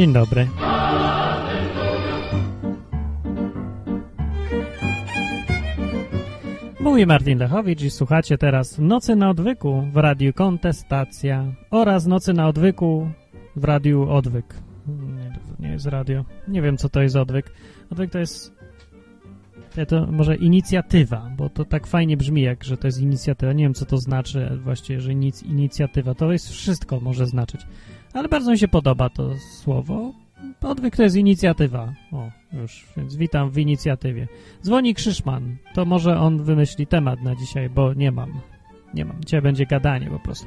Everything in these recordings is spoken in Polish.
Dzień dobry. Mówi Martin Lechowicz i słuchacie teraz Nocy na Odwyku w Radiu Kontestacja oraz Nocy na Odwyku w Radiu Odwyk. Nie, to nie jest radio. Nie wiem, co to jest Odwyk. Odwyk to jest to może inicjatywa, bo to tak fajnie brzmi, jak że to jest inicjatywa. Nie wiem, co to znaczy właściwie, że inic inicjatywa. To jest wszystko może znaczyć. Ale bardzo mi się podoba to słowo. Odwyk to jest inicjatywa. O, już, więc witam w inicjatywie. Dzwoni Krzyszman. To może on wymyśli temat na dzisiaj, bo nie mam. Nie mam. Dzisiaj będzie gadanie po prostu.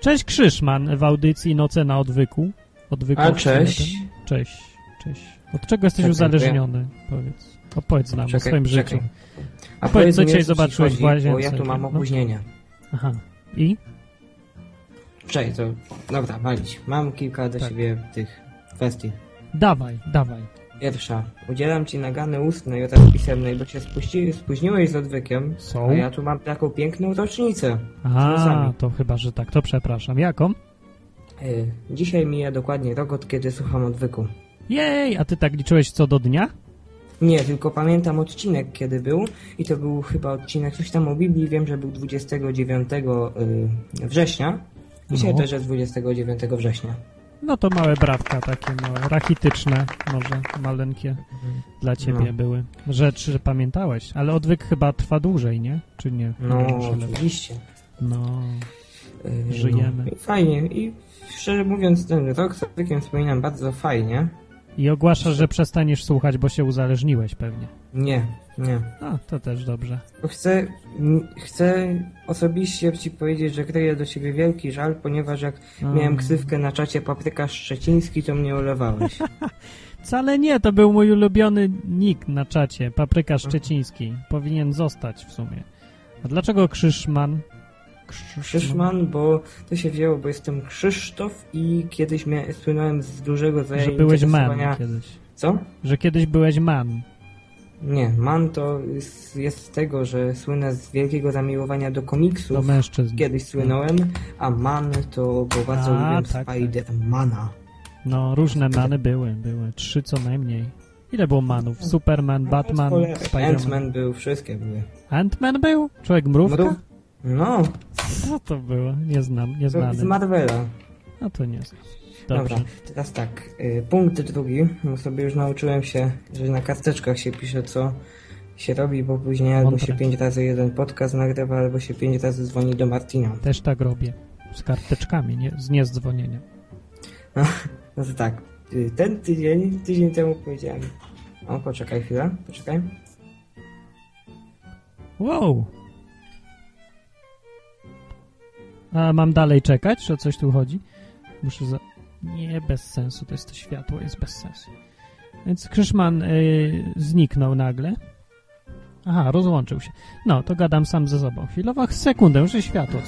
Cześć Krzyszman w audycji Noce na Odwyku. Odwyku A, cześć. Cześć, cześć. Od czego jesteś czekaj, uzależniony? Powiedz. Opowiedz nam czekaj, o swoim czekaj. życiu. A powiedz, co dzisiaj zobaczyłeś w łazience. Bo ja tu mam opóźnienie. No? Aha. I? Cześć, to dobra, walić. Mam kilka do tak. siebie tych kwestii. Dawaj, dawaj. Pierwsza. Udzielam ci nagany ustnej oraz pisemnej, bo się spuści, spóźniłeś z odwykiem. Są? A ja tu mam taką piękną rocznicę. A, to chyba, że tak. To przepraszam. Jaką? Y dzisiaj mija dokładnie rok od kiedy słucham odwyku. Jej, a ty tak liczyłeś co do dnia? Nie, tylko pamiętam odcinek, kiedy był i to był chyba odcinek coś tam o Biblii. Wiem, że był 29 y, września. Dzisiaj no. też jest 29 września. No to małe brawka takie małe, rachityczne, może maleńkie mhm. dla ciebie no. były. Rzeczy, że pamiętałeś, ale odwyk chyba trwa dłużej, nie? Czy nie? No, oczywiście. No, yy, żyjemy. No. Fajnie i szczerze mówiąc ten rok z odwykiem wspominam bardzo fajnie. I ogłaszasz, że przestaniesz słuchać, bo się uzależniłeś pewnie. Nie, nie. A, to też dobrze. Chcę, chcę osobiście ci powiedzieć, że kryję do ciebie wielki żal, ponieważ jak miałem ksywkę na czacie Papryka Szczeciński, to mnie ulewałeś. Wcale nie, to był mój ulubiony nick na czacie, Papryka Szczeciński. Powinien zostać w sumie. A dlaczego Krzyszman? Krzyszman, bo to się wzięło, bo jestem Krzysztof i kiedyś miałem, spłynąłem z dużego zainteresowania... Że byłeś man kiedyś. Co? Że kiedyś byłeś man. Nie, man to jest, jest z tego, że słynę z wielkiego zamiłowania do komiksów. Do mężczyzn. Kiedyś słynąłem, a man to, bo bardzo lubię tak, Spidermana. Tak. No, różne many były, były. Trzy co najmniej. Ile było manów? Superman, Batman, Spiderman. Ant-Man był, wszystkie były. Ant-Man był? Człowiek mrówka? Mrów? No. Co to było? Nie znam, nie znam. Z Marvela. No to nie znam. Dobrze. Dobra, teraz tak. Y, punkt drugi, bo sobie już nauczyłem się, że na karteczkach się pisze, co się robi, bo później albo się pięć razy jeden podcast nagrywa, albo się pięć razy dzwoni do Martina. Też tak robię. Z karteczkami, nie, z nie z dzwonieniem. No, no to tak. Y, ten tydzień, tydzień temu powiedziałem. O, poczekaj chwilę, poczekaj. Wow, A mam dalej czekać, że coś tu chodzi? Muszę za... Nie, bez sensu, to jest to światło, jest bez sensu. Więc Krzyszman y, zniknął nagle. Aha, rozłączył się. No, to gadam sam ze sobą. Chwilowo, sekundę, że światło...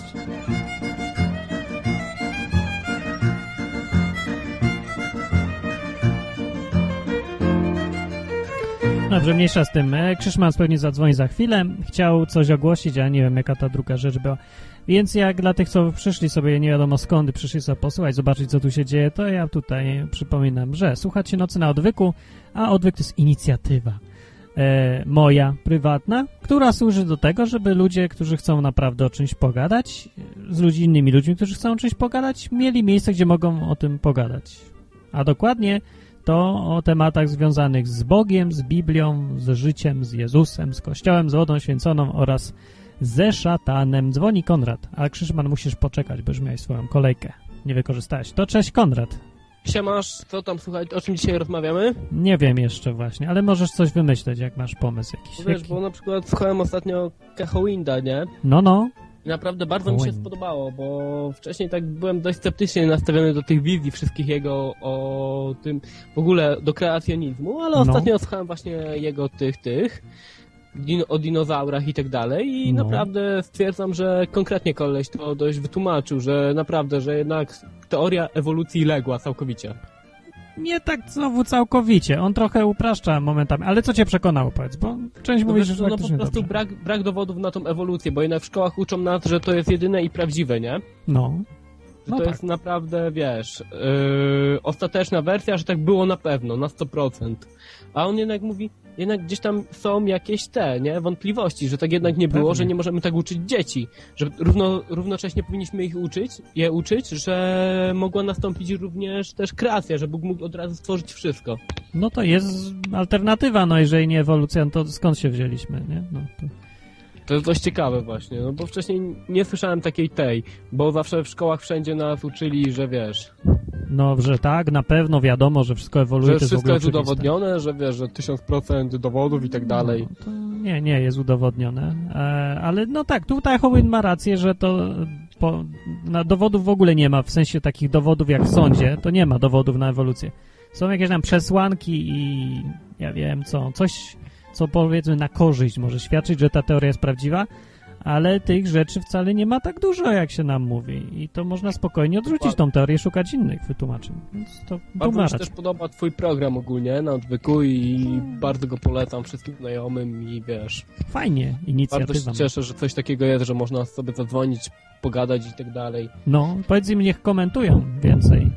Dobrze, mniejsza z tym. E, Krzyszman pewnie zadzwoni za chwilę. Chciał coś ogłosić, a nie wiem, jaka ta druga rzecz była. Więc jak dla tych, co przyszli sobie nie wiadomo skąd, przyszli sobie posłuchać, zobaczyć, co tu się dzieje, to ja tutaj przypominam, że słuchacie Nocy na Odwyku, a Odwyk to jest inicjatywa e, moja, prywatna, która służy do tego, żeby ludzie, którzy chcą naprawdę o czymś pogadać, z ludźmi innymi ludźmi, którzy chcą o czymś pogadać, mieli miejsce, gdzie mogą o tym pogadać. A dokładnie to o tematach związanych z Bogiem, z Biblią, z życiem, z Jezusem, z Kościołem, z wodą święconą oraz ze szatanem. Dzwoni Konrad, a Krzyżman musisz poczekać, bo już miałeś swoją kolejkę. Nie wykorzystałeś. To cześć Konrad. Siemasz, co tam, słuchaj, o czym dzisiaj rozmawiamy? Nie wiem jeszcze właśnie, ale możesz coś wymyśleć, jak masz pomysł jakiś. Wiesz, Jaki? bo na przykład słuchałem ostatnio Cahowinda, nie? No, no. I naprawdę bardzo mi się spodobało, bo wcześniej tak byłem dość sceptycznie nastawiony do tych wizji wszystkich jego o tym, w ogóle do kreacjonizmu, ale no. ostatnio słuchałem właśnie jego tych, tych o dinozaurach i tak dalej i no. naprawdę stwierdzam, że konkretnie koleś to dość wytłumaczył, że naprawdę, że jednak teoria ewolucji legła całkowicie. Nie tak znowu całkowicie. On trochę upraszcza momentami. Ale co cię przekonało, powiedz? Bo część no mówi, że No po prostu brak, brak dowodów na tą ewolucję, bo jednak w szkołach uczą nas, że to jest jedyne i prawdziwe, nie? No. No to tak. jest naprawdę, wiesz, yy, ostateczna wersja, że tak było na pewno, na 100%. A on jednak mówi, jednak gdzieś tam są jakieś te, nie, wątpliwości, że tak jednak nie było, Pewnie. że nie możemy tak uczyć dzieci, że równo, równocześnie powinniśmy ich uczyć, je uczyć, że mogła nastąpić również też kreacja, że Bóg mógł od razu stworzyć wszystko. No to jest alternatywa, no jeżeli nie ewolucja, no to skąd się wzięliśmy, nie? No to... To jest dość ciekawe właśnie, no bo wcześniej nie słyszałem takiej tej, bo zawsze w szkołach wszędzie nas uczyli, że wiesz... No, że tak, na pewno wiadomo, że wszystko ewoluuje. Że wszystko jest, jest udowodnione, że wiesz, że tysiąc procent dowodów i tak dalej. No, nie, nie jest udowodnione. E, ale no tak, tutaj Howin ma rację, że to po, na dowodów w ogóle nie ma, w sensie takich dowodów jak w sądzie, to nie ma dowodów na ewolucję. Są jakieś tam przesłanki i ja wiem co, coś co powiedzmy na korzyść może świadczyć, że ta teoria jest prawdziwa, ale tych rzeczy wcale nie ma tak dużo, jak się nam mówi. I to można spokojnie odrzucić tą teorię, szukać innych wytłumaczeń. Więc to Bardzo mi się też podoba twój program ogólnie na odwyku i bardzo go polecam wszystkim znajomym i wiesz... Fajnie, inicjatywa. Bardzo się cieszę, że coś takiego jest, że można sobie zadzwonić, pogadać i tak dalej. No, powiedz im, niech komentują więcej.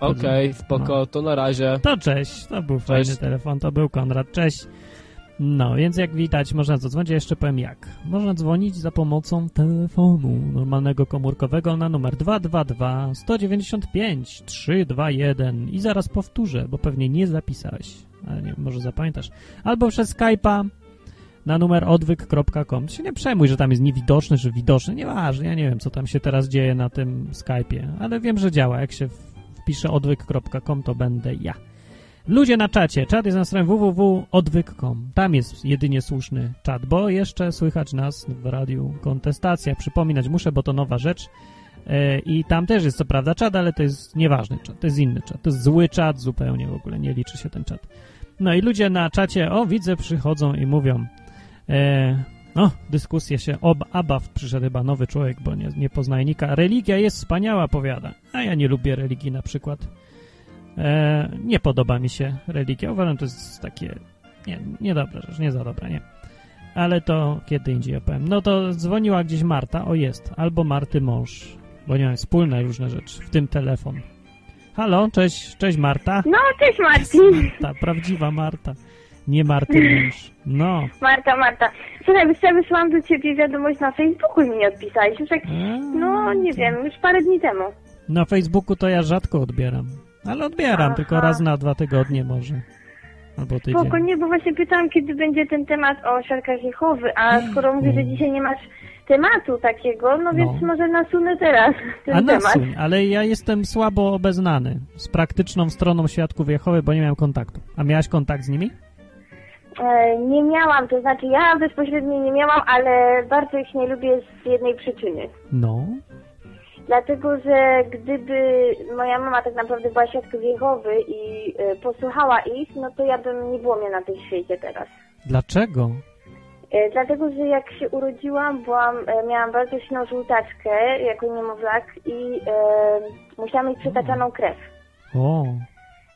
Okej, okay, spoko, no. to na razie. To cześć, to był cześć. fajny telefon, to był Konrad, cześć. No, więc jak widać, można zadzwonić, ja jeszcze powiem jak. Można dzwonić za pomocą telefonu normalnego komórkowego na numer 222 195 321 i zaraz powtórzę, bo pewnie nie zapisałeś, ale nie, może zapamiętasz. Albo przez Skype'a na numer odwyk.com. Się nie przejmuj, że tam jest niewidoczny czy widoczny, nieważne, ja nie wiem, co tam się teraz dzieje na tym Skype'ie, ale wiem, że działa. Jak się wpisze odwyk.com, to będę ja. Ludzie na czacie. Czat jest na stronie www.odwyk.com. Tam jest jedynie słuszny czat, bo jeszcze słychać nas w radiu kontestacja. Przypominać muszę, bo to nowa rzecz. E, I tam też jest co prawda czat, ale to jest nieważny czat, to jest inny czat. To jest zły czat zupełnie w ogóle, nie liczy się ten czat. No i ludzie na czacie, o widzę, przychodzą i mówią, e, no, dyskusje się, ob, Abaw przyszedł chyba nowy człowiek, bo nie, nie. Religia jest wspaniała, powiada. A ja nie lubię religii na przykład. E, nie podoba mi się religia. Uważam, to jest takie... Nie, niedobra rzecz, nie za dobra, nie. Ale to kiedy indziej opowiem. No to dzwoniła gdzieś Marta, o jest, albo Marty mąż, bo nie wiem, wspólne różne rzeczy, w tym telefon. Halo, cześć, cześć Marta. No, cześć Martin. Ta prawdziwa Marta, nie Marty mąż. No. Marta, Marta. Słuchaj, wysłałam do ciebie wiadomość na Facebooku i mi nie odpisałeś. Już tak, no nie wiem, już parę dni temu. Na Facebooku to ja rzadko odbieram. Ale odbieram, Aha. tylko raz na dwa tygodnie może. Albo tydzień. Spoko, nie, bo właśnie pytałam, kiedy będzie ten temat o siarkach Jehowy, a skoro mówisz, że dzisiaj nie masz tematu takiego, no, no. więc może nasunę teraz ten a temat. Nasuń, ale ja jestem słabo obeznany z praktyczną stroną Świadków Jehowy, bo nie miałem kontaktu. A miałaś kontakt z nimi? E, nie miałam, to znaczy ja bezpośrednio nie miałam, ale bardzo ich nie lubię z jednej przyczyny. No. Dlatego, że gdyby moja mama tak naprawdę była świadkiem Jehowy i y, posłuchała ich, no to ja bym nie było mnie na tym świecie teraz. Dlaczego? Y, dlatego, że jak się urodziłam, byłam, y, miałam bardzo silną żółtaczkę jako niemowlak i musiałam mieć przytaczaną krew. O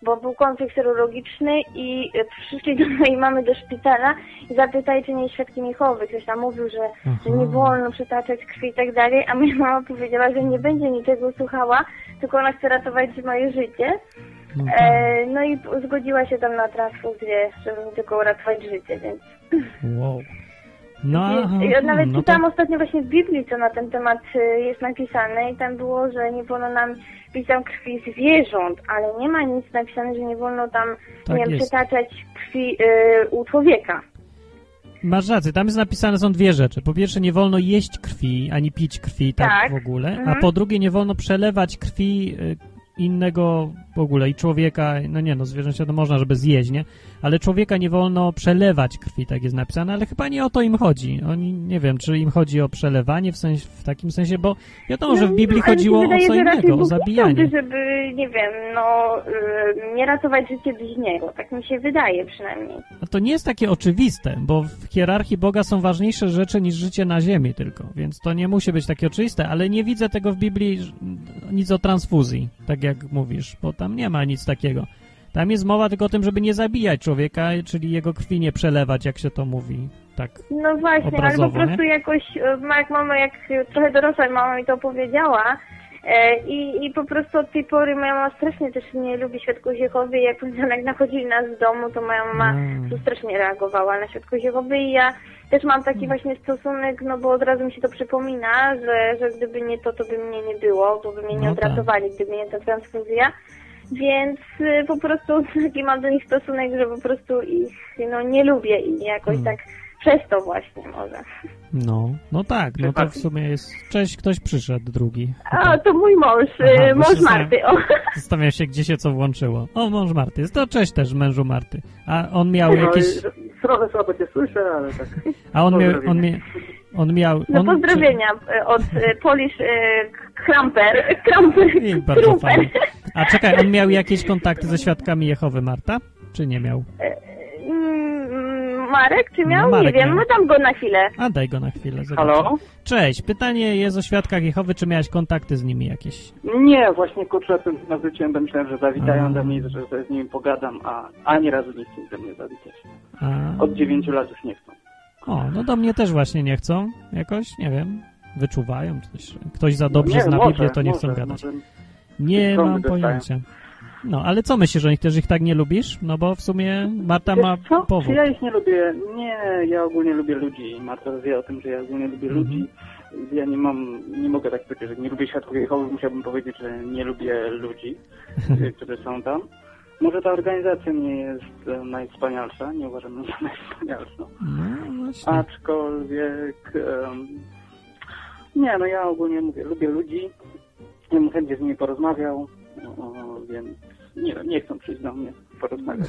bo był konflikt serologiczny i przyszli do mojej mamy do szpitala i zapytali, czy nie jest świadkiem Jehowy. Ktoś tam mówił, że, że nie wolno przytaczać krwi i tak dalej, a moja mama powiedziała, że nie będzie niczego słuchała, tylko ona chce ratować moje życie. No, tak. e, no i zgodziła się tam na transfuzję, żeby mi tylko uratować życie, więc... Wow. No, ja nawet no czytałam to... ostatnio właśnie w Biblii, co na ten temat y, jest napisane i tam było, że nie wolno nam pić tam krwi zwierząt, ale nie ma nic napisane, że nie wolno tam, tak nie wiem, przytaczać krwi y, u człowieka. Masz rację, tam jest napisane są dwie rzeczy. Po pierwsze, nie wolno jeść krwi, ani pić krwi tak, tak w ogóle, mhm. a po drugie, nie wolno przelewać krwi y, innego w ogóle i człowieka, no nie no, zwierzęcia to można, żeby zjeść, nie? Ale człowieka nie wolno przelewać krwi, tak jest napisane, ale chyba nie o to im chodzi. Oni, nie wiem, czy im chodzi o przelewanie w, sensie, w takim sensie, bo wiadomo, no, że w Biblii chodziło wydaje, o co innego, o zabijanie. żeby, nie wiem, no, yy, nie ratować życie bliźniego, tak mi się wydaje przynajmniej. A to nie jest takie oczywiste, bo w hierarchii Boga są ważniejsze rzeczy niż życie na ziemi tylko, więc to nie musi być takie oczywiste, ale nie widzę tego w Biblii nic o transfuzji, tak jak mówisz, bo tam nie ma nic takiego. Tam jest mowa tylko o tym, żeby nie zabijać człowieka, czyli jego krwi nie przelewać, jak się to mówi. Tak no właśnie, obrazowo, ale po prostu nie? jakoś, e, jak mama, jak trochę dorosła mama mi to powiedziała, E, I, I po prostu od tej pory moja mama strasznie też nie lubi świadków Jehowy. Jak jak nachodzili nas z domu, to moja mama mm. strasznie reagowała na świadków Jehowy i ja też mam taki mm. właśnie stosunek, no bo od razu mi się to przypomina, że, że gdyby nie to, to by mnie nie było, bo by mnie nie no tak. odratowali, gdyby nie ta transfuzja. Więc y, po prostu taki mam do nich stosunek, że po prostu ich no, nie lubię i jakoś mm. tak przez to właśnie może. No, no tak, no to w sumie jest... Cześć, ktoś przyszedł, drugi. A, to mój mąż, y, Aha, mąż Marty. O. Zastanawiam się, gdzie się co włączyło. O, mąż Marty. To cześć też, mężu Marty. A on miał no, jakieś... Trochę słabo cię słyszę, ale tak... A on miał... On, mia... on miał... No pozdrowienia czy... od y, Polish Kramper. Kramper. I bardzo fajnie. A czekaj, on miał jakieś kontakty ze świadkami Jehowy, Marta? Czy nie miał? E, Marek, czy miał? No, Marek nie wiem, no dam go na chwilę. A daj go na chwilę. Zobaczę. Halo? Cześć, pytanie jest o świadkach Jehowy, czy miałeś kontakty z nimi jakieś? Nie, właśnie kurczę, na wróciłem, bo myślałem, że zawitają a. do mnie, że, że z nimi pogadam, a ani razu nie chcą do mnie zawitać. A. Od dziewięciu lat już nie chcą. O, no do mnie też właśnie nie chcą, jakoś, nie wiem, wyczuwają, czy coś. ktoś za dobrze no nie, zna może, Biblię, to nie może, chcą gadać. Może nie mam pojęcia. No, ale co myślisz o nich? Też ich tak nie lubisz? No bo w sumie Marta Wiesz ma co? powód. Czy ja ich nie lubię? Nie, ja ogólnie lubię ludzi. Marta wie o tym, że ja ogólnie lubię mm -hmm. ludzi. Ja nie mam, nie mogę tak powiedzieć, że nie lubię świadków Jehowy. Musiałbym powiedzieć, że nie lubię ludzi, którzy są tam. Może ta organizacja nie jest e, najwspanialsza, nie uważam za najwspanialszą. No, właśnie. Aczkolwiek... Um, nie, no ja ogólnie mówię, lubię ludzi. Ja bym chętnie z nimi porozmawiał, o, więc nie nie chcą przyjść do mnie porozmawiać.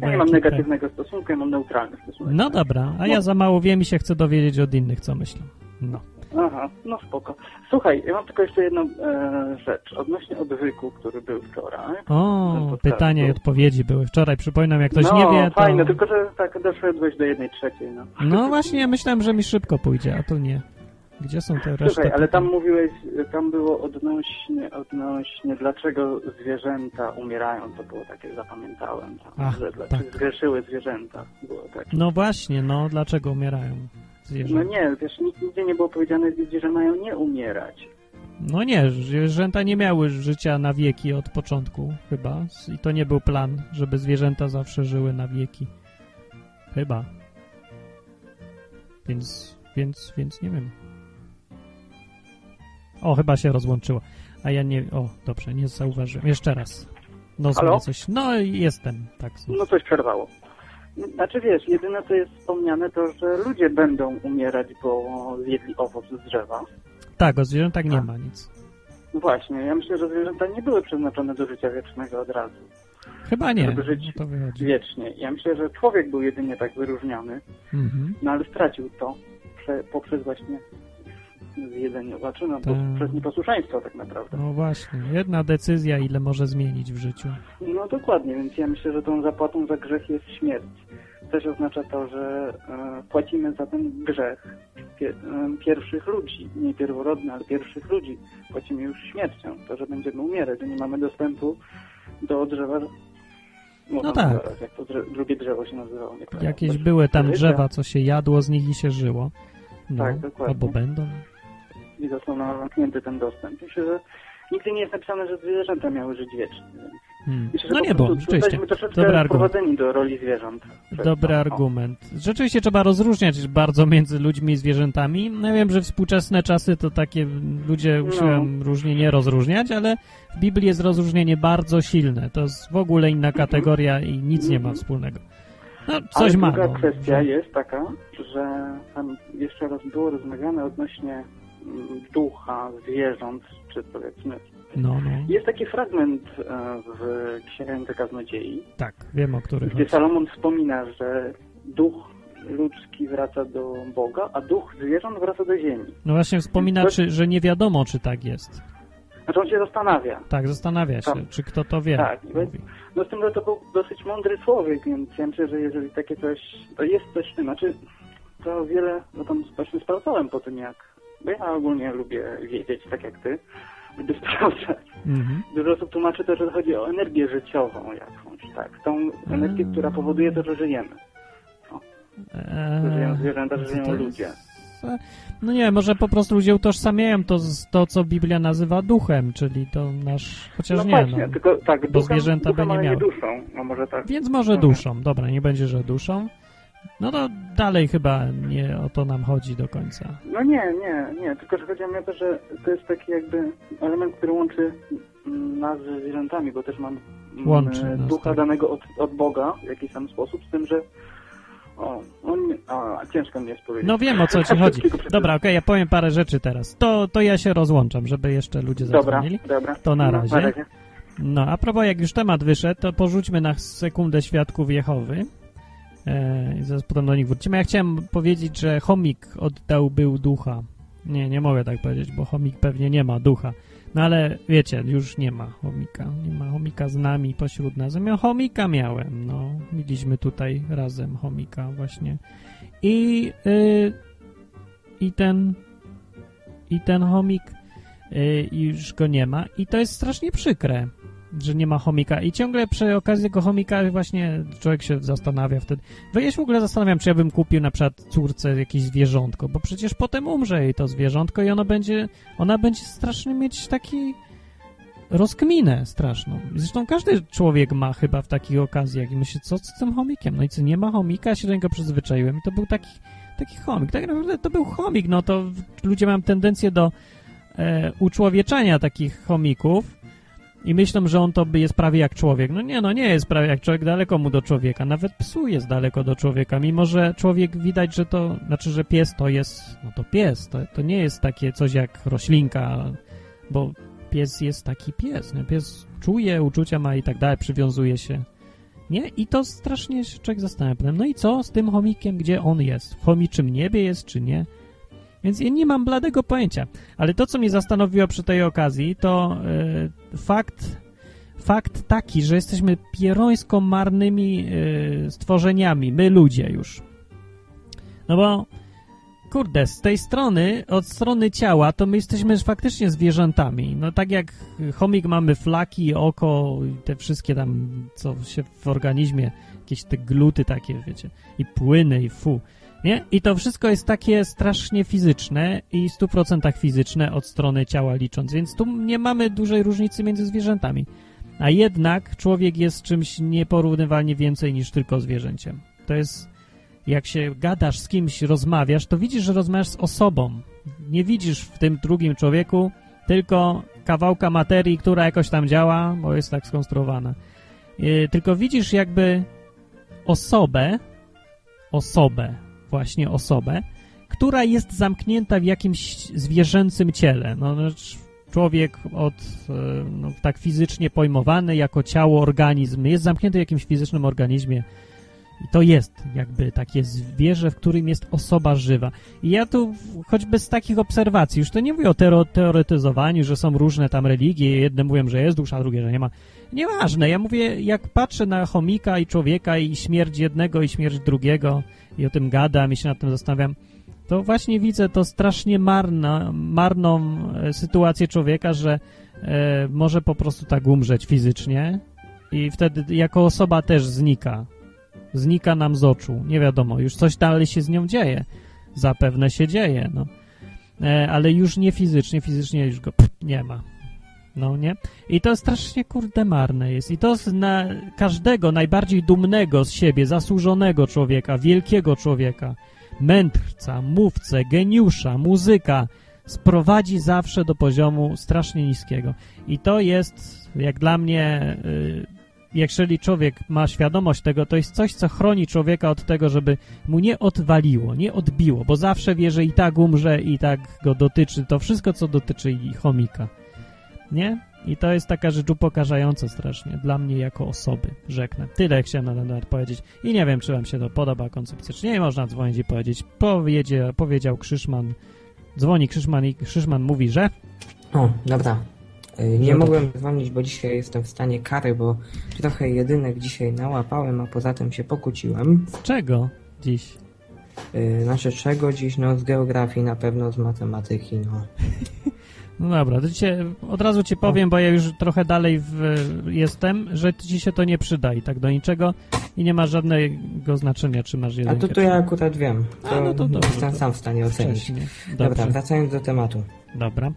Ja nie mam negatywnego stosunku, ja mam neutralny stosunek. No dobra, a ja za mało wiem i się chcę dowiedzieć od innych, co myślą. No. Aha, no spoko. Słuchaj, ja mam tylko jeszcze jedną e, rzecz. Odnośnie odwyku, który był wczoraj. O, pytania i odpowiedzi były wczoraj. Przypominam, jak ktoś no, nie wie, to... fajne, tylko że tak doszedłeś do jednej trzeciej, no. No właśnie, ja myślałem, że mi szybko pójdzie, a tu nie. Gdzie są te reszty? Słuchaj, ale tam mówiłeś, tam było odnośnie, odnośnie dlaczego zwierzęta umierają, to było takie, zapamiętałem, tam, Ach, że dlaczego tak. zgrzeszyły zwierzęta. Było takie. No właśnie, no dlaczego umierają zwierzęta? No nie, wiesz, nigdzie nie było powiedziane, że mają nie umierać. No nie, zwierzęta nie miały życia na wieki od początku, chyba. I to nie był plan, żeby zwierzęta zawsze żyły na wieki. Chyba. Więc, więc, więc nie wiem. O, chyba się rozłączyło. A ja nie... O, dobrze, nie zauważyłem. Jeszcze raz. No, Halo? coś. No, jestem. Tak. Znów. No, coś przerwało. Znaczy, wiesz, jedyne, co jest wspomniane, to, że ludzie będą umierać, bo zjedli owoc z drzewa. Tak, o zwierzętach nie ma nic. No właśnie, ja myślę, że zwierzęta nie były przeznaczone do życia wiecznego od razu. Chyba nie. Żeby żyć to wiecznie. Ja myślę, że człowiek był jedynie tak wyróżniony, mhm. no ale stracił to prze, poprzez właśnie zjedzenie znaczy no, Ta... przez nieposłuszeństwo tak naprawdę. No właśnie, jedna decyzja ile może zmienić w życiu. No dokładnie, więc ja myślę, że tą zapłatą za grzech jest śmierć. Też oznacza to, że e, płacimy za ten grzech e, pierwszych ludzi, nie pierworodny, ale pierwszych ludzi. Płacimy już śmiercią, to, że będziemy umierać, że nie mamy dostępu do drzewa no tak. Zaraz, jak to drugie drzewo się nazywało. Nie Jakieś były tam drzewa, co się jadło z nich i się żyło. No, tak, dokładnie. Albo będą i został nam zamknięty ten dostęp. Myślę, że nigdy nie jest napisane, że zwierzęta miały żyć wiecznie. Hmm. Myślę, no nie, bo rzeczywiście. Dobry argument. do roli zwierząt. Dobry argument. Rzeczywiście trzeba rozróżniać bardzo między ludźmi i zwierzętami. No ja wiem, że współczesne czasy to takie ludzie usiłują no. różnie nie rozróżniać, ale w Biblii jest rozróżnienie bardzo silne. To jest w ogóle inna kategoria i nic nie ma wspólnego. No, coś ale ma. Druga no. kwestia jest taka, że tam jeszcze raz było rozmawiane odnośnie ducha, zwierząt, czy powiedzmy. No, no. Jest taki fragment e, w Księdze Kaznodziei. Tak, wiem o którym. Gdzie Salomon wspomina, że duch ludzki wraca do Boga, a duch zwierząt wraca do ziemi. No właśnie wspomina, to... czy, że nie wiadomo, czy tak jest. Znaczy on się zastanawia. Tak, zastanawia się, czy kto to wie. Tak, no z tym, że to był dosyć mądry człowiek, więc ja myślę, że jeżeli takie coś, to jest coś w tym, znaczy to wiele, no tam właśnie sprawdzałem po tym, jak bo ja ogólnie lubię wiedzieć, tak jak ty, gdy sprawdzać. Mhm. Dużo osób tłumaczy to, że chodzi o energię życiową jakąś, tak. Tą energię, która powoduje to, że żyjemy. No. Że żyją zwierzęta, że żyją ludzie. no nie może po prostu ludzie utożsamiają to z to, co Biblia nazywa duchem, czyli to nasz, chociaż no nie, właśnie, no, tylko tak, bo duchem, zwierzęta duchem, by nie nie miały. duszą, no może tak. Więc może Mhm. duszą, dobra, nie będzie, że duszą. No to dalej chyba nie o to nam chodzi do końca. No nie, nie, nie, tylko że chodzi mi o to, że to jest taki jakby element, który łączy nas ze zwierzętami, bo też mam mm, Łączy nas, ducha tak. danego od, od Boga w jakiś tam sposób, z tym, że o, on, a, ciężko mi jest powiedzieć. No wiem o co ci chodzi. Dobra, okej, ja powiem parę rzeczy teraz. To, to ja się rozłączam, żeby jeszcze ludzie Dobra, zadzwonili. dobra. To na No, razie. na razie. No, a propos, jak już temat wyszedł, to porzućmy na sekundę świadków Jehowy. E, I zaraz potem do nich wrócimy. Ja chciałem powiedzieć, że chomik oddał był ducha. Nie, nie mogę tak powiedzieć, bo chomik pewnie nie ma ducha. No ale wiecie, już nie ma chomika. Nie ma chomika z nami pośród nas. Ja chomika miałem, no. Mieliśmy tutaj razem chomika właśnie. I, y, i ten i ten chomik y, już go nie ma. I to jest strasznie przykre, że nie ma chomika. I ciągle przy okazji tego chomika właśnie człowiek się zastanawia wtedy. Bo ja się w ogóle zastanawiam, czy ja bym kupił na przykład córce jakieś zwierzątko, bo przecież potem umrze jej to zwierzątko i ono będzie, ona będzie strasznie mieć taki rozkminę straszną. Zresztą każdy człowiek ma chyba w takich okazjach i myśli, co z tym chomikiem? No i co, nie ma chomika? Ja się do niego przyzwyczaiłem i to był taki, taki chomik. Tak naprawdę to był chomik, no to ludzie mają tendencję do e, uczłowieczania takich chomików i myślą, że on to jest prawie jak człowiek. No nie, no nie jest prawie jak człowiek, daleko mu do człowieka. Nawet psu jest daleko do człowieka, mimo że człowiek widać, że to, znaczy, że pies to jest, no to pies, to, to nie jest takie coś jak roślinka, bo pies jest taki pies, nie? Pies czuje, uczucia ma i tak dalej, przywiązuje się. Nie? I to strasznie się człowiek zastanawia. No i co z tym chomikiem, gdzie on jest? W chomiczym niebie jest, czy nie? Więc ja nie mam bladego pojęcia. Ale to, co mnie zastanowiło przy tej okazji, to e, fakt, fakt taki, że jesteśmy pierońsko marnymi e, stworzeniami, my ludzie już. No bo, kurde, z tej strony, od strony ciała, to my jesteśmy faktycznie zwierzętami. No tak jak chomik mamy flaki, oko te wszystkie tam, co się w organizmie, jakieś te gluty takie, wiecie, i płyny, i fu. Nie? I to wszystko jest takie strasznie fizyczne i w 100% fizyczne od strony ciała licząc, więc tu nie mamy dużej różnicy między zwierzętami. A jednak człowiek jest czymś nieporównywalnie więcej niż tylko zwierzęciem. To jest, jak się gadasz z kimś, rozmawiasz, to widzisz, że rozmawiasz z osobą. Nie widzisz w tym drugim człowieku tylko kawałka materii, która jakoś tam działa, bo jest tak skonstruowana. Yy, tylko widzisz jakby osobę, osobę, właśnie osobę, która jest zamknięta w jakimś zwierzęcym ciele. No, no, człowiek od, e, no, tak fizycznie pojmowany jako ciało, organizm, jest zamknięty w jakimś fizycznym organizmie i to jest jakby takie zwierzę, w którym jest osoba żywa. I ja tu choćby z takich obserwacji, już to nie mówię o teoretyzowaniu, że są różne tam religie, jedne mówią, że jest dusza, drugie, że nie ma. Nieważne, ja mówię, jak patrzę na chomika i człowieka i śmierć jednego i śmierć drugiego i o tym gadam i się nad tym zastanawiam, to właśnie widzę to strasznie marna, marną e, sytuację człowieka, że e, może po prostu tak umrzeć fizycznie i wtedy jako osoba też znika. Znika nam z oczu. Nie wiadomo, już coś dalej się z nią dzieje. Zapewne się dzieje, no. E, ale już nie fizycznie, fizycznie już go pff, nie ma. No nie? I to strasznie kurde marne jest. I to na każdego najbardziej dumnego z siebie, zasłużonego człowieka, wielkiego człowieka, mędrca, mówcę, geniusza, muzyka sprowadzi zawsze do poziomu strasznie niskiego. I to jest, jak dla mnie, y, jeżeli człowiek ma świadomość tego, to jest coś, co chroni człowieka od tego, żeby mu nie odwaliło, nie odbiło, bo zawsze wie, że i tak umrze, i tak go dotyczy to wszystko, co dotyczy chomika. Nie? I to jest taka rzecz upokarzająca strasznie dla mnie jako osoby, rzeknę. Tyle jak chciałem na ten temat powiedzieć i nie wiem, czy wam się to podoba koncepcja, czy nie można dzwonić i powiedzieć. Powiedzie, powiedział Krzyszman, dzwoni Krzyszman i Krzyszman mówi, że... O, dobra. Y, Nie No mogłem dzwonić, bo dzisiaj jestem w stanie kary, bo trochę jedynek dzisiaj nałapałem, a poza tym się pokłóciłem. Z czego dziś? Yy, Znaczy czego dziś? No z geografii na pewno, z matematyki, no. No dobra, to cię, od razu ci powiem, bo ja już trochę dalej w, jestem, że ci się to nie przyda i tak do niczego i nie ma żadnego znaczenia, czy masz jeden. A to, to ja akurat wiem. To, A, no to dobrze, jestem sam w stanie ocenić. Dobra, wracając do tematu. Dobra.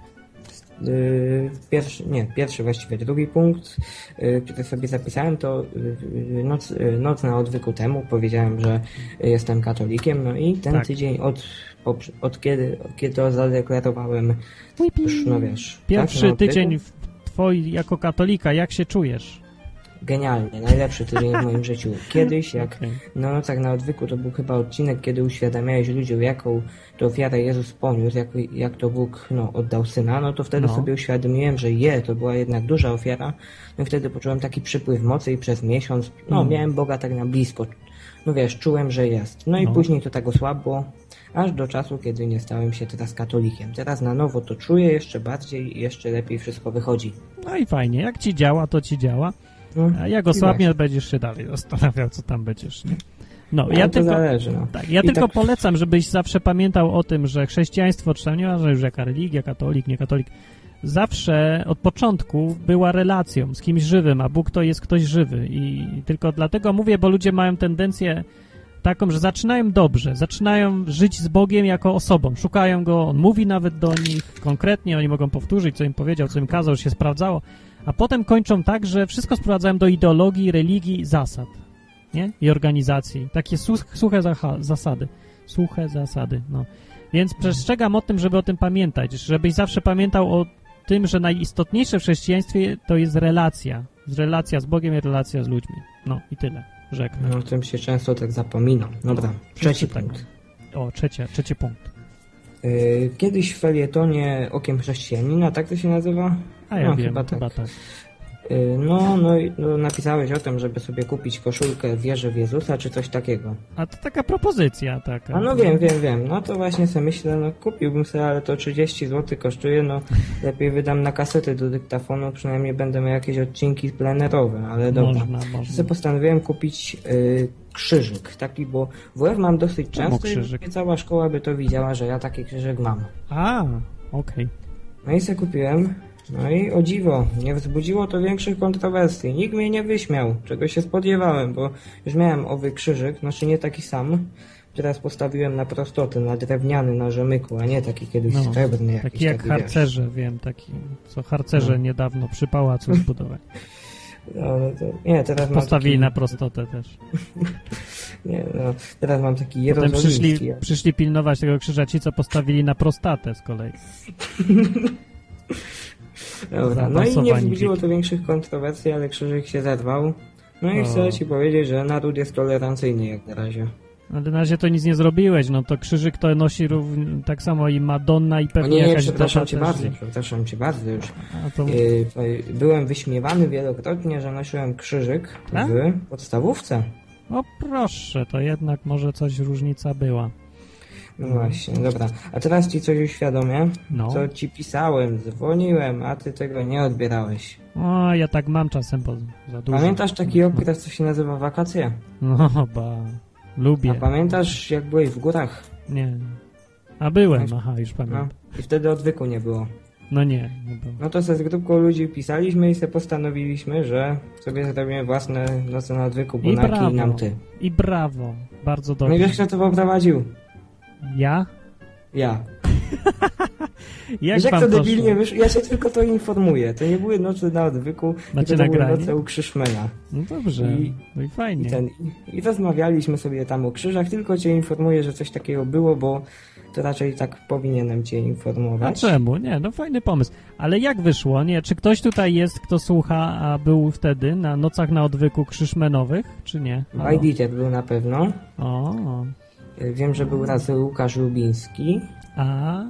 Yy, pierwszy, nie, pierwszy właściwie drugi punkt, yy, który sobie zapisałem, to yy, noc, noc na odwyku temu powiedziałem, że jestem katolikiem, no i ten Tak. tydzień od, od kiedy, od kiedy to zadeklarowałem, już no wiesz. Pierwszy tak, odwyku. tydzień w twoi jako katolika, jak się czujesz? Genialnie, najlepszy tydzień w moim życiu. Kiedyś, jak na nocach na odwyku, to był chyba odcinek, kiedy uświadamiałeś ludziom, jaką to ofiarę Jezus poniósł, jak, jak to Bóg no, oddał Syna, no to wtedy No. sobie uświadomiłem, że je, to była jednak duża ofiara. No i wtedy poczułem taki przypływ mocy i przez miesiąc, no Mm. miałem Boga tak na blisko. No wiesz, czułem, że jest. No i No. później to tak osłabło, aż do czasu, kiedy nie stałem się teraz katolikiem. Teraz na nowo to czuję jeszcze bardziej i jeszcze lepiej wszystko wychodzi. No i fajnie, jak ci działa, to ci działa, No, a jak osłabnie, będziesz się dalej zastanawiał, co tam będziesz, nie? No, No, ja to tylko... zależy, no. Tak, ja I tylko tak- polecam, żebyś zawsze pamiętał o tym, że chrześcijaństwo, czy tam nieważne już jaka religia, katolik, nie katolik, zawsze od początku była relacją z kimś żywym, a Bóg to jest ktoś żywy. I tylko dlatego mówię, bo ludzie mają tendencję taką, że zaczynają dobrze, zaczynają żyć z Bogiem jako osobą, szukają Go, On mówi nawet do nich konkretnie, oni mogą powtórzyć, co im powiedział, co im kazał, już się sprawdzało, a potem kończą tak, że wszystko sprowadzają do ideologii, religii, zasad nie? i organizacji. Takie such, suche zasady. Suche zasady, no. Więc przestrzegam o tym, żeby o tym pamiętać, żebyś zawsze pamiętał o tym, że najistotniejsze w chrześcijaństwie to jest relacja. Relacja z Bogiem i relacja z ludźmi. No i tyle. No, o tym się często tak zapomina. Dobra, trzeci tak. punkt. O, trzecia, trzeci punkt. Yy, Kiedyś w felietonie Okiem Chrześcijanina, tak to się nazywa? A ja no, wiem, chyba chyba tak. Yy, No, no, i- no, napisałeś o tym, żeby sobie kupić koszulkę Wierzę w Jezusa, czy coś takiego. A to taka propozycja taka. A no wiem, wiem, wiem. No to właśnie sobie myślę, no kupiłbym sobie, ale to 30 zł kosztuje, no lepiej wydam na kasety do dyktafonu, przynajmniej będę miał jakieś odcinki plenerowe, ale dobra. Można, można. sobie postanowiłem kupić yy, krzyżyk, taki, bo WF mam dosyć często i cała szkoła by to widziała, że ja taki krzyżyk mam. A, okej. No i se kupiłem. No i o dziwo, nie wzbudziło to większych kontrowersji. Nikt mnie nie wyśmiał, czego się spodziewałem, bo już miałem owy krzyżyk, znaczy nie taki sam. Teraz postawiłem na prostotę, na drewniany, na rzemyku, a nie taki kiedyś No, srebrny jakiś. Taki jak taki, wiesz. harcerze, wiem, taki, co harcerze No. niedawno przy pałacu zbudowali. No, no to, nie, teraz Postawili taki, na prostotę też. Nie, no, teraz mam taki Potem jerozolimski. przyszli, przyszli pilnować tego krzyża ci, co postawili na prostatę z kolei. Dobra, no i nie wzbudziło to większych kontrowersji, ale krzyżyk się zerwał. No i O. chcę ci powiedzieć, że naród jest tolerancyjny jak na razie. Na razie to nic nie zrobiłeś, no to krzyżyk to nosi równie, tak samo i Madonna i O pewnie nie, nie, jakaś przepraszam cię bardzo, przepraszam cię bardzo już. A to, yy, byłem wyśmiewany wielokrotnie, że nosiłem krzyżyk Tak? w podstawówce. o proszę, to jednak może coś różnica była. No właśnie, dobra. A teraz ci coś uświadomię, No. co ci pisałem, dzwoniłem, a ty tego nie odbierałeś. O, ja tak mam czasem, bo za dużo. Pamiętasz taki okres, co się nazywa wakacje? No, ba, lubię. A pamiętasz, jak byłeś w górach? Nie. A byłem, aha, już No. pamiętam. I wtedy odwyku nie było. No nie, nie było. No to se z grupką ludzi pisaliśmy i se postanowiliśmy, że sobie zrobimy własne noce na odwyku, bo I na brawo. nam ty. I brawo, bardzo No i dobrze. wiesz, kto to poprowadził? Ja? Ja. Jak Wiesz, jak to debilnie wyszło? Ja się tylko to informuję. To nie były noce na odwyku, tylko to były noce u Krzyszmena. No dobrze, I- no i fajnie. I, ten, I rozmawialiśmy sobie tam o krzyżach, tylko cię informuję, że coś takiego było, bo to raczej tak powinienem cię A informować. czemu? Nie, no fajny pomysł. Ale jak wyszło? Nie, czy ktoś tutaj jest, kto słucha, a był wtedy na nocach na odwyku krzyżmenowych, czy nie? Bajditer był na pewno. O, Wiem, że był raz Łukasz Lubiński, a,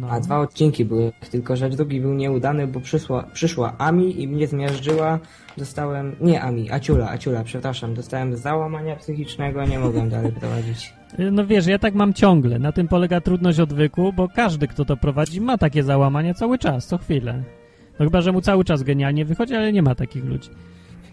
no. a dwa odcinki były, tylko że drugi był nieudany, bo przyszła, przyszła Ami i mnie zmiażdżyła. Dostałem, nie Ami, Aciula, Aciula, przepraszam, dostałem załamania psychicznego, nie mogłem dalej prowadzić. No wiesz, ja tak mam ciągle. Na tym polega trudność odwyku, bo każdy, kto to prowadzi, ma takie załamania cały czas, co chwilę. No chyba, że mu cały czas genialnie wychodzi, ale nie ma takich ludzi.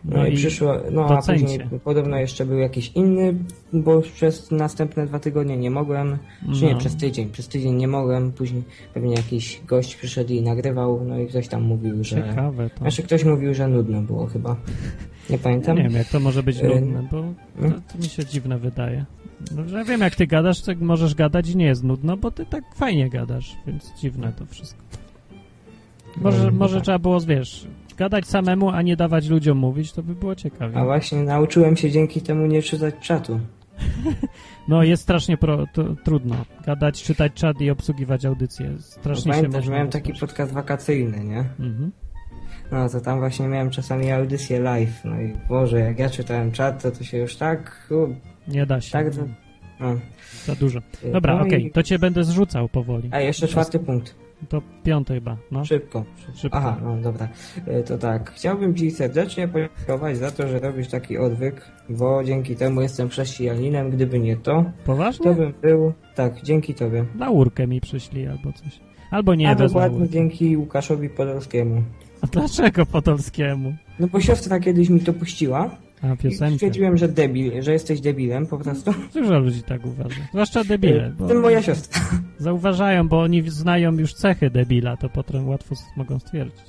No, no i przyszło, no a później podobno jeszcze był jakiś inny, bo przez następne dwa tygodnie nie mogłem, no. czy nie, no. przez tydzień, przez tydzień nie mogłem, później pewnie jakiś gość przyszedł i nagrywał, no i ktoś tam mówił, że... Ciekawe to. Znaczy ktoś mówił, że nudno było chyba. Nie pamiętam. Ja nie wiem, jak to może być y, nudne, bo to, no. to mi się dziwne wydaje. No, że wiem, jak ty gadasz, to możesz gadać i nie jest nudno, bo ty tak fajnie gadasz, więc dziwne to wszystko. Może, no, może tak. trzeba było, wiesz, gadać samemu, a nie dawać ludziom mówić, to by było ciekawe. A właśnie nauczyłem się dzięki temu nie czytać czatu. no jest strasznie pro, trudno gadać, czytać czat i obsługiwać audycję. Strasznie no, pamiętasz, miałem taki podcast wakacyjny, nie? Mhm. No to tam właśnie miałem czasami audycję live. No i Boże, jak ja czytałem czat, to to się już tak... nie da się. Tak, to, no. Za dużo. Dobra, no okej, okay. to cię będę zrzucał powoli. A jeszcze czwarty punkt. To piąty chyba, no. Szybko. Szybko. Aha, no dobra. E, to tak, chciałbym Ci serdecznie podziękować za to, że robisz taki odwyk, bo dzięki temu jestem chrześcijaninem. Gdyby nie to, Poważnie? to bym był... Tak, dzięki Tobie. Laurkę mi przyszli albo coś. Albo nie, A dokładnie dzięki Łukaszowi Podolskiemu. A dlaczego Podolskiemu? No bo siostra kiedyś mi to puściła a, piosenkę. Stwierdziłem, że debil, że jesteś debilem po prostu. Dużo ludzi tak uważa. Zwłaszcza debile. Bo tym moja siostra. Zauważają, bo oni znają już cechy debila, to potem łatwo mogą stwierdzić.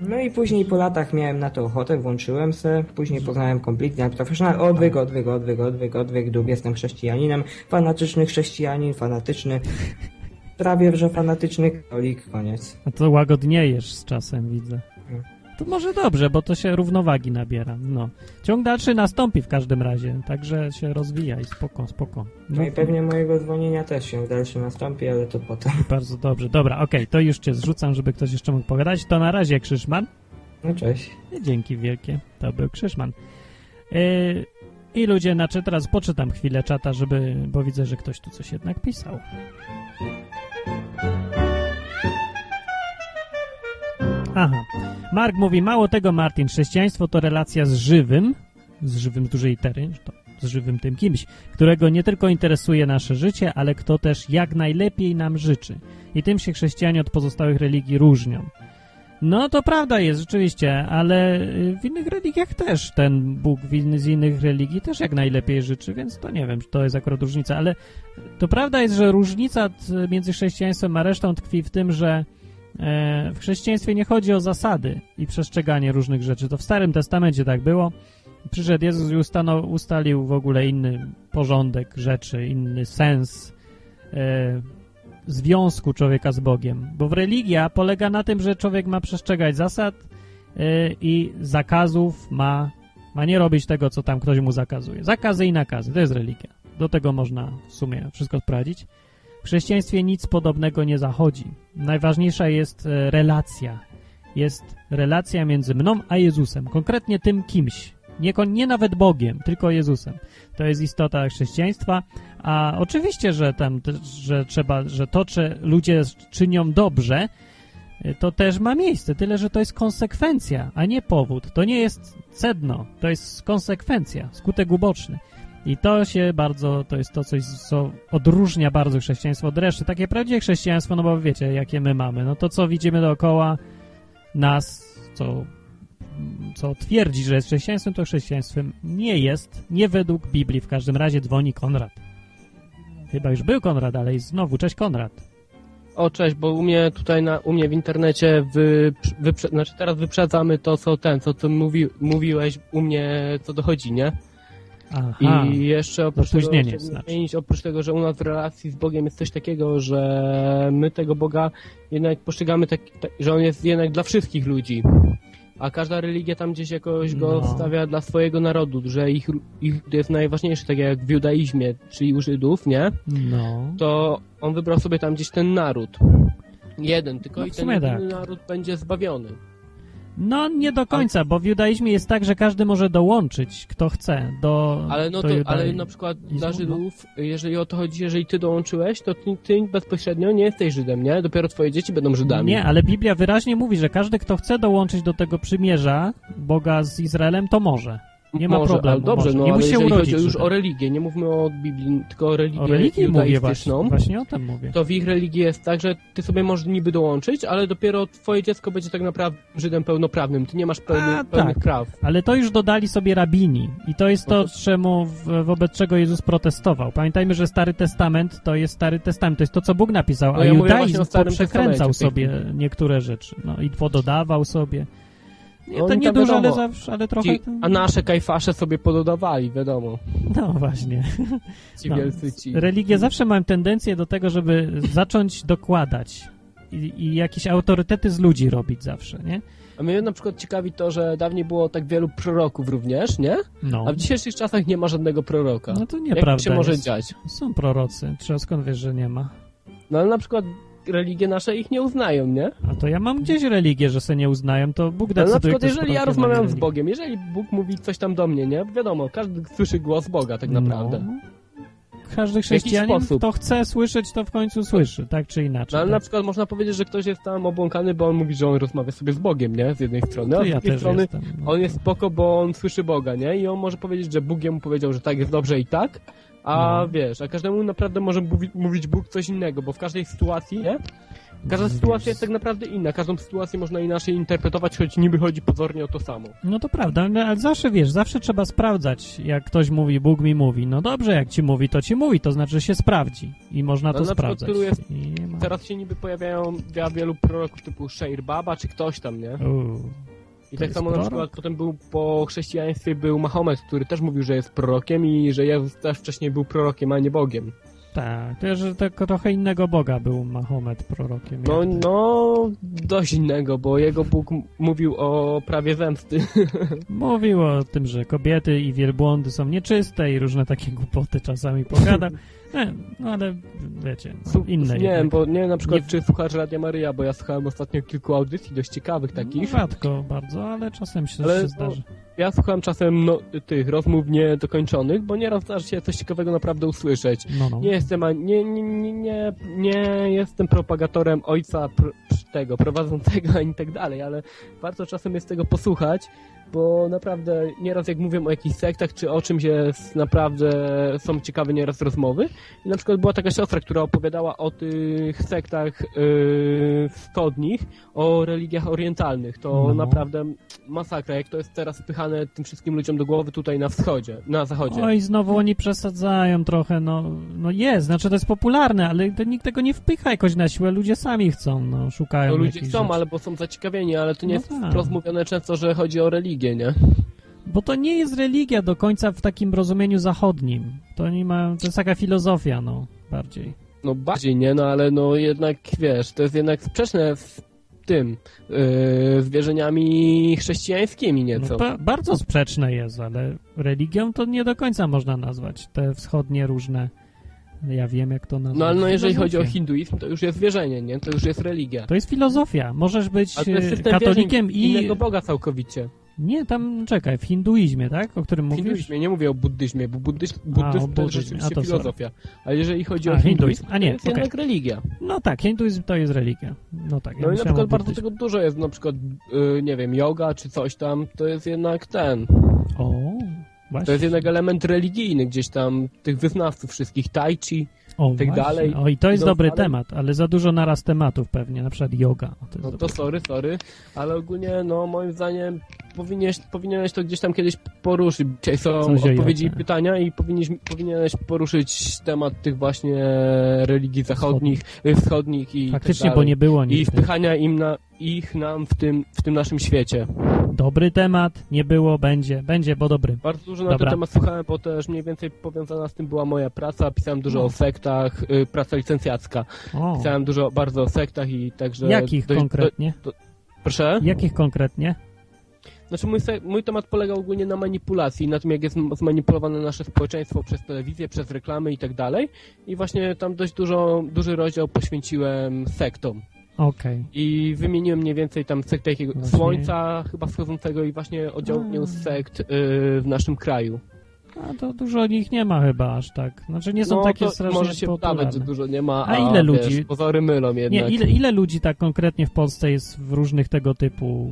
No i później po latach miałem na to ochotę, włączyłem se, później poznałem Completely Professional, odwyk, odwyk, odwyk, odwyk, odwyk, dób, jestem chrześcijaninem, fanatyczny chrześcijanin, fanatyczny, prawie że fanatyczny katolik, koniec. A to łagodniejesz z czasem, widzę. To może dobrze, bo to się równowagi nabiera. No. Ciąg dalszy nastąpi w każdym razie, także się rozwija i spoko, spoko. No, no i pewnie mojego dzwonienia też się dalszy nastąpi, ale to potem. Bardzo dobrze. Dobra, okej, okay, to już cię zrzucam, żeby ktoś jeszcze mógł pogadać. To na razie, Krzyszman. No cześć. Dzięki wielkie. To był Krzyszman. Yy, I ludzie, znaczy teraz poczytam chwilę czata, żeby, bo widzę, że ktoś tu coś jednak pisał. Aha. Mark mówi, mało tego Martin, chrześcijaństwo to relacja z żywym, z żywym z dużej litery, z żywym tym kimś, którego nie tylko interesuje nasze życie, ale kto też jak najlepiej nam życzy. I tym się chrześcijanie od pozostałych religii różnią. No to prawda jest, rzeczywiście, ale w innych religiach też ten Bóg z innych religii też jak najlepiej życzy, więc to nie wiem, czy to jest akurat różnica, ale to prawda jest, że różnica między chrześcijaństwem a resztą tkwi w tym, że w chrześcijaństwie nie chodzi o zasady i przestrzeganie różnych rzeczy. To w Starym Testamencie tak było. Przyszedł Jezus i ustano, ustalił w ogóle inny porządek rzeczy, inny sens e, związku człowieka z Bogiem. Bo w religia polega na tym, że człowiek ma przestrzegać zasad e, i zakazów, ma, ma nie robić tego, co tam ktoś mu zakazuje. Zakazy i nakazy, to jest religia. Do tego można w sumie wszystko sprawdzić. W chrześcijaństwie nic podobnego nie zachodzi. Najważniejsza jest e, relacja. Jest relacja między mną a Jezusem, konkretnie tym kimś. Nie, nie nawet Bogiem, tylko Jezusem. To jest istota chrześcijaństwa, a oczywiście, że tam, że trzeba, że to, czy ludzie czynią dobrze, e, to też ma miejsce, tyle, że to jest konsekwencja, a nie powód. To nie jest sedno, to jest konsekwencja, skutek uboczny. I to się bardzo, to jest to coś, co odróżnia bardzo chrześcijaństwo od reszty. Takie prawdziwe chrześcijaństwo, no bo wiecie, jakie my mamy. No to, co widzimy dookoła nas, co, co twierdzi, że jest chrześcijaństwem, to chrześcijaństwem nie jest. Nie według Biblii. W każdym razie dzwoni Konrad. Chyba już był Konrad, ale znowu. Cześć Konrad. O, cześć, bo u mnie tutaj na, u mnie w internecie wy, wyprze, znaczy teraz wyprzedzamy to, co ten, co ty mówi, mówiłeś u mnie, co dochodzi, nie? Aha, I jeszcze oprócz tego, zmienić, oprócz tego, że u nas w relacji z Bogiem jest coś takiego, że my tego Boga jednak postrzegamy tak, tak że On jest jednak dla wszystkich ludzi. A każda religia tam gdzieś jakoś go no. stawia dla swojego narodu, że ich, ich jest najważniejszy, tak jak w judaizmie, czyli u Żydów, nie? No. To on wybrał sobie tam gdzieś ten naród. Jeden, tylko no i ten tak. naród będzie zbawiony. No nie do końca, bo w judaizmie jest tak, że każdy może dołączyć, kto chce do Ale no to, ale na przykład dla Żydów, jeżeli o to chodzi, jeżeli ty dołączyłeś, to ty, ty, bezpośrednio nie jesteś Żydem, nie? Dopiero twoje dzieci będą Żydami. Nie, ale Biblia wyraźnie mówi, że każdy, kto chce dołączyć do tego przymierza Boga z Izraelem, to może. Nie ma Może, problemu. dobrze, może. no nie ale musi jeżeli chodzi już o religię, nie mówmy o Biblii, tylko o religię, o religii mówię właśnie, właśnie o tym mówię. To w ich religii jest tak, że ty sobie możesz niby dołączyć, ale dopiero twoje dziecko będzie tak naprawdę Żydem pełnoprawnym. Ty nie masz pełny, A, pełnych tak. praw. Ale to już dodali sobie rabini i to jest to, no czemu wobec czego Jezus protestował. Pamiętajmy, że Stary Testament to jest Stary Testament, to jest to, co Bóg napisał, no, a ja judaizm przekręcał sobie niektóre rzeczy. No i pododawał sobie. Nie, to nie dużo, ale, zawsze, ale trochę... Ci, a nasze kajfasze sobie pododawali, wiadomo. No właśnie. Ci no. wielcy ci. Religie zawsze mają tendencję do tego, żeby zacząć dokładać i, i jakieś autorytety z ludzi robić zawsze, nie? A mnie na przykład ciekawi to, że dawniej było tak wielu proroków również, nie? No. A w dzisiejszych czasach nie ma żadnego proroka. No to nieprawda Jak się może jest. dziać? Są prorocy. Trzeba skąd wiesz, że nie ma? No ale na przykład religie nasze ich nie uznają, nie? A to ja mam gdzieś religię, że se nie uznają, to Bóg decyduje, Ale na przykład jeżeli ja rozmawiam z Bogiem, jeżeli Bóg mówi coś tam do mnie, nie? Wiadomo, każdy słyszy głos Boga tak naprawdę. No. Każdy chrześcijanin, kto chce słyszeć, to w końcu słyszy, tak czy inaczej. No, ale tak? na przykład można powiedzieć, że ktoś jest tam obłąkany, bo on mówi, że on rozmawia sobie z Bogiem, nie? Z jednej strony, a z drugiej strony jestem, no. on jest spoko, bo on słyszy Boga, nie? I on może powiedzieć, że Bóg jemu powiedział, że tak jest dobrze i tak, a no. wiesz, a każdemu naprawdę może mówić Bóg coś innego, bo w każdej sytuacji, nie? Każda sytuacja jest tak naprawdę inna. Każdą sytuację można inaczej interpretować, choć niby chodzi pozornie o to samo. No to prawda, ale zawsze wiesz, zawsze trzeba sprawdzać, jak ktoś mówi, Bóg mi mówi. No dobrze, jak ci mówi, to ci mówi, to znaczy, że się sprawdzi i można no, to sprawdzać. Jest. Teraz się niby pojawiają wielu proroków typu Shair Baba czy ktoś tam, nie? I tak samo prorok? na przykład potem był po chrześcijaństwie był Mahomet, który też mówił, że jest prorokiem i że Jezus też wcześniej był prorokiem, a nie Bogiem. Tak, to że tylko trochę innego Boga był Mahomet prorokiem. No, no, dość innego, bo jego Bóg mówił o prawie zemsty. Mówił o tym, że kobiety i wielbłądy są nieczyste i różne takie głupoty czasami pogadał. Nie, no ale wiecie, no, inne. Nie wiem, bo nie wiem na przykład, nie... czy słuchasz Radia Maryja, bo ja słuchałem ostatnio kilku audycji dość ciekawych takich. No, rzadko bardzo, ale czasem się, ale, się zdarzy. No, ja słuchałem czasem no, tych rozmów niedokończonych, bo nieraz zdarzy się coś ciekawego naprawdę usłyszeć. No, no. Nie jestem nie, nie, nie, nie, nie jestem propagatorem ojca pr tego, prowadzącego ani tak dalej, ale warto czasem jest tego posłuchać, bo naprawdę nieraz jak mówią o jakichś sektach, czy o czymś jest naprawdę, są ciekawe nieraz rozmowy. I na przykład była taka siostra, która opowiadała o tych sektach yy, wschodnich, o religiach orientalnych. To no. naprawdę masakra, jak to jest teraz spychane tym wszystkim ludziom do głowy tutaj na wschodzie, na zachodzie. Oj, znowu oni przesadzają trochę, no, no jest, znaczy to jest popularne, ale to nikt tego nie wpycha jakoś na siłę, ludzie sami chcą, no, szukają No ludzie chcą, rzeczy. ale bo są zaciekawieni, ale to nie no jest tak. wprost mówione często, że chodzi o religię, nie? Bo to nie jest religia do końca w takim rozumieniu zachodnim. To nie ma, to jest taka filozofia, no, bardziej. No bardziej, nie? No ale no jednak, wiesz, to jest jednak sprzeczne z tym, yy, z wierzeniami chrześcijańskimi nieco. No, bardzo sprzeczne jest, ale religią to nie do końca można nazwać. Te wschodnie różne ja wiem, jak to nazwać. No ale no, jeżeli chodzi o hinduizm, to już jest wierzenie, nie? To już jest religia. To jest filozofia. Możesz być katolikiem i... innego Boga całkowicie. Nie, tam czekaj, w hinduizmie, tak? O którym mówisz? W hinduizmie, nie mówię o buddyzmie, bo buddyzm, buddyzm, A, to jest rzeczywiście to filozofia. Ale jeżeli chodzi a, o hinduizm, a nie, to jest okay. jednak religia. No tak, hinduizm to jest religia. No tak. Ja no i na przykład bardzo tego dużo jest, na przykład, yy, nie wiem, yoga czy coś tam, to jest jednak ten... O, właśnie. To jest jednak element religijny gdzieś tam, tych wyznawców wszystkich, tai chi, o, tak właśnie. dalej. O, i to jest dobry temat, ale za dużo naraz tematów pewnie, na przykład yoga. To no to sorry, sorry, ale ogólnie, no moim zdaniem powinieneś, powinieneś to gdzieś tam kiedyś poruszyć. Dzisiaj są Coś odpowiedzi i pytania i powinieneś, powinieneś poruszyć temat tych właśnie religii zachodnich, wschodnich, wschodnich i tak Faktycznie, tak bo nie było nigdy. I wpychania im na, ich nam w tym, w tym naszym świecie. Dobry temat, nie było, będzie, będzie, bo dobry. Bardzo dużo na ten temat słuchałem, bo też mniej więcej powiązana z tym była moja praca. Pisałem dużo no. o sektach, y, praca licencjacka. O. Pisałem dużo bardzo o sektach i także... Jakich dość, konkretnie? Do, do, proszę? Jakich konkretnie? Znaczy mój, mój temat polega ogólnie na manipulacji, na tym jak jest zmanipulowane nasze społeczeństwo przez telewizję, przez reklamy i tak dalej. I właśnie tam dość dużo, duży rozdział poświęciłem sektom. Okay. I wymieniłem mniej więcej tam sekt takiego właśnie. słońca chyba wschodzącego i właśnie oddziału sekt yy, w naszym kraju. A to dużo nich nie ma chyba aż tak. Znaczy nie są no, takie strasznie może się wydawać, że dużo nie ma, a, a ile ludzi? Wiesz, pozory mylą jednak. Nie, ile, ile ludzi tak konkretnie w Polsce jest w różnych tego typu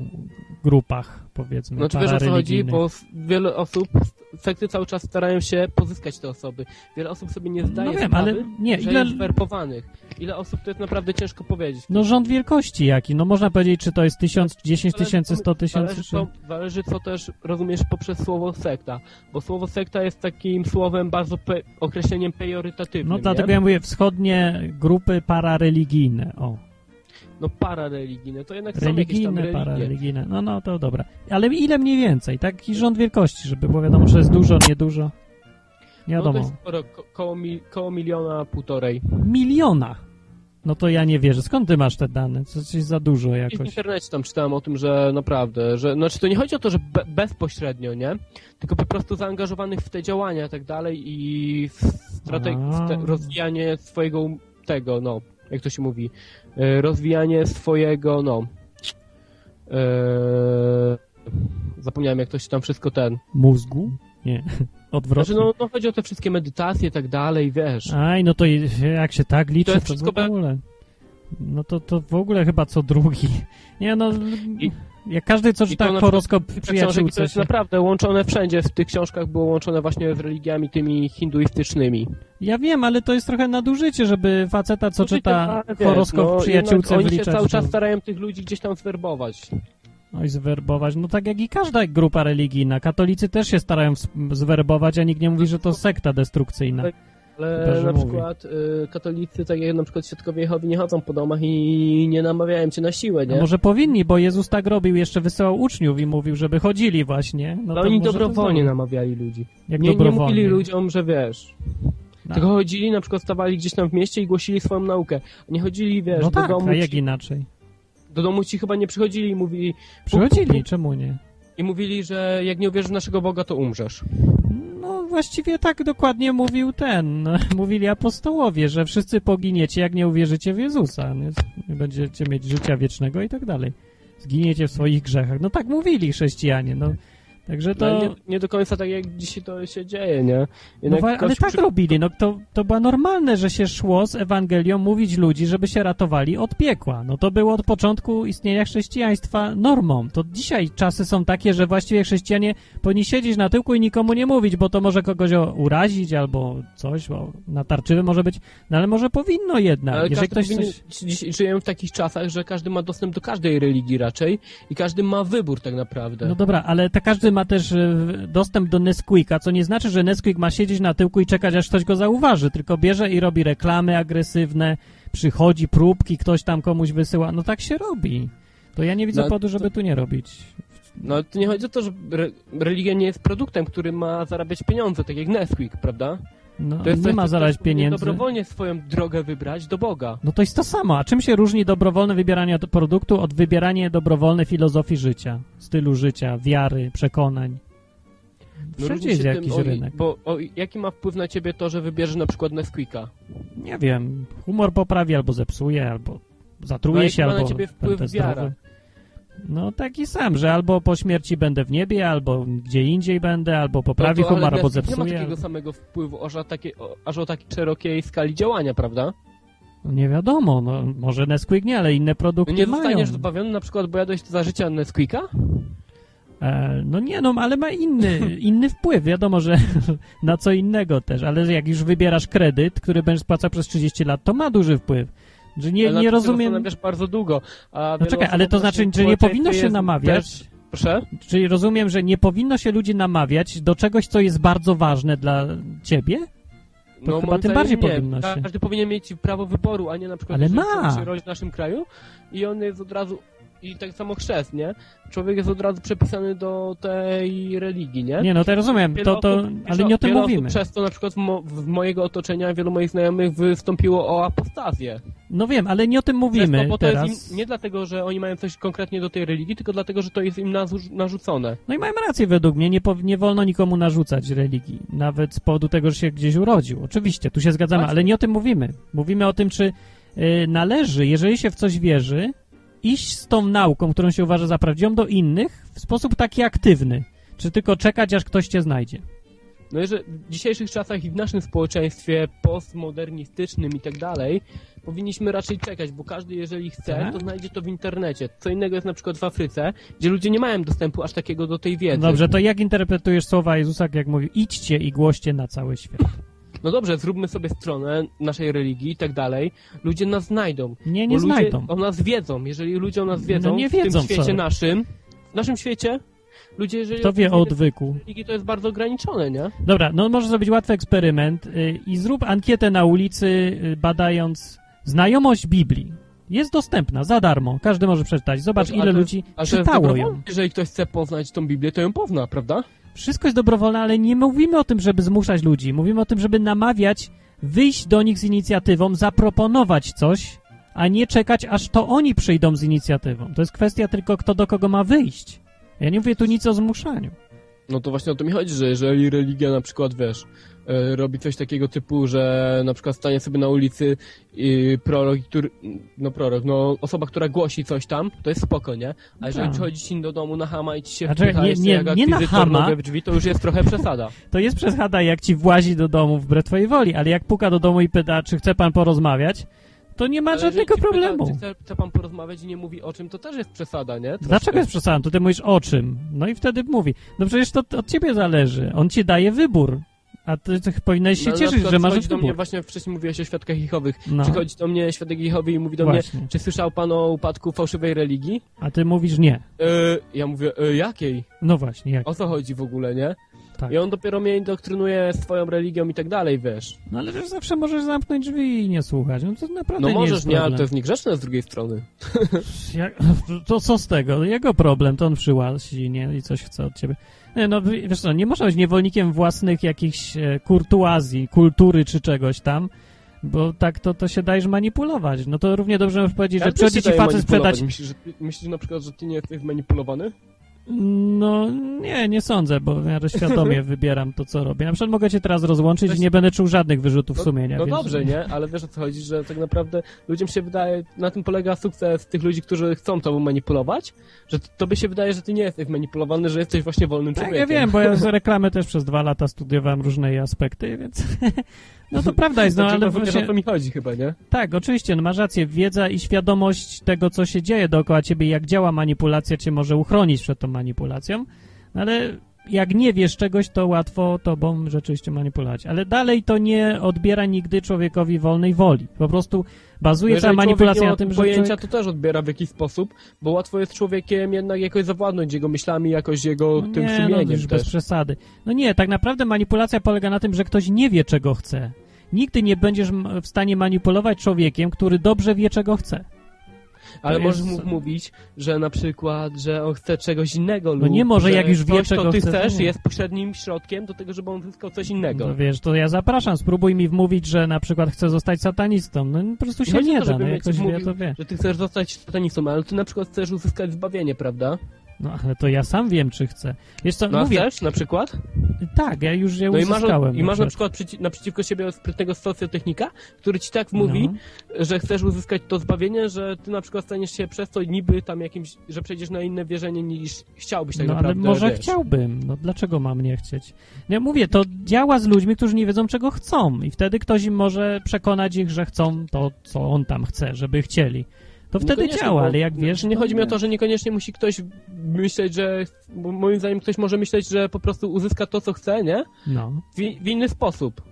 grupach, powiedzmy, Znaczy wiesz o co chodzi, bo wiele osób, sekty cały czas starają się pozyskać te osoby. Wiele osób sobie nie zdaje no wiem, sprawy, ale nie, że ile... jest werbowanych. Ile osób to jest naprawdę ciężko powiedzieć. No rząd wielkości jaki? No można powiedzieć, czy to jest tysiąc, dziesięć tysięcy, sto tysięcy? Czy... zależy co też rozumiesz poprzez słowo sekta, bo słowo sekta jest takim słowem bardzo pe określeniem pejorytatywnym. No dlatego nie? ja mówię wschodnie grupy parareligijne, o no parareligijne, to jednak religijne, są jakieś tam parareligijne. No, no, to dobra. Ale ile mniej więcej? Taki rząd wielkości, żeby było wiadomo, że jest dużo, niedużo? Nie wiadomo. No to jest sporo, ko koło, mi koło miliona, półtorej. Miliona? No to ja nie wierzę. Skąd ty masz te dane? Co coś za dużo jakoś? W internecie tam czytałem o tym, że naprawdę, że znaczy to nie chodzi o to, że be bezpośrednio, nie? Tylko po prostu zaangażowanych w te działania i tak dalej i w rozwijanie swojego tego, no, jak to się mówi, e, rozwijanie swojego, no, e, zapomniałem jak to się tam wszystko ten... Mózgu? Nie, odwrotnie. Znaczy, no, no chodzi o te wszystkie medytacje i tak dalej, wiesz. Aj, no to jak się tak liczy, to, to w ogóle... No to, to w ogóle chyba co drugi. Nie no... I jak każdy, co czyta horoskop przyjaciółce. To jest naprawdę łączone wszędzie, w tych książkach było łączone właśnie z religiami tymi hinduistycznymi. Ja wiem, ale to jest trochę nadużycie, żeby faceta, co czyta horoskop no, przyjaciółce Oni się cały czas starają tych ludzi gdzieś tam zwerbować. Oj, zwerbować. No tak jak i każda grupa religijna. Katolicy też się starają zwerbować, a nikt nie mówi, że to sekta destrukcyjna. Ale na przykład y, katolicy, tak jak na przykład Świadkowie Jehowi, nie chodzą po domach i nie namawiają cię na siłę, nie? A może powinni, bo Jezus tak robił, jeszcze wysyłał uczniów i mówił, żeby chodzili właśnie. No, no oni dobrowolnie namawiali ludzi. Jak nie, nie mówili ludziom, że wiesz... No. Tylko chodzili, na przykład stawali gdzieś tam w mieście i głosili swoją naukę. Nie chodzili, wiesz, no do tak, domu... a jak ci, inaczej? Do domu ci chyba nie przychodzili i mówili... Przychodzili, czemu nie? I mówili, że jak nie uwierzysz w naszego Boga, to umrzesz właściwie tak dokładnie mówił ten, mówili apostołowie, że wszyscy poginiecie, jak nie uwierzycie w Jezusa. Nie będziecie mieć życia wiecznego i tak dalej. Zginiecie w swoich grzechach. No tak mówili chrześcijanie, no. Także to... No, nie, nie, do końca tak, jak dzisiaj to się dzieje, nie? no, ale tak przy... robili, no to, to było normalne, że się szło z Ewangelią mówić ludzi, żeby się ratowali od piekła. No to było od początku istnienia chrześcijaństwa normą. To dzisiaj czasy są takie, że właściwie chrześcijanie powinni siedzieć na tyłku i nikomu nie mówić, bo to może kogoś urazić albo coś, bo natarczywy może być, no ale może powinno jednak. Ale Jeżeli ktoś powinien, coś... Żyjemy w takich czasach, że każdy ma dostęp do każdej religii raczej i każdy ma wybór tak naprawdę. No dobra, ale ta każdy ma też e, dostęp do Nesquika, co nie znaczy, że Nesquik ma siedzieć na tyłku i czekać, aż ktoś go zauważy, tylko bierze i robi reklamy agresywne, przychodzi próbki, ktoś tam komuś wysyła. No tak się robi. To ja nie widzę no, powodu, żeby to... tu nie robić. No to nie chodzi o to, że re religia nie jest produktem, który ma zarabiać pieniądze, tak jak Nesquik, prawda? No, to jest nie coś, ma zarabiać pieniędzy. dobrowolnie swoją drogę wybrać do Boga. No to jest to samo. A czym się różni dobrowolne wybieranie produktu od wybierania dobrowolnej filozofii życia, stylu życia, wiary, przekonań? No Wszędzie jest jakiś tym, rynek. Bo o, jaki ma wpływ na ciebie to, że wybierzesz na przykład Nesquika? Nie wiem. Humor poprawi albo zepsuje, albo zatruje no, się, albo... ma na ciebie wpływ wiara? No taki sam, że albo po śmierci będę w niebie, albo gdzie indziej będę, albo poprawi no humor, albo zepsuje. nie ma takiego samego wpływu, aż o, takie, aż o takiej szerokiej skali działania, prawda? No nie wiadomo, no może Nesquik nie, ale inne produkty no nie mają. Nie zostaniesz zbawiony na przykład, bo jadłeś za życia Nesquika? E, no nie, no ale ma inny, inny wpływ. Wiadomo, że na co innego też, ale jak już wybierasz kredyt, który będziesz spłacał przez 30 lat, to ma duży wpływ. Że nie, nie rozumiem... wiesz bardzo długo. No czekaj, ale to znaczy, że nie powinno się namawiać... Też... Proszę? Czyli rozumiem, że nie powinno się ludzi namawiać do czegoś, co jest bardzo ważne dla ciebie? To no, chyba tym bardziej nie. powinno się. Każdy powinien mieć prawo wyboru, a nie na przykład Ale ma. się rodzi w naszym kraju i on jest od razu i tak samo chrzest, nie? Człowiek jest od razu przepisany do tej religii, nie? Nie, no to rozumiem, to, to, ale nie o tym mówimy. przez to na przykład w, mo w, mojego otoczenia wielu moich znajomych wystąpiło o apostazję. No wiem, ale nie o tym mówimy bo teraz. To jest im, nie dlatego, że oni mają coś konkretnie do tej religii, tylko dlatego, że to jest im narzucone. No i mają rację według mnie, nie, nie wolno nikomu narzucać religii, nawet z powodu tego, że się gdzieś urodził. Oczywiście, tu się zgadzamy, ale nie o tym mówimy. Mówimy o tym, czy y, należy, jeżeli się w coś wierzy, iść z tą nauką, którą się uważa za prawdziwą, do innych w sposób taki aktywny? Czy tylko czekać, aż ktoś cię znajdzie? No, że w dzisiejszych czasach i w naszym społeczeństwie postmodernistycznym i tak dalej, powinniśmy raczej czekać, bo każdy jeżeli chce, tak? to znajdzie to w internecie. Co innego jest na przykład w Afryce, gdzie ludzie nie mają dostępu aż takiego do tej wiedzy. Dobrze, to jak interpretujesz słowa Jezusa, jak mówił, idźcie i głoście na cały świat? No dobrze, zróbmy sobie stronę naszej religii i tak dalej. Ludzie nas znajdą. Nie, nie znajdą. o nas wiedzą. Jeżeli ludzie o nas wiedzą, no nie wiedzą w tym świecie co? naszym, w naszym świecie, ludzie, jeżeli... Kto wie o odwyku? Religii, to jest bardzo ograniczone, nie? Dobra, no może zrobić łatwy eksperyment yy, i zrób ankietę na ulicy, yy, badając znajomość Biblii. Jest dostępna za darmo. Każdy może przeczytać. Zobacz, ile ludzi czytało ją. Jeżeli ktoś chce poznać tą Biblię, to ją pozna, prawda? Wszystko jest dobrowolne, ale nie mówimy o tym, żeby zmuszać ludzi. Mówimy o tym, żeby namawiać, wyjść do nich z inicjatywą, zaproponować coś, a nie czekać, aż to oni przyjdą z inicjatywą. To jest kwestia tylko, kto do kogo ma wyjść. Ja nie mówię tu nic o zmuszaniu. No to właśnie o to mi chodzi, że jeżeli religia na przykład, wiesz, robi coś takiego typu, że na przykład stanie sobie na ulicy i prorok, który, no prorok, no osoba, która głosi coś tam, to jest spoko, nie? A jeżeli tak. przychodzi ci do domu na hama i ci się znaczy, wpycha nie, nie, jak nie na hama, w drzwi, to już jest trochę przesada. To jest przesada, jak ci włazi do domu wbrew twojej woli, ale jak puka do domu i pyta, czy chce pan porozmawiać, to nie ma Ale żadnego problemu. Pyta, chce, chce, pan porozmawiać i nie mówi o czym, to też jest przesada, nie? Troszkę. Dlaczego jest przesada? To ty mówisz o czym. No i wtedy mówi. No przecież to od ciebie zależy. On ci daje wybór. A ty, ty powinieneś się no, cieszyć, że masz do mnie, właśnie wcześniej mówiłeś o świadkach Jehowych. No. Przychodzi do mnie świadek Jehowy i mówi do właśnie. mnie, czy słyszał pan o upadku fałszywej religii? A ty mówisz nie. E, ja mówię, e, jakiej? No właśnie, jak? O co chodzi w ogóle, nie? Tak. I on dopiero mnie indoktrynuje swoją religią i tak dalej, wiesz. No ale wiesz, zawsze możesz zamknąć drzwi i nie słuchać. No to naprawdę No nie możesz, nie, ale to jest niegrzeczne z drugiej strony. Jak, to co z tego? Jego problem, to on przyłasi, nie? I coś chce od ciebie. No wiesz co, nie można być niewolnikiem własnych jakichś e, kurtuazji, kultury czy czegoś tam, bo tak to, to się dajesz manipulować. No to równie dobrze możesz powiedzieć, że przychodzi ci facet sprzedać... Myślisz, że ty, myślisz na przykład, że ty nie jesteś manipulowany? No nie, nie sądzę, bo w miarę świadomie wybieram to, co robię. Na przykład mogę cię teraz rozłączyć i nie będę czuł żadnych wyrzutów no, sumienia. No więc... dobrze, nie? Ale wiesz o co chodzi, że tak naprawdę ludziom się wydaje, na tym polega sukces tych ludzi, którzy chcą tobą manipulować, że tobie się wydaje, że ty nie jesteś manipulowany, że jesteś właśnie wolnym tak, człowiekiem. ja wiem, bo ja z reklamy też przez dwa lata studiowałem różne jej aspekty, więc No to prawda jest, no znaczy, ale właśnie... o to mi chodzi chyba, nie? Tak, oczywiście, no masz rację. Wiedza i świadomość tego, co się dzieje dookoła ciebie, jak działa manipulacja, cię może uchronić przed tą manipulacją, no ale jak nie wiesz czegoś, to łatwo tobą rzeczywiście manipulować. Ale dalej to nie odbiera nigdy człowiekowi wolnej woli. Po prostu bazuje no cała manipulacja na tym, że pojęcia człowiek... to też odbiera w jakiś sposób, bo łatwo jest człowiekiem jednak jakoś zawładnąć jego myślami, jakoś jego no tym nie, no, sumieniem no, już bez przesady. No nie, tak naprawdę manipulacja polega na tym, że ktoś nie wie, czego chce. Nigdy nie będziesz w stanie manipulować człowiekiem, który dobrze wie, czego chce. Ale możesz mu mówić, że na przykład, że on chce czegoś innego No nie może, jak już wie, czego to ty chce, chcesz, jest pośrednim środkiem do tego, żeby on zyskał coś innego. No wiesz, to ja zapraszam, spróbuj mi wmówić, że na przykład chcę zostać satanistą. No po prostu się nie, nie to, da, no jakoś wie, to wie. Że ty chcesz zostać satanistą, ale ty na przykład chcesz uzyskać zbawienie, prawda? No ale to ja sam wiem, czy chcę. Wiesz co, no, mówię... chcesz na przykład? Tak, ja już je no uzyskałem. I masz, i masz na przykład przeci naprzeciwko siebie sprytnego socjotechnika, który ci tak mówi, no. że chcesz uzyskać to zbawienie, że ty na przykład staniesz się przez to niby tam jakimś, że przejdziesz na inne wierzenie niż chciałbyś tak no, naprawdę. ale może wiesz. chciałbym. No dlaczego mam nie chcieć? Ja mówię, to działa z ludźmi, którzy nie wiedzą, czego chcą i wtedy ktoś im może przekonać ich, że chcą to, co on tam chce, żeby chcieli to wtedy działa, ale jak wiesz... Nie chodzi mi o to, że niekoniecznie musi ktoś myśleć, że... Moim zdaniem ktoś może myśleć, że po prostu uzyska to, co chce, nie? No. W, w inny sposób.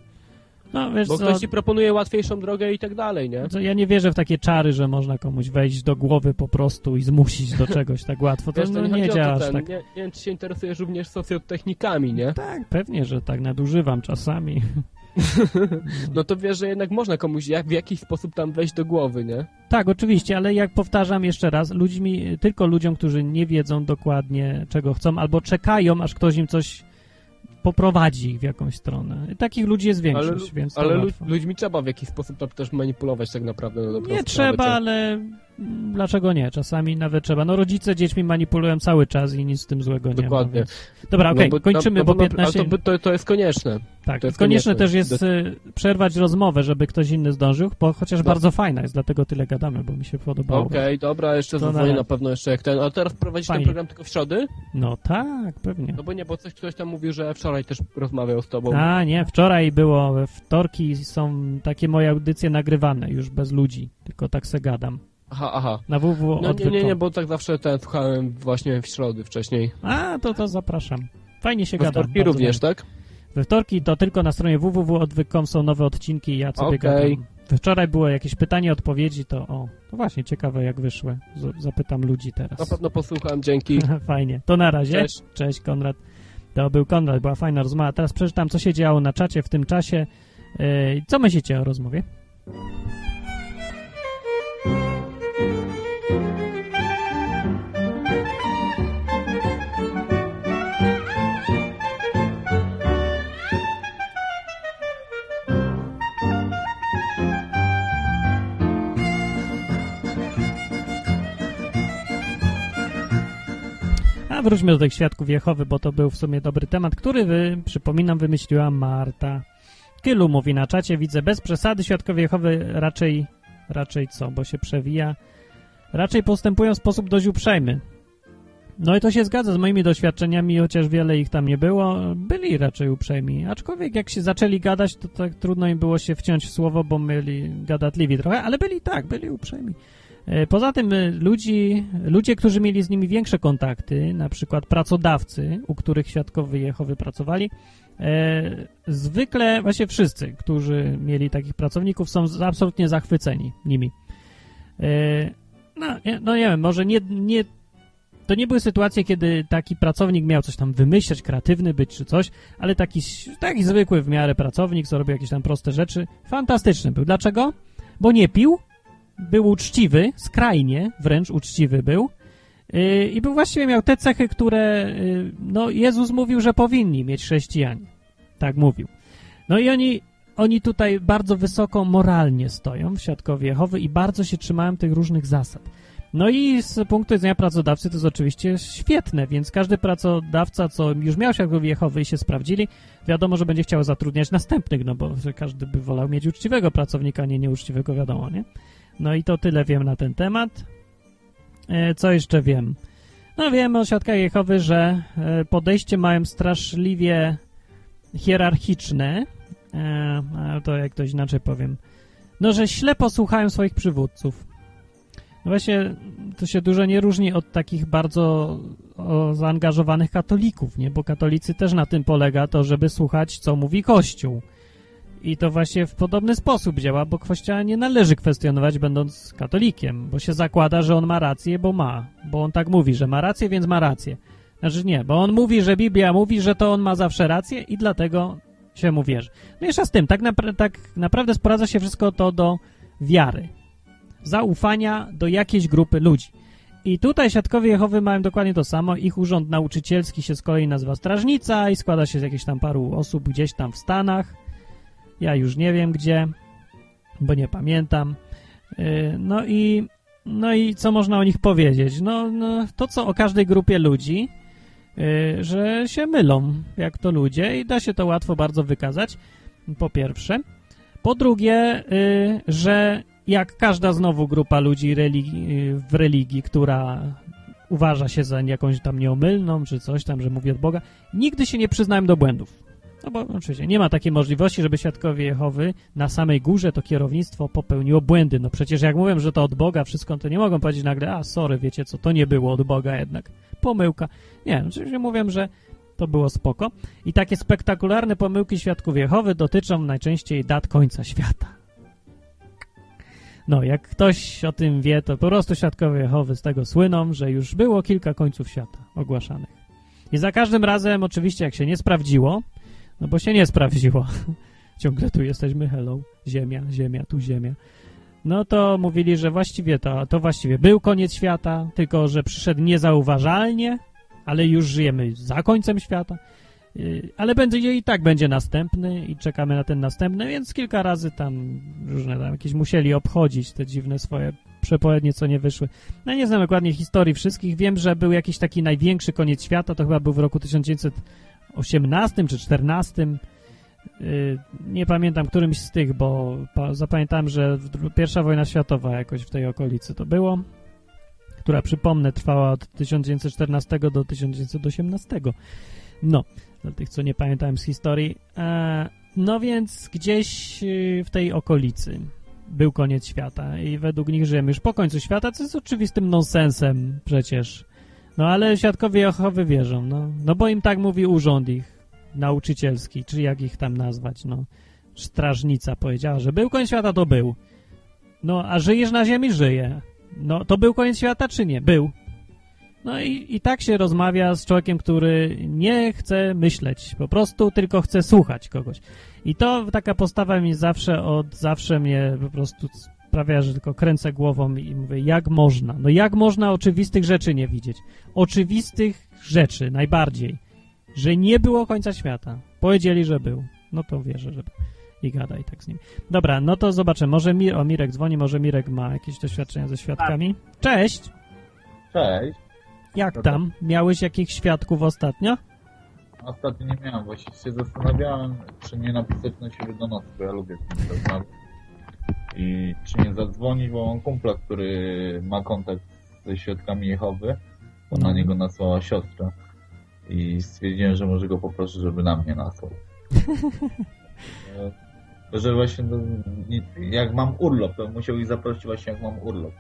No, wiesz Bo co, ktoś ci proponuje łatwiejszą drogę i tak dalej, nie? ja nie wierzę w takie czary, że można komuś wejść do głowy po prostu i zmusić do czegoś tak łatwo. To, wiesz, to no, nie, nie działa tak. Nie, nie wiem, czy się interesujesz również socjotechnikami, nie? Tak, pewnie, że tak. Nadużywam czasami. no to wiesz, że jednak można komuś jak, w jakiś sposób tam wejść do głowy, nie? Tak, oczywiście, ale jak powtarzam jeszcze raz, ludźmi, tylko ludziom, którzy nie wiedzą dokładnie czego chcą, albo czekają, aż ktoś im coś poprowadzi w jakąś stronę. Takich ludzi jest większość, ale, więc Ale lu ludźmi trzeba w jakiś sposób też manipulować tak naprawdę. No nie trzeba, ale dlaczego nie? Czasami nawet trzeba. No rodzice dziećmi manipulują cały czas i nic z tym złego nie Dokładnie. ma. Dokładnie. Dobra, okej, okay, no, kończymy, no, bo, bo 15... To, to, to jest konieczne. Tak, to jest konieczne, też jest Do... Y, przerwać rozmowę, żeby ktoś inny zdążył, bo chociaż no. bardzo fajna jest, dlatego tyle gadamy, bo mi się podobało. Okej, okay, dobra, jeszcze zadzwonię na... na pewno jeszcze jak ten. A teraz prowadzisz Fajnie. ten program tylko w środy? No tak, pewnie. No bo nie, bo coś ktoś tam mówił, że wczoraj też rozmawiał z tobą. A, nie, wczoraj było, wtorki są takie moje audycje nagrywane, już bez ludzi, tylko tak se gadam. Aha, aha. Na www No nie, nie, nie, bo tak zawsze ten słuchałem właśnie w środy wcześniej. A, to to zapraszam. Fajnie się gada. Wtorki również, tak? We wtorki to tylko na stronie www.odwyk.com są nowe odcinki i ja sobie okay. gadam. Wczoraj było jakieś pytanie, odpowiedzi, to o, to właśnie ciekawe jak wyszły. Z zapytam ludzi teraz. Na pewno posłucham, dzięki. Fajnie. To na razie. Cześć. Cześć, Konrad. To był Konrad, była fajna rozmowa. Teraz przeczytam, co się działo na czacie w tym czasie. Yy, co myślicie o rozmowie? Wróćmy do tych świadków Jehowy, bo to był w sumie dobry temat, który, wy, przypominam, wymyśliła Marta. Kylu mówi na czacie, widzę bez przesady, świadkowie Jehowy raczej, raczej co, bo się przewija, raczej postępują w sposób dość uprzejmy. No i to się zgadza z moimi doświadczeniami, chociaż wiele ich tam nie było, byli raczej uprzejmi. Aczkolwiek jak się zaczęli gadać, to tak trudno im było się wciąć w słowo, bo byli gadatliwi trochę, ale byli tak, byli uprzejmi. E, poza tym e, ludzi, ludzie, którzy mieli z nimi większe kontakty, na przykład pracodawcy, u których świadkowie Jehowy pracowali, e, zwykle, właśnie wszyscy, którzy mieli takich pracowników, są absolutnie zachwyceni nimi. E, no, no nie wiem, może nie, nie to nie były sytuacje, kiedy taki pracownik miał coś tam wymyśleć, kreatywny być czy coś, ale taki, taki zwykły w miarę pracownik, co robił jakieś tam proste rzeczy, fantastyczny był. Dlaczego? Bo nie pił, był uczciwy, skrajnie wręcz uczciwy był yy, i był właściwie miał te cechy, które yy, no Jezus mówił, że powinni mieć chrześcijanie. Tak mówił. No i oni, oni tutaj bardzo wysoko moralnie stoją w Świadkowie Jehowy i bardzo się trzymają tych różnych zasad. No i z punktu widzenia pracodawcy to jest oczywiście świetne, więc każdy pracodawca, co już miał Świadkowie Jehowy i się sprawdzili, wiadomo, że będzie chciał zatrudniać następnych, no bo każdy by wolał mieć uczciwego pracownika, a nie nieuczciwego, wiadomo, nie? No i to tyle wiem na ten temat. E, co jeszcze wiem? No wiem o świadkach Jehowy, że e, podejście mają straszliwie hierarchiczne, e, to jak to inaczej powiem, no, że ślepo słuchają swoich przywódców. No właśnie, to się dużo nie różni od takich bardzo zaangażowanych katolików, nie? Bo katolicy też na tym polega to, żeby słuchać, co mówi Kościół. I to właśnie w podobny sposób działa, bo Kościoła nie należy kwestionować będąc katolikiem, bo się zakłada, że on ma rację, bo ma. Bo on tak mówi, że ma rację, więc ma rację. Znaczy nie, bo on mówi, że Biblia mówi, że to on ma zawsze rację i dlatego się mu wierzy. No jeszcze z tym, tak, napra tak naprawdę sprowadza się wszystko to do wiary. Zaufania do jakiejś grupy ludzi. I tutaj Świadkowie Jehowy mają dokładnie to samo. Ich urząd nauczycielski się z kolei nazywa Strażnica i składa się z jakichś tam paru osób gdzieś tam w Stanach ja już nie wiem gdzie, bo nie pamiętam. Y, no i, no i co można o nich powiedzieć? No, no to, co o każdej grupie ludzi, y, że się mylą, jak to ludzie i da się to łatwo bardzo wykazać, po pierwsze. Po drugie, y, że jak każda znowu grupa ludzi w religii, która uważa się za jakąś tam nieomylną, czy coś tam, że mówi od Boga, nigdy się nie przyznają do błędów. No bo oczywiście nie ma takiej możliwości, żeby świadkowie Jehowy na samej górze to kierownictwo popełniło błędy. No przecież jak mówią, że to od Boga wszystko, to nie mogą powiedzieć nagle, a sorry, wiecie co, to nie było od Boga jednak. Pomyłka. Nie, oczywiście mówią, że to było spoko. I takie spektakularne pomyłki świadków Jehowy dotyczą najczęściej dat końca świata. No, jak ktoś o tym wie, to po prostu świadkowie Jehowy z tego słyną, że już było kilka końców świata ogłaszanych. I za każdym razem, oczywiście, jak się nie sprawdziło, no bo się nie sprawdziło. Ciągle tu jesteśmy, hello, ziemia, ziemia, tu ziemia. No to mówili, że właściwie to, to właściwie był koniec świata, tylko że przyszedł niezauważalnie, ale już żyjemy za końcem świata. Y, ale będzie i tak będzie następny i czekamy na ten następny, więc kilka razy tam różne tam jakieś musieli obchodzić te dziwne swoje przepowiednie, co nie wyszły. No nie znam dokładnie historii wszystkich. Wiem, że był jakiś taki największy koniec świata, to chyba był w roku 1918 czy 14. Y, nie pamiętam którymś z tych, bo zapamiętałem, że pierwsza wojna światowa jakoś w tej okolicy to było, która przypomnę trwała od 1914 do 1918. No, dla tych, co nie pamiętałem z historii. E, no więc gdzieś y, w tej okolicy był koniec świata i według nich żyjemy już po końcu świata, co jest oczywistym nonsensem przecież. No ale świadkowie Jehowy wierzą, no. No bo im tak mówi urząd ich nauczycielski, czy jak ich tam nazwać, no. Strażnica powiedziała, że był koniec świata, to był. No, a żyjesz na ziemi? Żyje. No, to był koniec świata, czy nie? Był. No i, i tak się rozmawia z człowiekiem, który nie chce myśleć, po prostu tylko chce słuchać kogoś. I to taka postawa mi zawsze od zawsze mnie po prostu sprawia, że tylko kręcę głową i mówię, jak można? No jak można oczywistych rzeczy nie widzieć? Oczywistych rzeczy najbardziej. Że nie było końca świata. Powiedzieli, że był. No to wierzę, że był. I gadaj tak z nim. Dobra, no to zobaczę. Może Mir o, Mirek dzwoni, może Mirek ma jakieś doświadczenia ze świadkami. Cześć! Cześć! Jak tam? Miałeś jakichś świadków ostatnio? Ostatnio nie miałem. Właśnie się zastanawiałem, czy nie napisać na siebie do nocy, bo ja lubię rozmawiać. I czy nie zadzwonić, bo mam kumpla, który ma kontakt ze świadkami Jehowy, bo na niego nasłała siostra. I stwierdziłem, że może go poproszę, żeby na mnie nasłał. że właśnie no, jak mam urlop, to musiał ich zaprosić właśnie jak mam urlop,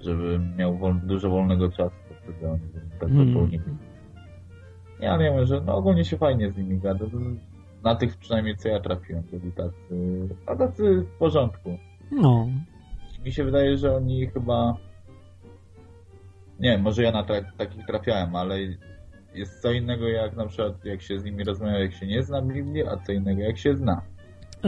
żeby miał wol, dużo wolnego czasu wtedy oni tak hmm. Ja wiem, że no ogólnie się fajnie z nimi gada. Na tych przynajmniej co ja trafiłem, byli tacy, a tacy w porządku. No. Mi się wydaje, że oni chyba nie może ja na tra takich trafiałem, ale jest co innego jak na przykład jak się z nimi rozmawia, jak się nie zna Biblii, a co innego jak się zna.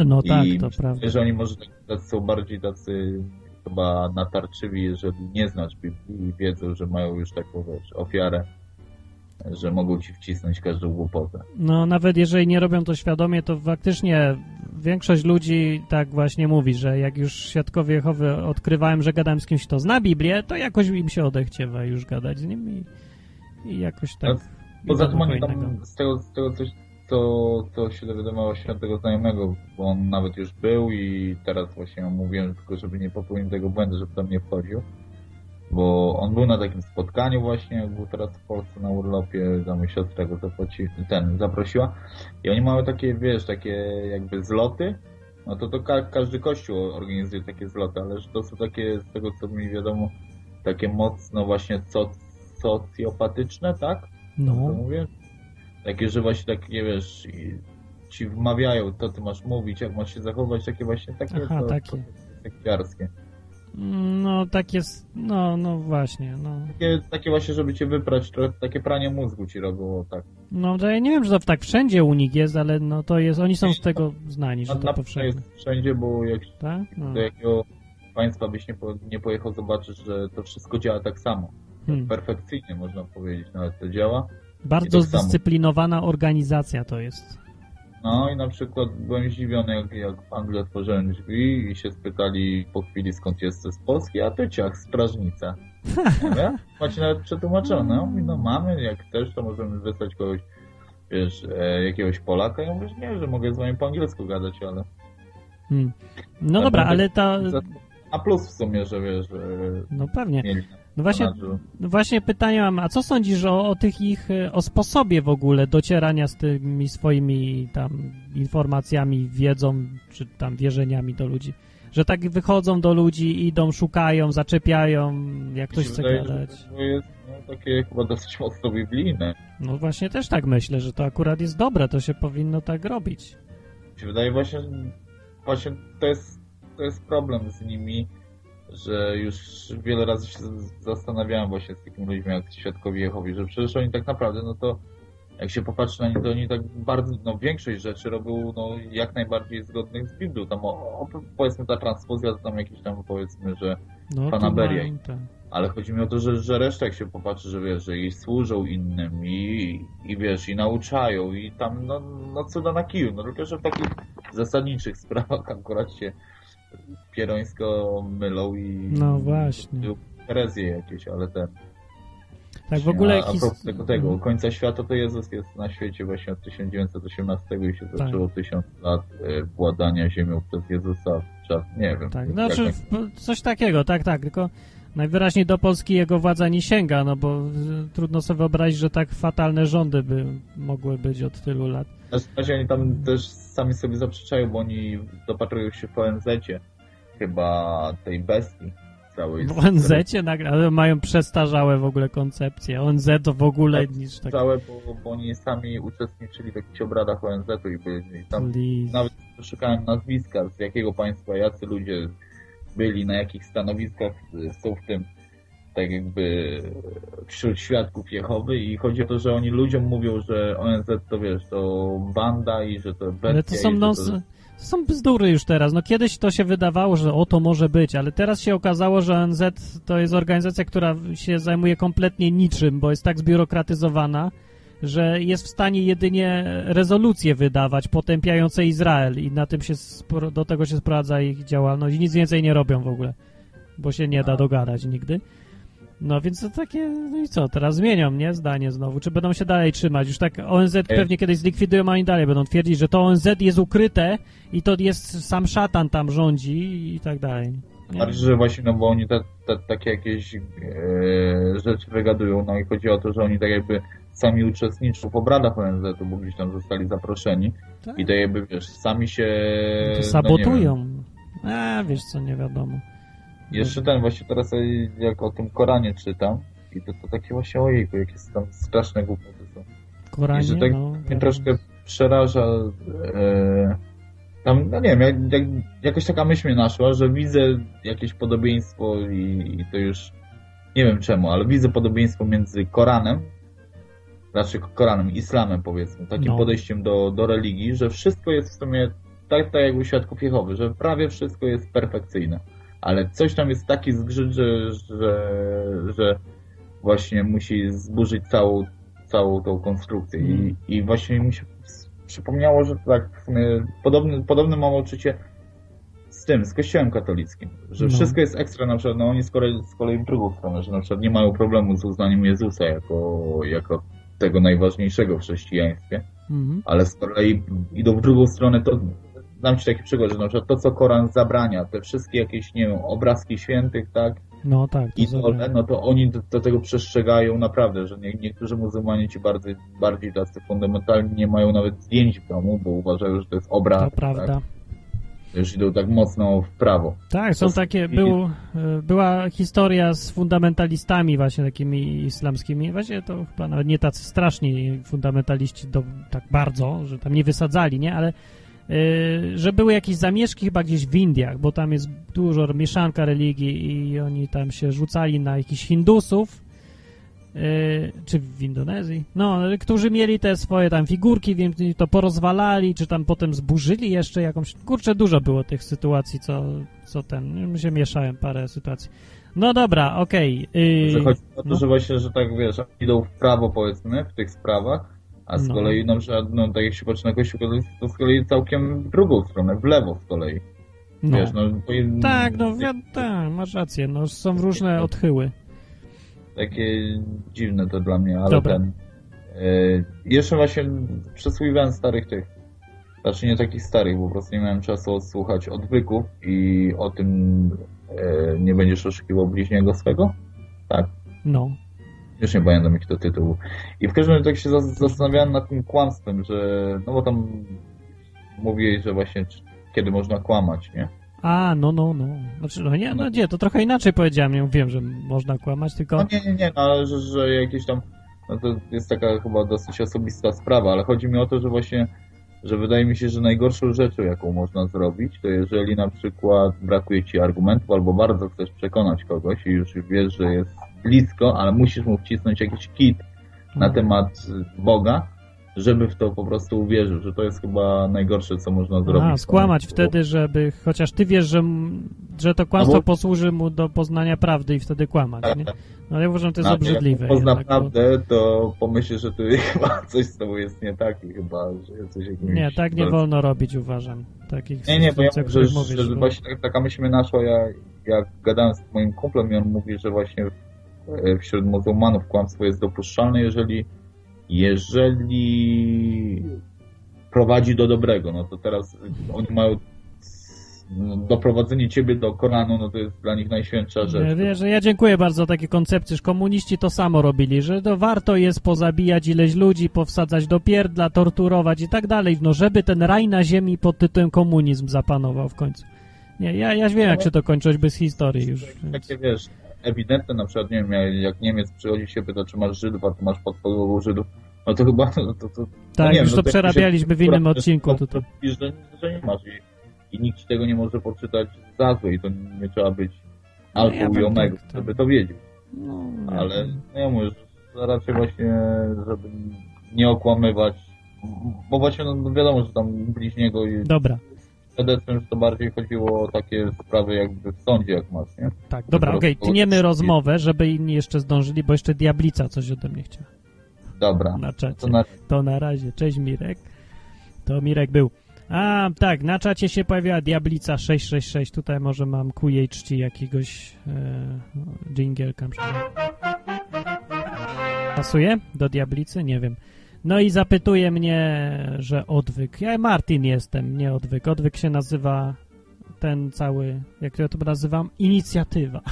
No I tak, to myślę, prawda. że oni może tacy są bardziej tacy chyba natarczywi, jeżeli nie znasz Biblii i wiedzą, że mają już taką wiesz, ofiarę, że mogą ci wcisnąć każdą głupotę. No nawet jeżeli nie robią to świadomie, to faktycznie większość ludzi tak właśnie mówi, że jak już świadkowie Jehowy odkrywałem, że gadałem z kimś, kto zna Biblię, to jakoś im się odechciewa już gadać z nim i, i jakoś tak... Poza tym oni tam z tego, z tego coś to, to się dowiadywało świętego znajomego, bo on nawet już był i teraz właśnie mówiłem tylko, żeby nie popełnił tego błędu, żeby tam nie wchodził. Bo on był na takim spotkaniu właśnie, jak był teraz w Polsce na urlopie, za mój siostrę go zapłaci, ten zaprosiła. I oni mają takie, wiesz, takie jakby zloty, no to to ka każdy kościół organizuje takie zloty, ale że to są takie, z tego co mi wiadomo, takie mocno właśnie soc socjopatyczne, tak? No. To mówię? Takie, że właśnie takie, wiesz, ci wmawiają, to ty masz mówić, jak masz się zachować, takie właśnie, takie, Aha, to, takie. sekciarskie. No, takie, no, no właśnie, no. Takie, takie właśnie, żeby cię wyprać, trochę takie pranie mózgu ci robiło, tak. No, to ja nie wiem, że to tak wszędzie u nich jest, ale no to jest, oni są z tego znani, że to na powszechnie. jest wszędzie, bo jak tak? no. do jakiego państwa byś nie, po, nie pojechał zobaczyć, że to wszystko działa tak samo. Hmm. Perfekcyjnie można powiedzieć, nawet to działa. Bardzo tak zdyscyplinowana samo. organizacja to jest. No i na przykład byłem zdziwiony, jak, jak w Anglii otworzyłem drzwi i się spytali po chwili skąd jesteś z Polski, a ty ciach, strażnica. Ja? Macie nawet przetłumaczone. Ja mówię, no mamy, jak też, to możemy wysłać kogoś, wiesz, e, jakiegoś Polaka. Ja mówię, nie, że mogę z wami po angielsku gadać, ale... Hmm. No dobra, ale ta... A plus w sumie, że wiesz, że... No pewnie. Mieli no właśnie, no właśnie pytanie mam, a co sądzisz o, o tych ich, e, o sposobie w ogóle docierania z tymi swoimi tam informacjami, wiedzą, czy tam wierzeniami do ludzi? Że tak wychodzą do ludzi, idą, szukają, zaczepiają, jak ktoś chce wydaje, gadać. To jest no, takie chyba dosyć mocno biblijne. No właśnie też tak myślę, że to akurat jest dobre, to się powinno tak robić. Mi się wydaje właśnie, właśnie to jest, to jest problem z nimi, że już wiele razy się zastanawiałem właśnie z takimi ludźmi jak Świadkowie Jehowi, że przecież oni tak naprawdę, no to jak się popatrzy na nich, to oni tak bardzo, no większość rzeczy robią no, jak najbardziej zgodnych z Biblią. Tam o, o, powiedzmy ta transfuzja to tam jakieś tam powiedzmy, że no, fanaberia. Ale chodzi mi o to, że, że reszta jak się popatrzy, że wiesz, że jej służą innym i, i wiesz, i nauczają i tam no, no cuda na kiju. No tylko, że w takich zasadniczych sprawach akurat się pierońsko mylą i... No właśnie. Herezje jakieś, ale ten... Tak w ogóle... A, a propos tego, tego mhm. końca świata, to Jezus jest na świecie właśnie od 1918 i się tak. zaczęło tysiąc lat e, władania ziemią przez Jezusa czas, nie wiem. Tak, znaczy coś takiego, tak, tak, tylko najwyraźniej do Polski jego władza nie sięga, no bo trudno sobie wyobrazić, że tak fatalne rządy by mogły być od tylu lat. Znaczy oni tam też sami sobie zaprzeczają, bo oni dopatrują się w ONZ-cie chyba tej bestii całej. W ONZ nagle mają przestarzałe w ogóle koncepcje. ONZ to w ogóle tak, niż tak. Całe, bo, bo, oni sami uczestniczyli w jakichś obradach ONZ-u i byli tam Please. nawet szukałem nazwiska, z jakiego państwa, jacy ludzie byli, na jakich stanowiskach są w tym tak jakby wśród świadków Jehowy i chodzi o to, że oni ludziom mówią, że ONZ to wiesz, to banda i że to bestia. Ale to są, no, to... są bzdury już teraz. No kiedyś to się wydawało, że o to może być, ale teraz się okazało, że ONZ to jest organizacja, która się zajmuje kompletnie niczym, bo jest tak zbiurokratyzowana, że jest w stanie jedynie rezolucje wydawać potępiające Izrael i na tym się do tego się sprowadza ich działalność i nic więcej nie robią w ogóle, bo się nie da dogadać nigdy. No więc to takie, no i co, teraz zmienią, nie, zdanie znowu, czy będą się dalej trzymać, już tak ONZ pewnie kiedyś zlikwidują, a oni dalej będą twierdzić, że to ONZ jest ukryte i to jest sam szatan tam rządzi i tak dalej. Znaczy, że właśnie, no bo oni te, te, takie jakieś e, rzeczy wygadują, no i chodzi o to, że oni tak jakby sami uczestniczą w obradach ONZ-u, bo gdzieś tam zostali zaproszeni tak. i to jakby, wiesz, sami się... No to sabotują. No A, wiesz co, nie wiadomo. Jeszcze ten, właśnie teraz jak o tym Koranie czytam i to, to takie właśnie ojejku, jakie tam straszne głupoty są. Koranie, I że tak no, mnie troszkę przeraża e, tam, no nie wiem, jak, jak, jakoś taka myśl mnie naszła, że widzę jakieś podobieństwo i, i to już nie wiem czemu, ale widzę podobieństwo między Koranem znaczy Koranem, Islamem powiedzmy, takim no. podejściem do, do religii, że wszystko jest w sumie tak, tak jakby świadków Jehowy, że prawie wszystko jest perfekcyjne. Ale coś tam jest taki zgrzyt, że, że, że właśnie musi zburzyć całą, całą tą konstrukcję. Mm. I, I właśnie mi się przypomniało, że tak w sumie podobne, podobne mam odczucie z tym, z kościołem katolickim, że no. wszystko jest ekstra, na przykład, no oni z kolei, z kolei w drugą stronę, że na przykład nie mają problemu z uznaniem Jezusa jako, jako tego najważniejszego w chrześcijaństwie, mhm. ale z kolei idą w drugą stronę, to dam Ci taki przykład, że na przykład to, co Koran zabrania, te wszystkie jakieś, nie wiem, obrazki świętych, tak, no tak. idole, no to oni do, do, tego przestrzegają naprawdę, że nie, niektórzy muzułmanie ci bardziej, bardziej tacy fundamentalni nie mają nawet zdjęć w domu, bo uważają, że to jest obraz. To tak? prawda. Już idą tak mocno w prawo. Tak, są takie, był, była historia z fundamentalistami właśnie takimi islamskimi, właśnie to chyba nawet nie tacy straszni fundamentaliści do, tak bardzo, że tam nie wysadzali, nie, ale że były jakieś zamieszki chyba gdzieś w Indiach, bo tam jest dużo mieszanka religii i oni tam się rzucali na jakichś Hindusów, Yy, czy w Indonezji, no, którzy mieli te swoje tam figurki, więc to porozwalali, czy tam potem zburzyli jeszcze jakąś, kurczę, dużo było tych sytuacji, co, co ten, się mieszałem parę sytuacji. No dobra, okej. Okay. Yy, chodzi o to, no. że właśnie, że tak wiesz, idą w prawo powiedzmy w tych sprawach, a z no. kolei na przykład, no tak jak się patrzy na kościół to z kolei całkiem w drugą stronę, w lewo z kolei. No. Wiesz, no, tak, no tak, masz rację, no są różne odchyły takie dziwne to dla mnie, ale Dobra. ten... Yy, jeszcze właśnie przesłuchiwałem starych tych, znaczy nie takich starych, bo po prostu nie miałem czasu odsłuchać odwyków i o tym yy, nie będziesz oszukiwał bliźniego swego? Tak? No. Już nie pamiętam jaki to tytuł. I w każdym razie tak się zastanawiałem nad tym kłamstwem, że no bo tam mówiłeś, że właśnie kiedy można kłamać, nie? A, no, no, no. Znaczy, no nie, no nie, to trochę inaczej powiedziałem. Nie wiem, że można kłamać, tylko... No nie, nie, nie, no, ale że, że jakieś tam... No to jest taka chyba dosyć osobista sprawa, ale chodzi mi o to, że właśnie że wydaje mi się, że najgorszą rzeczą, jaką można zrobić, to jeżeli na przykład brakuje ci argumentów albo bardzo chcesz przekonać kogoś i już wiesz, że jest blisko, ale musisz mu wcisnąć jakiś kit na mhm. temat Boga, żeby w to po prostu uwierzył, że to jest chyba najgorsze, co można zrobić. A, skłamać wtedy, żeby, chociaż ty wiesz, że, że to kłamstwo bo... posłuży mu do poznania prawdy i wtedy kłamać, nie? No ja uważam, że to jest znaczy, obrzydliwe. Jak pozna prawdę, bo... to pomyśli, że tu chyba coś z tobą jest nie tak i chyba, że coś jakimś... Nie, tak nie wolno robić, uważam. Takich nie, nie, bo ja mówię, że, mówisz, że bo... właśnie tak, taka myśl mnie naszła, jak, jak gadałem z moim kumplem i on mówi, że właśnie wśród muzułmanów kłamstwo jest dopuszczalne, jeżeli jeżeli prowadzi do dobrego, no to teraz oni mają doprowadzenie ciebie do Koranu, no to jest dla nich najświętsza rzecz. Wiesz, ja dziękuję bardzo za takie koncepcje, że komuniści to samo robili, że to warto jest pozabijać ileś ludzi, powsadzać do pierdla, torturować i tak dalej, no żeby ten raj na ziemi pod tytułem komunizm zapanował w końcu. Nie, ja, ja wiem, jak się to kończyć bez historii już. Takie, wiesz, ewidentne, na przykład, nie wiem, jak Niemiec przychodzi się pyta, czy masz Żydów, a ty masz podpodłogą Żydów, no to chyba... No to, to, tak, no już no to, to przerabialiśmy w innym odcinku. To, to... Że, że nie masz i, i nikt ci tego nie może poczytać za złe i to nie trzeba być alfą no, ja i omega, tak, żeby to wiedzieć. No, Ale no ja mówię, że raczej właśnie, żeby nie okłamywać, bo właśnie no, wiadomo, że tam bliźniego i... Dobra. Że to bardziej chodziło o takie sprawy jakby w sądzie, jak masz, nie? Tak, dobra, okej, okay. tniemy rozmowę, żeby inni jeszcze zdążyli, bo jeszcze Diablica coś ode mnie chciała. Dobra. Na czacie. To na... to na razie. Cześć Mirek. To Mirek był. A, tak, na czacie się pojawiła Diablica 666. Tutaj może mam ku jej czci jakiegoś e, dżingielka. Pasuje do Diablicy? Nie wiem. No i zapytuje mnie, że odwyk. Ja Martin jestem, nie odwyk. Odwyk się nazywa ten cały, jak ja to nazywam, inicjatywa.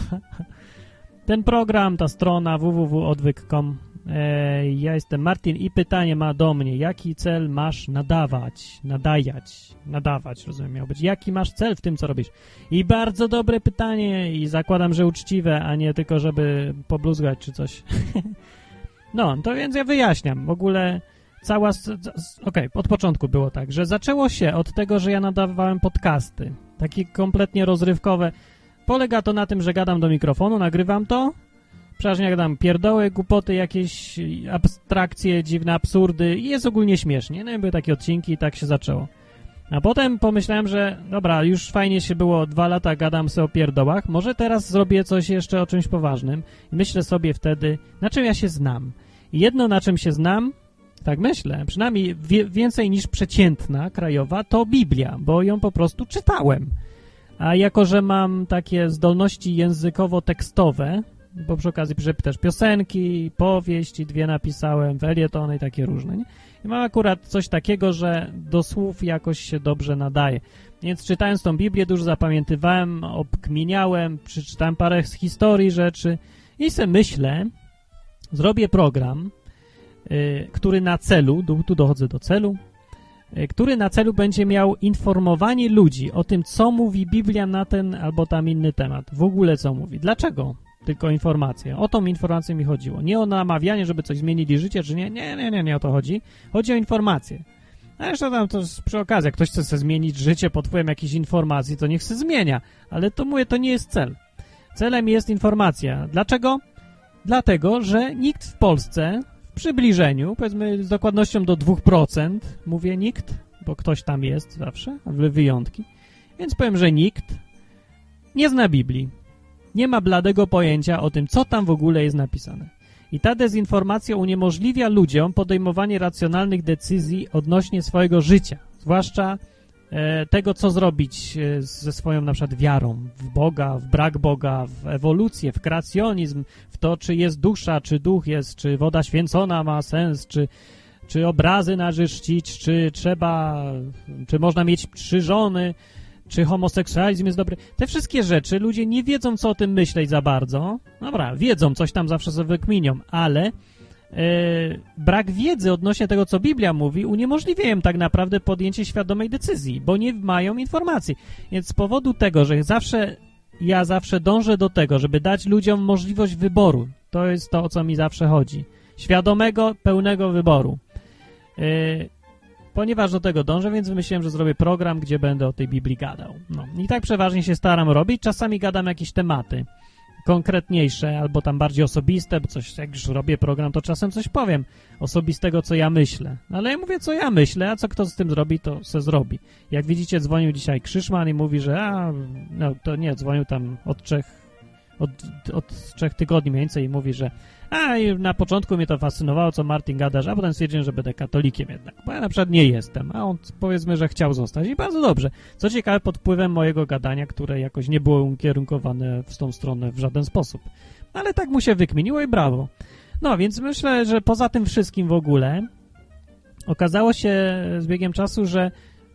Ten program, ta strona www.odwyk.com E, ja jestem Martin i pytanie ma do mnie. Jaki cel masz nadawać, nadajać, nadawać, rozumiem, miał być. Jaki masz cel w tym, co robisz? I bardzo dobre pytanie i zakładam, że uczciwe, a nie tylko, żeby pobluzgać czy coś. no, to więc ja wyjaśniam. W ogóle cała... Okej, okay, od początku było tak, że zaczęło się od tego, że ja nadawałem podcasty. Takie kompletnie rozrywkowe. Polega to na tym, że gadam do mikrofonu, nagrywam to, Przeważnie jak dam pierdoły, głupoty, jakieś abstrakcje, dziwne absurdy i jest ogólnie śmiesznie. No i były takie odcinki i tak się zaczęło. A potem pomyślałem, że dobra, już fajnie się było, dwa lata gadam sobie o pierdołach, może teraz zrobię coś jeszcze o czymś poważnym. I myślę sobie wtedy, na czym ja się znam. I jedno, na czym się znam, tak myślę, przynajmniej więcej niż przeciętna krajowa, to Biblia, bo ją po prostu czytałem. A jako, że mam takie zdolności językowo-tekstowe, bo przy okazji piszę też piosenki, powieści, dwie napisałem, felietony i takie różne, nie? I mam akurat coś takiego, że do słów jakoś się dobrze nadaje. Więc czytając tą Biblię dużo zapamiętywałem, obkminiałem, przeczytałem parę z historii rzeczy i sobie myślę, zrobię program, y, który na celu, tu dochodzę do celu, y, który na celu będzie miał informowanie ludzi o tym, co mówi Biblia na ten albo tam inny temat. W ogóle co mówi. Dlaczego? Tylko informację. O tą informację mi chodziło. Nie o namawianie, żeby coś zmienili życie, czy nie. Nie, nie, nie, nie o to chodzi. Chodzi o informację. A jeszcze tam to przy okazji, jak ktoś chce sobie zmienić życie pod wpływem jakiejś informacji, to niech się zmienia. Ale to mówię, to nie jest cel. Celem jest informacja. Dlaczego? Dlatego, że nikt w Polsce w przybliżeniu, powiedzmy z dokładnością do 2%, mówię nikt, bo ktoś tam jest zawsze, wyjątki, więc powiem, że nikt nie zna Biblii nie ma bladego pojęcia o tym, co tam w ogóle jest napisane. I ta dezinformacja uniemożliwia ludziom podejmowanie racjonalnych decyzji odnośnie swojego życia, zwłaszcza e, tego, co zrobić e, ze swoją na przykład wiarą w Boga, w brak Boga, w ewolucję, w kreacjonizm, w to, czy jest dusza, czy duch jest, czy woda święcona ma sens, czy, czy obrazy należy czcić, czy trzeba, czy można mieć trzy żony, czy homoseksualizm jest dobry. Te wszystkie rzeczy ludzie nie wiedzą, co o tym myśleć za bardzo. Dobra, wiedzą, coś tam zawsze sobie wykminią, ale e, brak wiedzy odnośnie tego, co Biblia mówi, uniemożliwia im tak naprawdę podjęcie świadomej decyzji, bo nie mają informacji. Więc z powodu tego, że zawsze ja zawsze dążę do tego, żeby dać ludziom możliwość wyboru. To jest to, o co mi zawsze chodzi. Świadomego, pełnego wyboru. Yy, Ponieważ do tego dążę, więc wymyśliłem, że zrobię program, gdzie będę o tej Biblii gadał. No. I tak przeważnie się staram robić. Czasami gadam jakieś tematy. konkretniejsze, albo tam bardziej osobiste, bo coś, jak już robię program, to czasem coś powiem osobistego, co ja myślę. No, ale ja mówię, co ja myślę, a co kto z tym zrobi, to se zrobi. Jak widzicie, dzwonił dzisiaj Krzyszman i mówi, że a, no to nie, dzwonił tam od trzech, od, od trzech tygodni mniej więcej i mówi, że a na początku mnie to fascynowało, co Martin gadasz, a potem stwierdziłem, że będę katolikiem jednak, bo ja na przykład nie jestem, a on powiedzmy, że chciał zostać i bardzo dobrze. Co ciekawe, pod wpływem mojego gadania, które jakoś nie było ukierunkowane w tą stronę w żaden sposób. Ale tak mu się wykminiło i brawo. No, więc myślę, że poza tym wszystkim w ogóle okazało się z biegiem czasu, że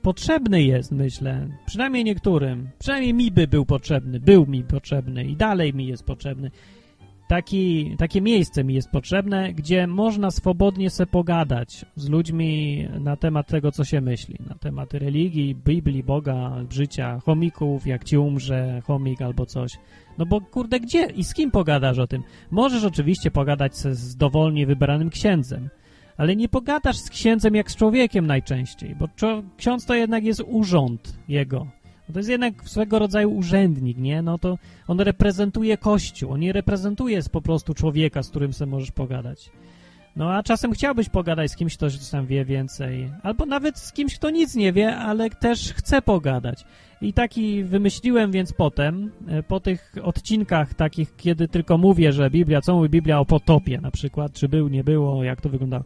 potrzebny jest, myślę, przynajmniej niektórym, przynajmniej mi by był potrzebny, był mi potrzebny i dalej mi jest potrzebny. Taki, takie miejsce mi jest potrzebne, gdzie można swobodnie se pogadać z ludźmi na temat tego, co się myśli, na temat religii, Biblii, Boga, życia, chomików, jak ci umrze chomik albo coś. No bo kurde, gdzie i z kim pogadasz o tym? Możesz oczywiście pogadać z dowolnie wybranym księdzem, ale nie pogadasz z księdzem jak z człowiekiem najczęściej, bo ksiądz to jednak jest urząd jego no to jest jednak swego rodzaju urzędnik, nie? No to on reprezentuje Kościół, on nie reprezentuje po prostu człowieka, z którym sobie możesz pogadać. No a czasem chciałbyś pogadać z kimś, kto tam wie więcej, albo nawet z kimś, kto nic nie wie, ale też chce pogadać. I taki wymyśliłem więc potem, e, po tych odcinkach takich, kiedy tylko mówię, że Biblia, co mówi Biblia o potopie na przykład, czy był, nie było, jak to wyglądało.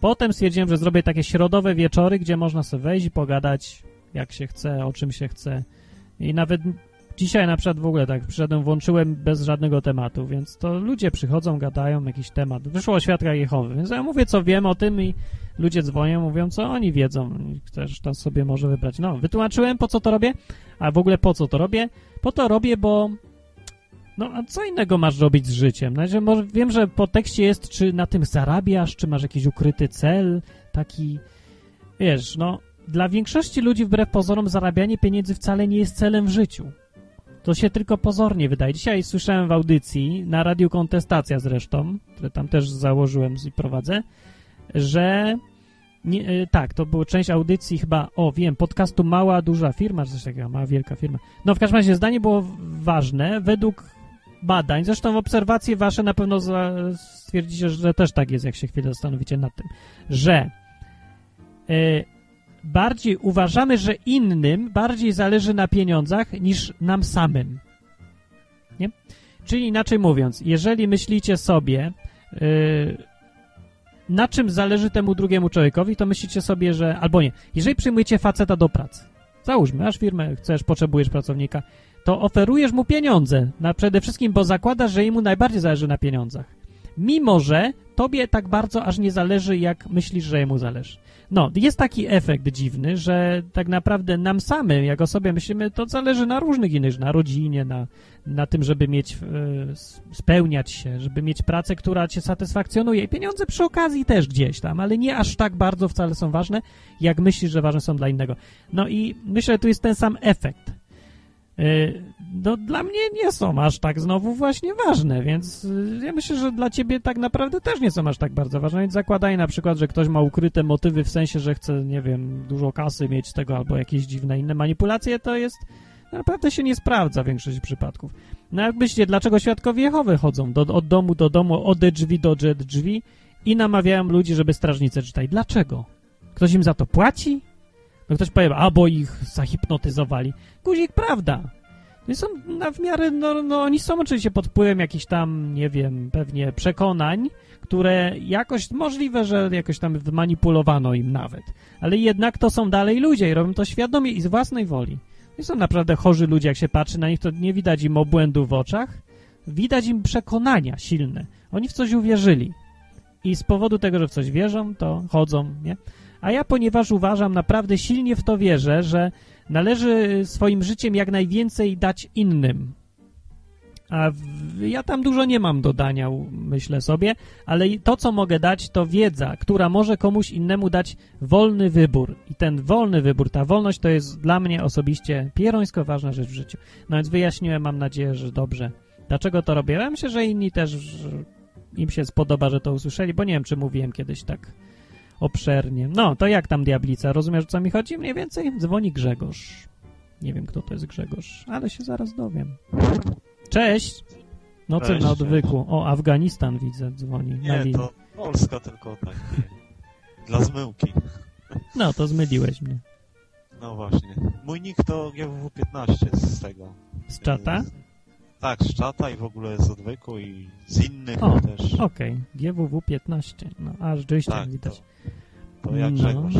Potem stwierdziłem, że zrobię takie środowe wieczory, gdzie można sobie wejść i pogadać jak się chce, o czym się chce. I nawet dzisiaj na przykład w ogóle tak przyszedłem, włączyłem bez żadnego tematu, więc to ludzie przychodzą, gadają jakiś temat. Wyszło o świadkach Jehowy, więc ja mówię, co wiem o tym i ludzie dzwonią, mówią, co oni wiedzą. Też to sobie może wybrać. No, wytłumaczyłem, po co to robię, a w ogóle po co to robię? Po to robię, bo no, a co innego masz robić z życiem? Znaczy, może, wiem, że po tekście jest, czy na tym zarabiasz, czy masz jakiś ukryty cel, taki, wiesz, no, dla większości ludzi wbrew pozorom zarabianie pieniędzy wcale nie jest celem w życiu. To się tylko pozornie wydaje. Dzisiaj słyszałem w audycji, na Radiu Kontestacja zresztą, które tam też założyłem i prowadzę, że nie, e, tak, to była część audycji chyba, o wiem, podcastu Mała, Duża Firma, coś takiego, Mała, Wielka Firma. No w każdym razie zdanie było ważne, według badań, zresztą obserwacje wasze na pewno stwierdzicie, że też tak jest, jak się chwilę zastanowicie nad tym, że y, bardziej uważamy, że innym bardziej zależy na pieniądzach niż nam samym. Nie? Czyli inaczej mówiąc, jeżeli myślicie sobie, yy, na czym zależy temu drugiemu człowiekowi, to myślicie sobie, że albo nie. Jeżeli przyjmujecie faceta do pracy, załóżmy, masz firmę, chcesz, potrzebujesz pracownika, to oferujesz mu pieniądze. Na, przede wszystkim, bo zakładasz, że jemu najbardziej zależy na pieniądzach. Mimo, że tobie tak bardzo aż nie zależy, jak myślisz, że jemu zależy. No, jest taki efekt dziwny, że tak naprawdę nam samym, jak o sobie myślimy, to zależy na różnych innych, na rodzinie, na, na tym, żeby mieć, e, spełniać się, żeby mieć pracę, która cię satysfakcjonuje i pieniądze przy okazji też gdzieś tam, ale nie aż tak bardzo wcale są ważne, jak myślisz, że ważne są dla innego. No i myślę, że tu jest ten sam efekt. E, no dla mnie nie są aż tak znowu właśnie ważne, więc y, ja myślę, że dla ciebie tak naprawdę też nie są aż tak bardzo ważne, więc zakładaj na przykład, że ktoś ma ukryte motywy w sensie, że chce, nie wiem, dużo kasy mieć z tego albo jakieś dziwne inne manipulacje, to jest naprawdę się nie sprawdza w większości przypadków. No jak myślicie, dlaczego świadkowie Jehowy chodzą do, od domu do domu, od drzwi do drzwi i namawiają ludzi, żeby strażnicę czytali? Dlaczego? Ktoś im za to płaci? No ktoś powie, albo ich zahipnotyzowali. Guzik, prawda. No są na w miarę, no, no oni są oczywiście pod wpływem jakichś tam, nie wiem, pewnie przekonań, które jakoś, możliwe, że jakoś tam manipulowano im nawet. Ale jednak to są dalej ludzie i robią to świadomie i z własnej woli. I są naprawdę chorzy ludzie, jak się patrzy na nich, to nie widać im obłędu w oczach, widać im przekonania silne. Oni w coś uwierzyli. I z powodu tego, że w coś wierzą, to chodzą, nie? A ja, ponieważ uważam, naprawdę silnie w to wierzę, że należy swoim życiem jak najwięcej dać innym. A w, ja tam dużo nie mam dodania, myślę sobie, ale to, co mogę dać, to wiedza, która może komuś innemu dać wolny wybór. I ten wolny wybór, ta wolność to jest dla mnie osobiście pierońsko ważna rzecz w życiu. No więc wyjaśniłem, mam nadzieję, że dobrze. Dlaczego to robię? Ja myślę, że inni też im się spodoba, że to usłyszeli, bo nie wiem, czy mówiłem kiedyś tak obszernie. No, to jak tam diablica? Rozumiesz, o co mi chodzi? Mniej więcej dzwoni Grzegorz. Nie wiem, kto to jest Grzegorz, ale się zaraz dowiem. Cześć! Nocy na odwyku. O, Afganistan widzę, dzwoni. Nie, to Polska tylko tak. Dla zmyłki. No, to zmyliłeś mnie. No właśnie. Mój nick to GWW15 z tego. Z czata? Tak, z czata i w ogóle z odwyku i z innych o, też. okej. Okay. GWW15. No, aż rzeczywiście tak, widać. To, to jak no. Grzegorz.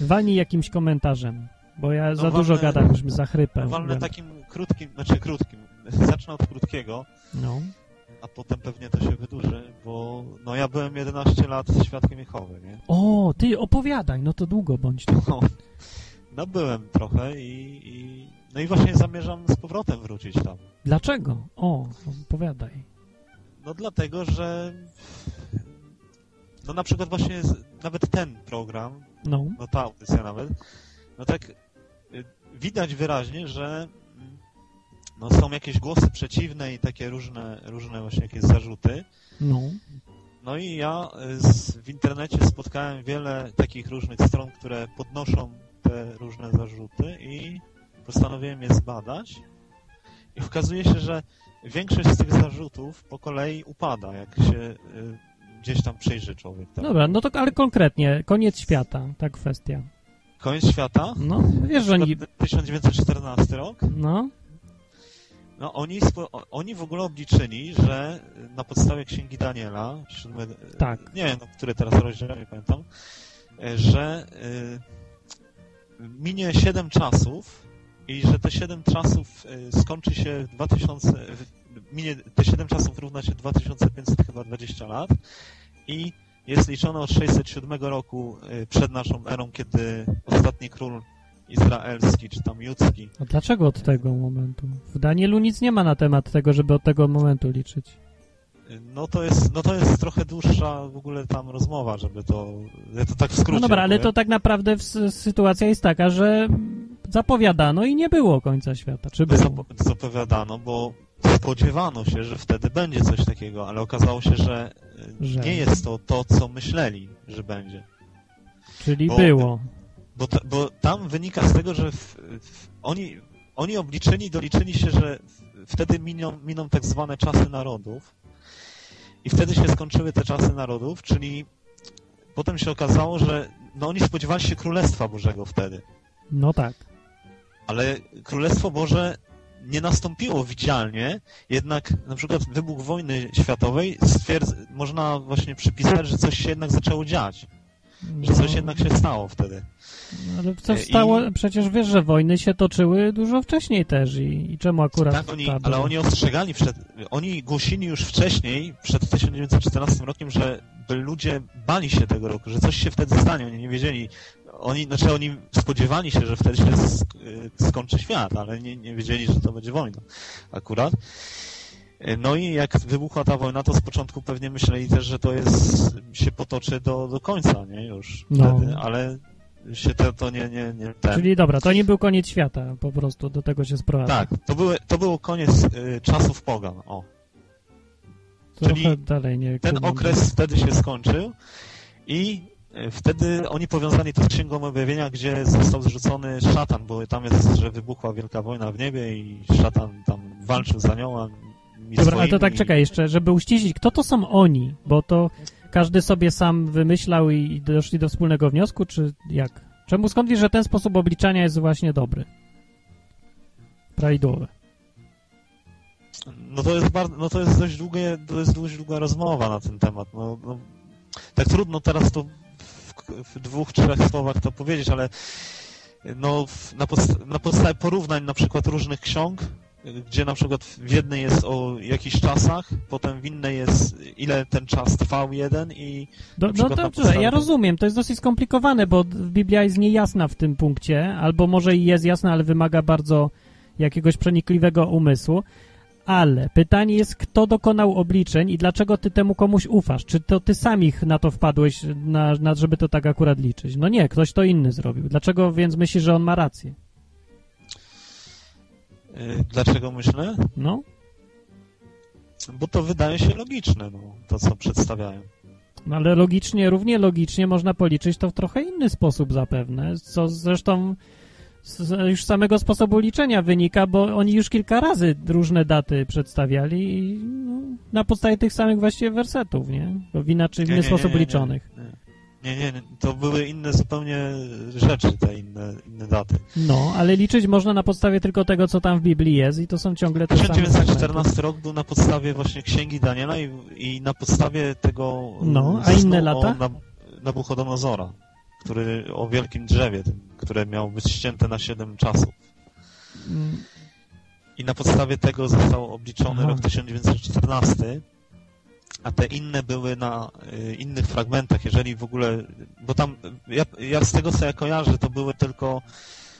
Walnij jakimś komentarzem, bo ja no za walne, dużo gadam, już mi zachrypę. Walnę takim krótkim, znaczy krótkim. Zacznę od krótkiego. No. A potem pewnie to się wydłuży, bo no ja byłem 11 lat świadkiem Jehowy, nie? O, ty opowiadaj, no to długo bądź. No, no byłem trochę i, i no i właśnie zamierzam z powrotem wrócić tam. Dlaczego? O, opowiadaj. No dlatego, że no na przykład właśnie nawet ten program, no, no ta audycja nawet, no tak y, widać wyraźnie, że no są jakieś głosy przeciwne i takie różne, różne właśnie jakieś zarzuty. No. No i ja z, w internecie spotkałem wiele takich różnych stron, które podnoszą te różne zarzuty i postanowiłem je zbadać i okazuje się, że większość z tych zarzutów po kolei upada, jak się y, gdzieś tam przyjrzy człowiek. Tak? Dobra, no to ale konkretnie, koniec świata, ta kwestia. Koniec świata? No, wiesz, że oni... 1914 rok? No. No, oni, oni w ogóle obliczyli, że na podstawie Księgi Daniela, siódmy, tak. nie wiem, no, który teraz rozdział, nie pamiętam, że y, minie 7 czasów i że te 7 czasów y, skończy się w 2000, minie, te 7 czasów równa się 2500 chyba 20 lat i jest liczone od 607 roku y, przed naszą erą, kiedy ostatni król izraelski, czy tam judzki. A dlaczego od tego momentu? W Danielu nic nie ma na temat tego, żeby od tego momentu liczyć. No to jest, no to jest trochę dłuższa w ogóle tam rozmowa, żeby to, ja to tak w skrócie No dobra, ale to tak naprawdę sytuacja jest taka, że zapowiadano i nie było końca świata, czy było? Zapowiadano, bo spodziewano się, że wtedy będzie coś takiego, ale okazało się, że, że... nie jest to to, co myśleli, że będzie. Czyli bo, było. Bo, bo tam wynika z tego, że w, w, oni, oni obliczyli, doliczyli się, że wtedy miną, miną tak zwane czasy narodów, i wtedy się skończyły te czasy narodów, czyli potem się okazało, że no oni spodziewali się Królestwa Bożego wtedy. No tak. Ale Królestwo Boże nie nastąpiło widzialnie, jednak na przykład wybuch wojny światowej można właśnie przypisać, że coś się jednak zaczęło dziać. No. Że coś jednak się stało wtedy. No, ale co stało? I... Przecież wiesz, że wojny się toczyły dużo wcześniej też i, i czemu akurat... Tak, oni, ale oni ostrzegali przed... Oni głosili już wcześniej, przed 1914 rokiem, że ludzie bali się tego roku, że coś się wtedy stanie. Oni nie wiedzieli... Oni, znaczy oni spodziewali się, że wtedy się skończy świat, ale nie, nie wiedzieli, że to będzie wojna akurat. No i jak wybuchła ta wojna, to z początku pewnie myśleli też, że to jest, się potoczy do, do końca, nie, już no. wtedy, ale się to, to nie, nie, nie ten. Czyli dobra, to nie był koniec świata, po prostu do tego się sprowadza. Tak, to, były, to było koniec y, czasów pogan, o. Trochę Czyli dalej nie ten okres wtedy się skończył i y, wtedy oni powiązali to z Księgą Objawienia, gdzie został zrzucony szatan, bo tam jest, że wybuchła wielka wojna w niebie i szatan tam walczył z aniołem, Dobra, ale to tak czekaj jeszcze, żeby uściślić, kto to są oni? Bo to każdy sobie sam wymyślał i doszli do wspólnego wniosku, czy jak? Czemu skąd wiesz, że ten sposób obliczania jest właśnie dobry? Prawidłowy. No to jest bardzo, no to jest dość długie, to jest dość długa rozmowa na ten temat. No, no tak trudno teraz to w, w, dwóch, trzech słowach to powiedzieć, ale no na, podst na podstawie porównań na przykład różnych ksiąg gdzie na przykład w jednej jest o jakichś czasach, potem w innej jest ile ten czas trwał jeden i... Do, no dobrze, podstawie... ja rozumiem, to jest dosyć skomplikowane, bo Biblia jest niejasna w tym punkcie, albo może i jest jasna, ale wymaga bardzo jakiegoś przenikliwego umysłu. Ale pytanie jest, kto dokonał obliczeń i dlaczego ty temu komuś ufasz? Czy to ty samich na to wpadłeś, na, na, żeby to tak akurat liczyć? No nie, ktoś to inny zrobił. Dlaczego więc myślisz, że on ma rację? Y, dlaczego myślę? No. Bo to wydaje się logiczne, no, to co przedstawiają. No ale logicznie, równie logicznie można policzyć to w trochę inny sposób zapewne, co zresztą z już samego sposobu liczenia wynika, bo oni już kilka razy różne daty przedstawiali i no, na podstawie tych samych właściwie wersetów, nie? W inaczej, w inny nie, sposób nie, nie, liczonych. Nie, nie, to były inne zupełnie rzeczy, te inne, inne daty. No, ale liczyć można na podstawie tylko tego, co tam w Biblii jest i to są ciągle te 1914 rok był na podstawie właśnie Księgi Daniela i, i na podstawie tego... No, a inne lata? Na, Nabuchodonozora, który o wielkim drzewie, które miało być ścięte na 7 czasów. Mm. I na podstawie tego został obliczony Aha. rok 1914 a te inne były na y, innych fragmentach, jeżeli w ogóle, bo tam, ja, ja z tego co ja kojarzę, to były tylko,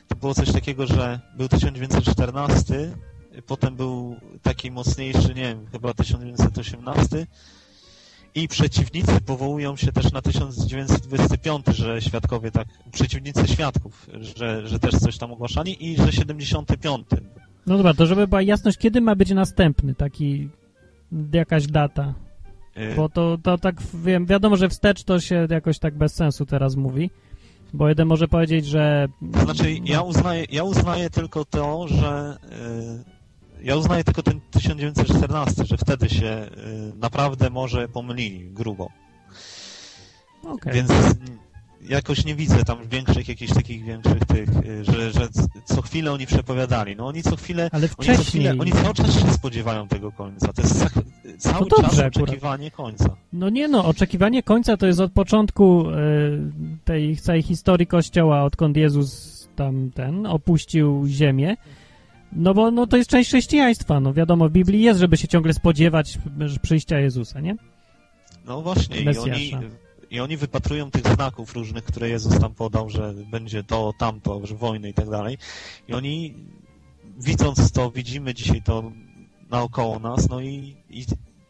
to było coś takiego, że był 1914, potem był taki mocniejszy, nie wiem, chyba 1918 i przeciwnicy powołują się też na 1925, że świadkowie tak, przeciwnicy świadków, że, że też coś tam ogłaszali i że 75. No dobra, to żeby była jasność, kiedy ma być następny taki, jakaś data? Bo to, to tak, wiem, wiadomo, że wstecz to się jakoś tak bez sensu teraz mówi. Bo jeden może powiedzieć, że... Znaczy, ja uznaję, ja uznaję tylko to, że... Yy, ja uznaję tylko ten 1914, że wtedy się yy, naprawdę może pomylili grubo. Okay. Więc jakoś nie widzę tam większych, jakichś takich większych tych, y, że, że co chwilę oni przepowiadali. No oni co chwilę, Ale wcześniej... oni, co chwilę, oni cały czas się spodziewają tego końca. To jest cały to dobrze, czas oczekiwanie akurat. końca. No nie no, oczekiwanie końca to jest od początku y, tej całej historii Kościoła, odkąd Jezus tam ten opuścił ziemię. No bo no, to jest część chrześcijaństwa. No wiadomo, w Biblii jest, żeby się ciągle spodziewać przyjścia Jezusa, nie? No właśnie, Mesjasza. i oni i oni wypatrują tych znaków różnych, które Jezus tam podał, że będzie to, tamto, że wojny i tak dalej. I oni, widząc to, widzimy dzisiaj to naokoło nas, no i, i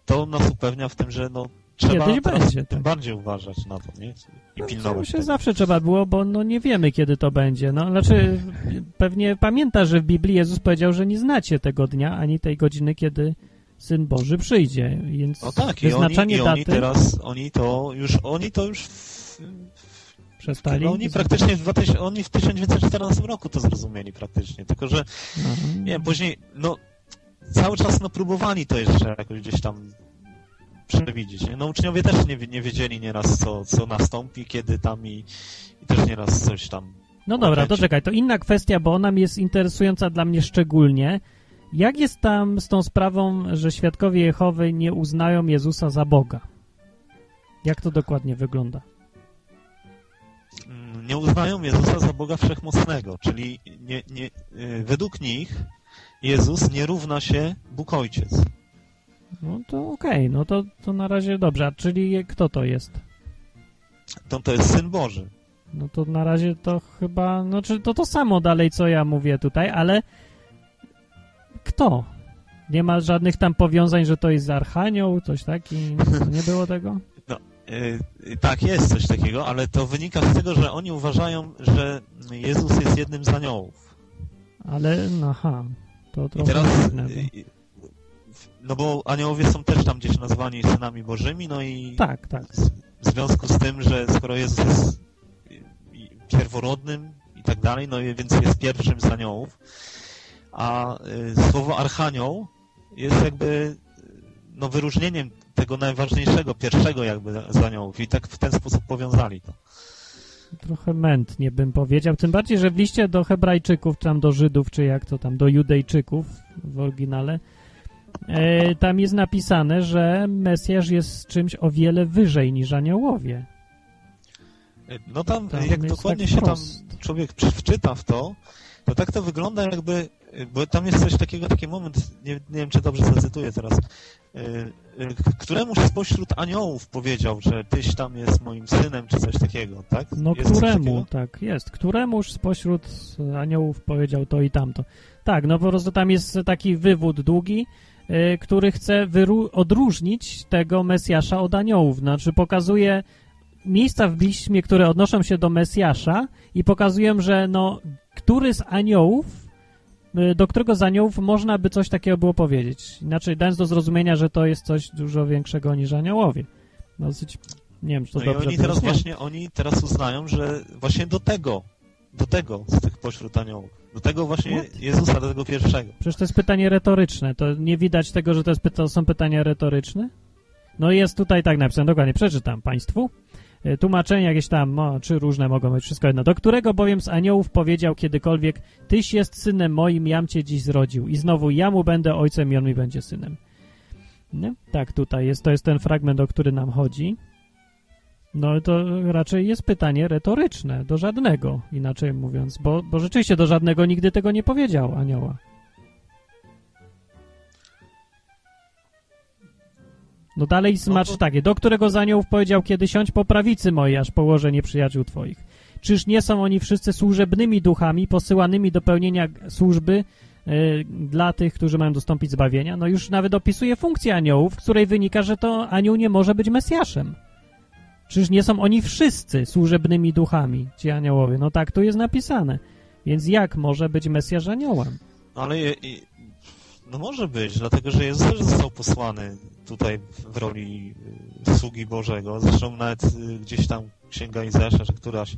to nas upewnia w tym, że no trzeba Kiedyś będzie, tym tak. bardziej uważać na to, nie? I no, pilnować. się zawsze trzeba było, bo no nie wiemy, kiedy to będzie. No, znaczy, pewnie pamięta, że w Biblii Jezus powiedział, że nie znacie tego dnia, ani tej godziny, kiedy Syn Boży przyjdzie, więc no tak, wyznaczanie i oni, i oni teraz, oni to już, oni to już w, przestali? No, oni praktycznie w, 2000, oni w 1914 roku to zrozumieli praktycznie, tylko że, nie wiem, później, no, cały czas, no, próbowali to jeszcze jakoś gdzieś tam przewidzieć? No, uczniowie też nie, nie wiedzieli nieraz, co, co nastąpi, kiedy tam i, i też nieraz coś tam no dobra, to czekaj, to inna kwestia, bo ona jest interesująca dla mnie szczególnie, jak jest tam z tą sprawą, że świadkowie Jehowy nie uznają Jezusa za Boga? Jak to dokładnie wygląda? Mm, nie uznają Jezusa za Boga Wszechmocnego, czyli nie, nie, y, według nich Jezus nie równa się Bóg Ojciec. No to okej, okay. no to, to na razie dobrze. A czyli kto to jest? To, to jest Syn Boży. No to na razie to chyba, no czy to to samo dalej, co ja mówię tutaj, ale kto? Nie ma żadnych tam powiązań, że to jest archanioł, coś takiego? Nie było tego? No, yy, tak, jest coś takiego, ale to wynika z tego, że oni uważają, że Jezus jest jednym z aniołów. Ale, no, aha, to trochę I teraz, yy, no bo aniołowie są też tam gdzieś nazwani synami bożymi, no i tak, tak. w związku z tym, że skoro Jezus jest pierworodnym i tak dalej, no więc jest pierwszym z aniołów, a y, słowo archanioł jest jakby no, wyróżnieniem tego najważniejszego, pierwszego jakby z aniołów i tak w ten sposób powiązali to. Trochę mętnie bym powiedział, tym bardziej, że w liście do hebrajczyków, czy tam do Żydów, czy jak to tam, do Judejczyków w oryginale, e, tam jest napisane, że Mesjasz jest czymś o wiele wyżej niż aniołowie. No tam, tam jak dokładnie tak się tam człowiek wczyta w to, to tak to wygląda jakby bo tam jest coś takiego, taki moment, nie, nie wiem, czy dobrze zacytuję teraz, y, y, któremuś spośród aniołów powiedział, że tyś tam jest moim synem, czy coś takiego, tak? No jest któremu, tak, jest. Któremuś spośród aniołów powiedział to i tamto. Tak, no po prostu tam jest taki wywód długi, y, który chce odróżnić tego Mesjasza od aniołów. Znaczy pokazuje miejsca w Piśmie, które odnoszą się do Mesjasza i pokazują, że no, który z aniołów do którego z aniołów można by coś takiego było powiedzieć. Inaczej dając do zrozumienia, że to jest coś dużo większego niż aniołowie. No, dosyć, nie wiem, czy to no dobrze i oni teraz właśnie, oni teraz uznają, że właśnie do tego, do tego, z tych spośród aniołów. Do tego właśnie What? Jezusa, do tego pierwszego. Przecież to jest pytanie retoryczne. To nie widać tego, że to, jest, to są pytania retoryczne? No jest tutaj tak napisane, dokładnie, przeczytam Państwu. E, tłumaczenia jakieś tam, no, czy różne mogą być, wszystko jedno. Do którego bowiem z aniołów powiedział kiedykolwiek, Tyś jest synem moim, jam cię dziś zrodził. I znowu ja mu będę ojcem i on mi będzie synem. Nie? Tak, tutaj jest, to jest ten fragment, o który nam chodzi. No to raczej jest pytanie retoryczne, do żadnego, inaczej mówiąc, bo, bo rzeczywiście do żadnego nigdy tego nie powiedział anioła. No dalej smaczy no to... takie, do którego z aniołów powiedział kiedy siądź po prawicy mojej, aż położę nieprzyjaciół twoich. Czyż nie są oni wszyscy służebnymi duchami, posyłanymi do pełnienia służby y, dla tych, którzy mają dostąpić zbawienia? No już nawet opisuje funkcję aniołów, w której wynika, że to anioł nie może być Mesjaszem. Czyż nie są oni wszyscy służebnymi duchami, ci aniołowie? No tak tu jest napisane. Więc jak może być Mesjasz aniołem? Ale no może być, dlatego że Jezus też został posłany tutaj w roli y, sługi Bożego. Zresztą nawet y, gdzieś tam Księga Izajasza, że któraś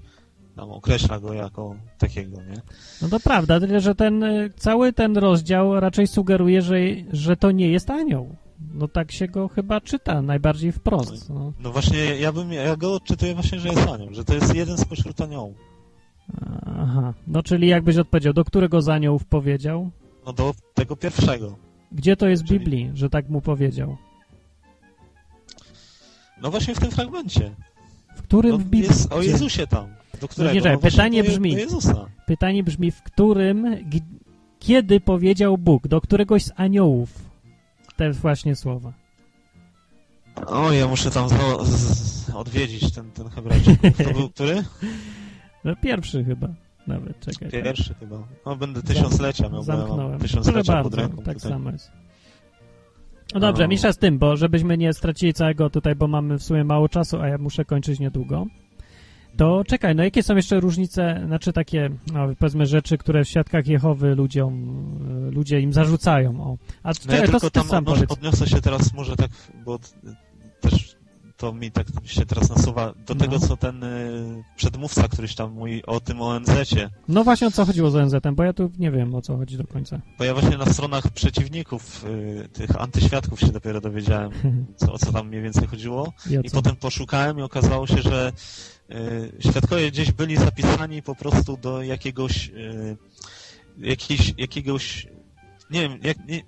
tam określa go jako takiego, nie? No to prawda, tyle że ten y, cały ten rozdział raczej sugeruje, że, że to nie jest anioł. No tak się go chyba czyta najbardziej wprost. No, no właśnie, ja bym, ja go odczytuję właśnie, że jest anioł, że to jest jeden spośród aniołów. Aha, no czyli jakbyś odpowiedział, do którego z aniołów powiedział? No do tego pierwszego. Gdzie to jest w. Biblii, że tak mu powiedział? No właśnie w tym fragmencie. W którym no, w Biblii? Jest o Jezusie tam. Do którego? No nie, no pytanie brzmi, pytanie brzmi, w którym, kiedy powiedział Bóg, do któregoś z aniołów te właśnie słowa. O, ja muszę tam odwiedzić ten, ten Hebrajczyk. To był który? No pierwszy chyba. Nawet, czekaj. Pierwszy tak. chyba. No, będę tysiąclecia miał, Zamknąłem. tysiąclecia pod ręką. Tak tutaj. samo jest. No dobrze, no. misza z tym, bo żebyśmy nie stracili całego tutaj, bo mamy w sumie mało czasu, a ja muszę kończyć niedługo. To czekaj, no jakie są jeszcze różnice, znaczy takie, no, powiedzmy, rzeczy, które w świadkach Jehowy ludziom, ludzie im zarzucają, o. A no czekaj, ja to tylko tam sam odnos odniosę się teraz może tak, bo to mi tak się teraz nasuwa do no. tego, co ten y, przedmówca, któryś tam mówi o tym ONZ-cie. No właśnie o co chodziło z ONZ-em, bo ja tu nie wiem o co chodzi do końca. Bo ja właśnie na stronach przeciwników y, tych antyświadków się dopiero dowiedziałem, co, o co tam mniej więcej chodziło. I, I potem poszukałem i okazało się, że y, świadkowie gdzieś byli zapisani po prostu do jakiegoś jakiś, jakiegoś nie wiem, jak, nie,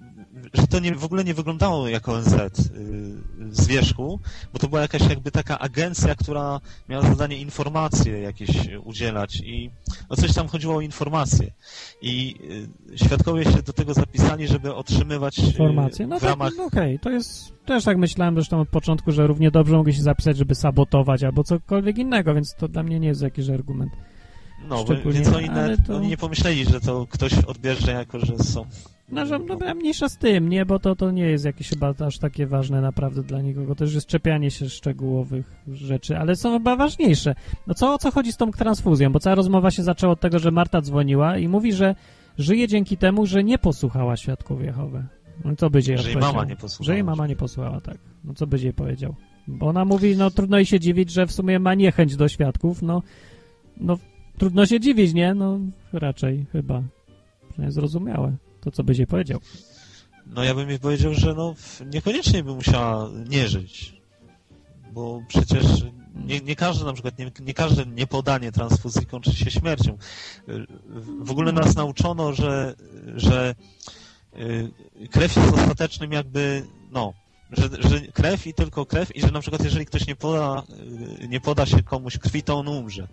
że to nie, w ogóle nie wyglądało jako ONZ yy, z wierzchu, bo to była jakaś jakby taka agencja, która miała zadanie informacje jakieś udzielać i no coś tam chodziło o informacje. I yy, świadkowie się do tego zapisali, żeby otrzymywać yy, informacje. No w tak, ramach... no okej, okay. to jest też tak myślałem zresztą od początku, że równie dobrze mogę się zapisać, żeby sabotować albo cokolwiek innego, więc to dla mnie nie jest jakiś argument. No, więc oni, nawet, to... oni nie pomyśleli, że to ktoś odbierze jako, że są no, że, no, mniejsza z tym, nie? Bo to, to nie jest jakieś chyba aż takie ważne naprawdę dla nikogo. To już jest czepianie się szczegółowych rzeczy, ale są chyba ważniejsze. No co, o co chodzi z tą transfuzją? Bo cała rozmowa się zaczęła od tego, że Marta dzwoniła i mówi, że żyje dzięki temu, że nie posłuchała świadków Jehowy. No co by jej Że jej mama nie posłuchała. Że jej mama nie posłuchała, tak. No co by jej powiedział? Bo ona mówi, no trudno jej się dziwić, że w sumie ma niechęć do świadków, no, no trudno się dziwić, nie? No raczej chyba. Zrozumiałe. To co byś jej powiedział? No ja bym jej powiedział, że no niekoniecznie by musiała nie żyć. Bo przecież nie, nie każde na przykład, nie, nie każde niepodanie transfuzji kończy się śmiercią. W ogóle nas nauczono, że, że y, krew jest ostatecznym jakby, no, że, że krew i tylko krew i że na przykład jeżeli ktoś nie poda, y, nie poda się komuś krwi, to on umrze.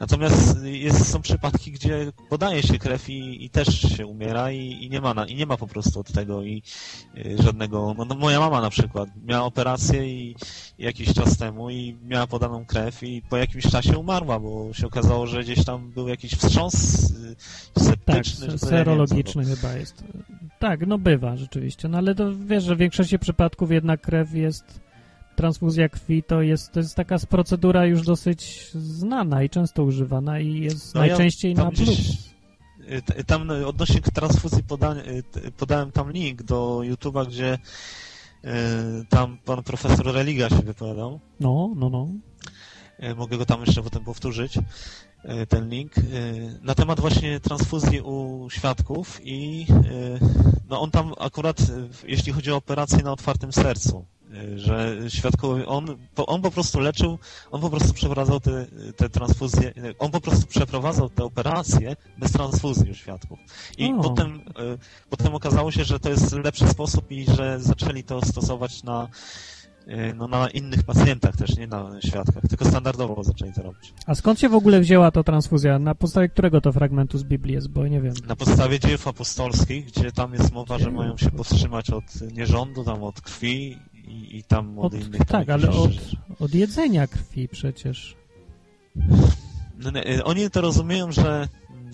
Natomiast jest, są przypadki, gdzie podaje się krew i, i też się umiera i, i, nie ma na, i nie ma po prostu od tego i y, żadnego, no, no, moja mama na przykład miała operację i, i, jakiś czas temu i miała podaną krew i po jakimś czasie umarła, bo się okazało, że gdzieś tam był jakiś wstrząs y, septyczny. Tak, serologiczny wiem, chyba jest. Tak, no bywa rzeczywiście, no ale to wiesz, że w większości przypadków jednak krew jest transfuzja krwi to jest, to jest taka procedura już dosyć znana i często używana i jest no najczęściej ja na plus. Y, tam odnośnie transfuzji poda, y, podałem tam link do YouTube'a, gdzie y, tam pan profesor Religa się wypowiadał. No, no, no. mogę go tam jeszcze potem powtórzyć, ten link, na temat właśnie transfuzji u świadków i no on tam akurat, jeśli chodzi o operację na otwartym sercu, że świadkowie, on, on po prostu leczył, on po prostu przeprowadzał te, te transfuzje, on po prostu przeprowadzał te operacje bez transfuzji u świadków. I potem, e, potem okazało się, że to jest lepszy sposób i że zaczęli to stosować na e, no, na innych pacjentach też, nie na świadkach, tylko standardowo zaczęli to robić. A skąd się w ogóle wzięła ta transfuzja? Na podstawie którego to fragmentu z Biblii jest, bo nie wiem. Na podstawie dziejów apostolskich, gdzie tam jest mowa, że mają się powstrzymać od nierządu, tam od krwi i, i tam od, od innych... Tak, ale od, od jedzenia krwi przecież. No, y, oni to rozumieją, że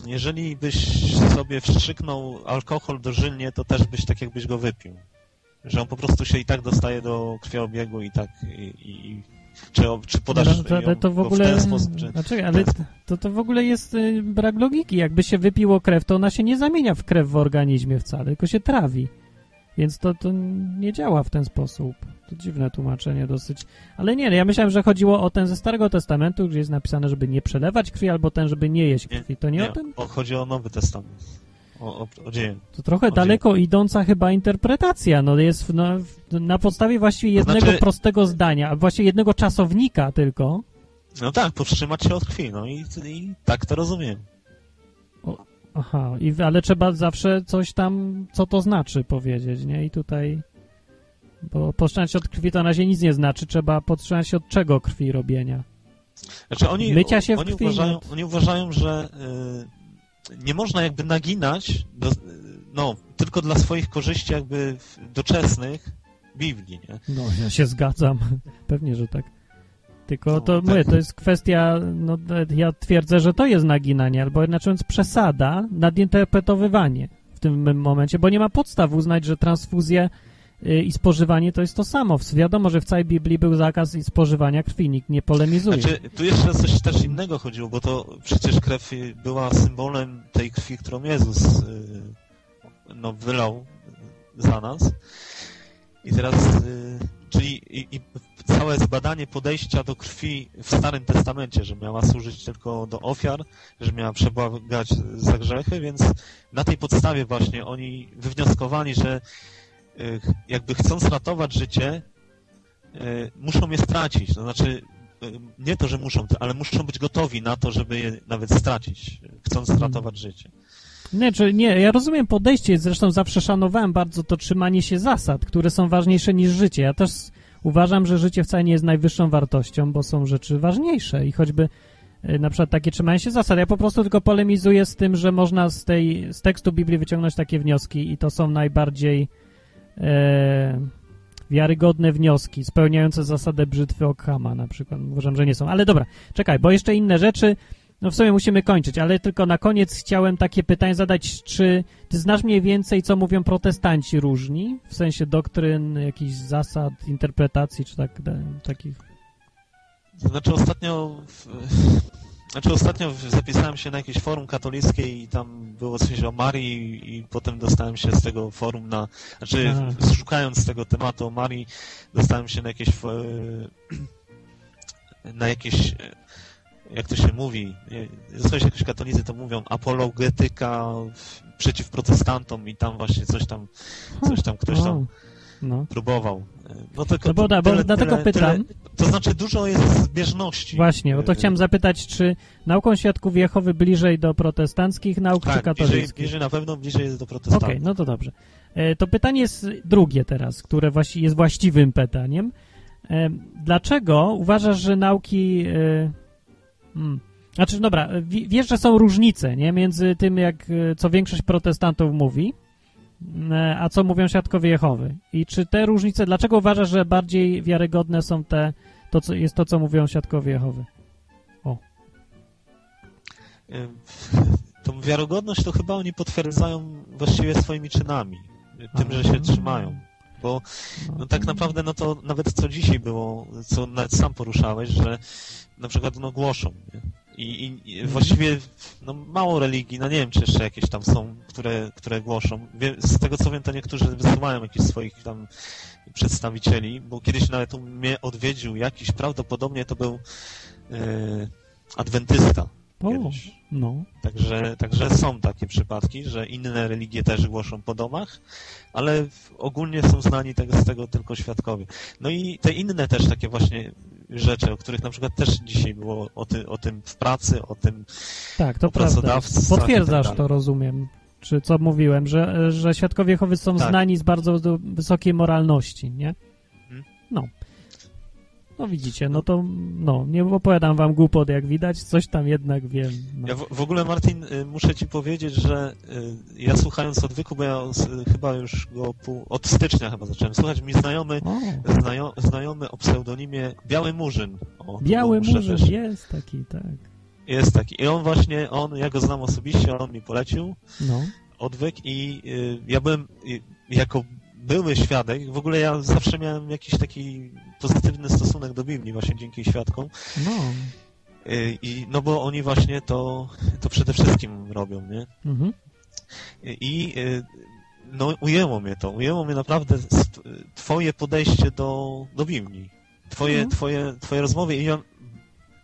jeżeli byś sobie wstrzyknął alkohol dożylnie, to też byś tak jakbyś go wypił. Że on po prostu się i tak dostaje do krwiobiegu i tak i, i czy, czy podasz no, to, to, to w ogóle, w ten sposób, czy... Znaczy, ale to, to w ogóle jest y, brak logiki. Jakby się wypiło krew, to ona się nie zamienia w krew w organizmie wcale, tylko się trawi. Więc to, to nie działa w ten sposób. To dziwne tłumaczenie dosyć. Ale nie, ja myślałem, że chodziło o ten ze Starego Testamentu, gdzie jest napisane, żeby nie przelewać krwi, albo ten, żeby nie jeść krwi. To nie, nie o tym? O, chodzi o Nowy Testament. O, o, o dzieje. To trochę o daleko dzieje. idąca chyba interpretacja. No jest no, na podstawie właściwie jednego znaczy... prostego zdania, a właściwie jednego czasownika tylko. No tak, powstrzymać się od krwi, no i, i tak to rozumiem. Aha, i, ale trzeba zawsze coś tam, co to znaczy powiedzieć, nie? I tutaj, bo powstrzymać się od krwi to na razie nic nie znaczy, trzeba powstrzymać się od czego krwi robienia? Znaczy oni, Mycia się oni, krwi, uważają, oni uważają, że y, nie można jakby naginać do, no, tylko dla swoich korzyści jakby doczesnych Biblii, nie? No, ja się zgadzam. Pewnie, że tak. Tylko no, to tak. mówię, to jest kwestia, no ja twierdzę, że to jest naginanie, albo inaczej mówiąc przesada, nadinterpretowywanie w tym momencie, bo nie ma podstaw uznać, że transfuzje y, i spożywanie to jest to samo. Wiadomo, że w całej Biblii był zakaz spożywania krwi, nikt nie polemizuje. Znaczy, tu jeszcze coś też innego chodziło, bo to przecież krew była symbolem tej krwi, którą Jezus y, no, wylał za nas. I teraz, y, czyli i, i całe zbadanie podejścia do krwi w Starym Testamencie, że miała służyć tylko do ofiar, że miała przebłagać za grzechy, więc na tej podstawie właśnie oni wywnioskowali, że y, jakby chcąc ratować życie, y, muszą je stracić. To znaczy, y, nie to, że muszą, ale muszą być gotowi na to, żeby je nawet stracić, chcąc hmm. ratować życie. Nie, czy nie, ja rozumiem podejście, zresztą zawsze szanowałem bardzo to trzymanie się zasad, które są ważniejsze niż życie. Ja też uważam, że życie wcale nie jest najwyższą wartością, bo są rzeczy ważniejsze i choćby e, na przykład takie trzymanie się zasad. Ja po prostu tylko polemizuję z tym, że można z, tej, z tekstu Biblii wyciągnąć takie wnioski i to są najbardziej e, wiarygodne wnioski, spełniające zasadę brzytwy Okhama na przykład. Uważam, że nie są. Ale dobra, czekaj, bo jeszcze inne rzeczy no w sumie musimy kończyć, ale tylko na koniec chciałem takie pytanie zadać, czy ty znasz mniej więcej, co mówią protestanci różni, w sensie doktryn, jakichś zasad, interpretacji, czy tak, takich? Znaczy ostatnio... Znaczy ostatnio zapisałem się na jakieś forum katolickie i tam było coś o Marii i potem dostałem się z tego forum na... Znaczy Aha. szukając tego tematu o Marii dostałem się na jakieś... na jakieś jak to się mówi, coś jakoś katolicy to mówią, apologetyka przeciw protestantom i tam właśnie coś tam, coś tam ktoś tam no. próbował. No, tylko no bo, da, bo tyle, dlatego tyle, pytam. Tyle, to znaczy dużo jest zbieżności. Właśnie, bo to chciałem zapytać, czy nauką świadków Jehowy bliżej do protestanckich nauk, tak, czy katolickich? Bliżej, bliżej na pewno bliżej jest do protestantów. Okej, okay, no to dobrze. E, to pytanie jest drugie teraz, które jest właściwym pytaniem. E, dlaczego uważasz, że nauki e, Hmm. Znaczy, dobra, wiesz, że są różnice, nie? Między tym, jak e, co większość protestantów mówi, e, a co mówią świadkowie Jehowy. I czy te różnice, dlaczego uważasz, że bardziej wiarygodne są te, to co, jest to, co mówią świadkowie Jehowy? O. Tą wiarygodność to chyba oni potwierdzają właściwie swoimi czynami, tym, że się trzymają. Bo no, tak naprawdę, no to nawet co dzisiaj było, co nawet sam poruszałeś, że na przykład no, głoszą. Nie? I, i, I, właściwie no, mało religii, no nie wiem, czy jeszcze jakieś tam są, które, które głoszą. Z tego co wiem, to niektórzy wysyłają jakichś swoich tam przedstawicieli, bo kiedyś nawet u mnie odwiedził jakiś, prawdopodobnie to był adwentysta. O, no. Także, także są takie przypadki, że inne religie też głoszą po domach, ale ogólnie są znani tego, z tego tylko świadkowie. No i te inne też takie właśnie rzeczy, o których na przykład też dzisiaj było o, ty, o tym w pracy, o tym tak, to prawda. Potwierdzasz tak to, rozumiem. Czy co mówiłem, że, że świadkowie Jehowy są tak. znani z bardzo wysokiej moralności, nie? Hmm? No. No widzicie, no to no, nie opowiadam wam głupot, jak widać, coś tam jednak wiem. No. Ja w, w, ogóle, Martin, y, muszę ci powiedzieć, że y, ja słuchając odwyku, bo ja chyba już go pół, od stycznia chyba zacząłem słuchać, mi znajomy, znajo, znajomy o pseudonimie Biały Murzyn. O, Biały Murzyn, też... jest taki, tak. Jest taki. I on właśnie, on, ja go znam osobiście, on mi polecił no. odwyk i y, ja byłem y, jako były świadek. W ogóle ja zawsze miałem jakiś taki pozytywny stosunek do Biblii właśnie dzięki świadkom. No. Y, I, no bo oni właśnie to, to przede wszystkim robią, nie? Mhm. I y, no ujęło mnie to, ujęło mnie naprawdę twoje podejście do, do Biblii. Twoje, mhm. twoje, twoje rozmowy i ja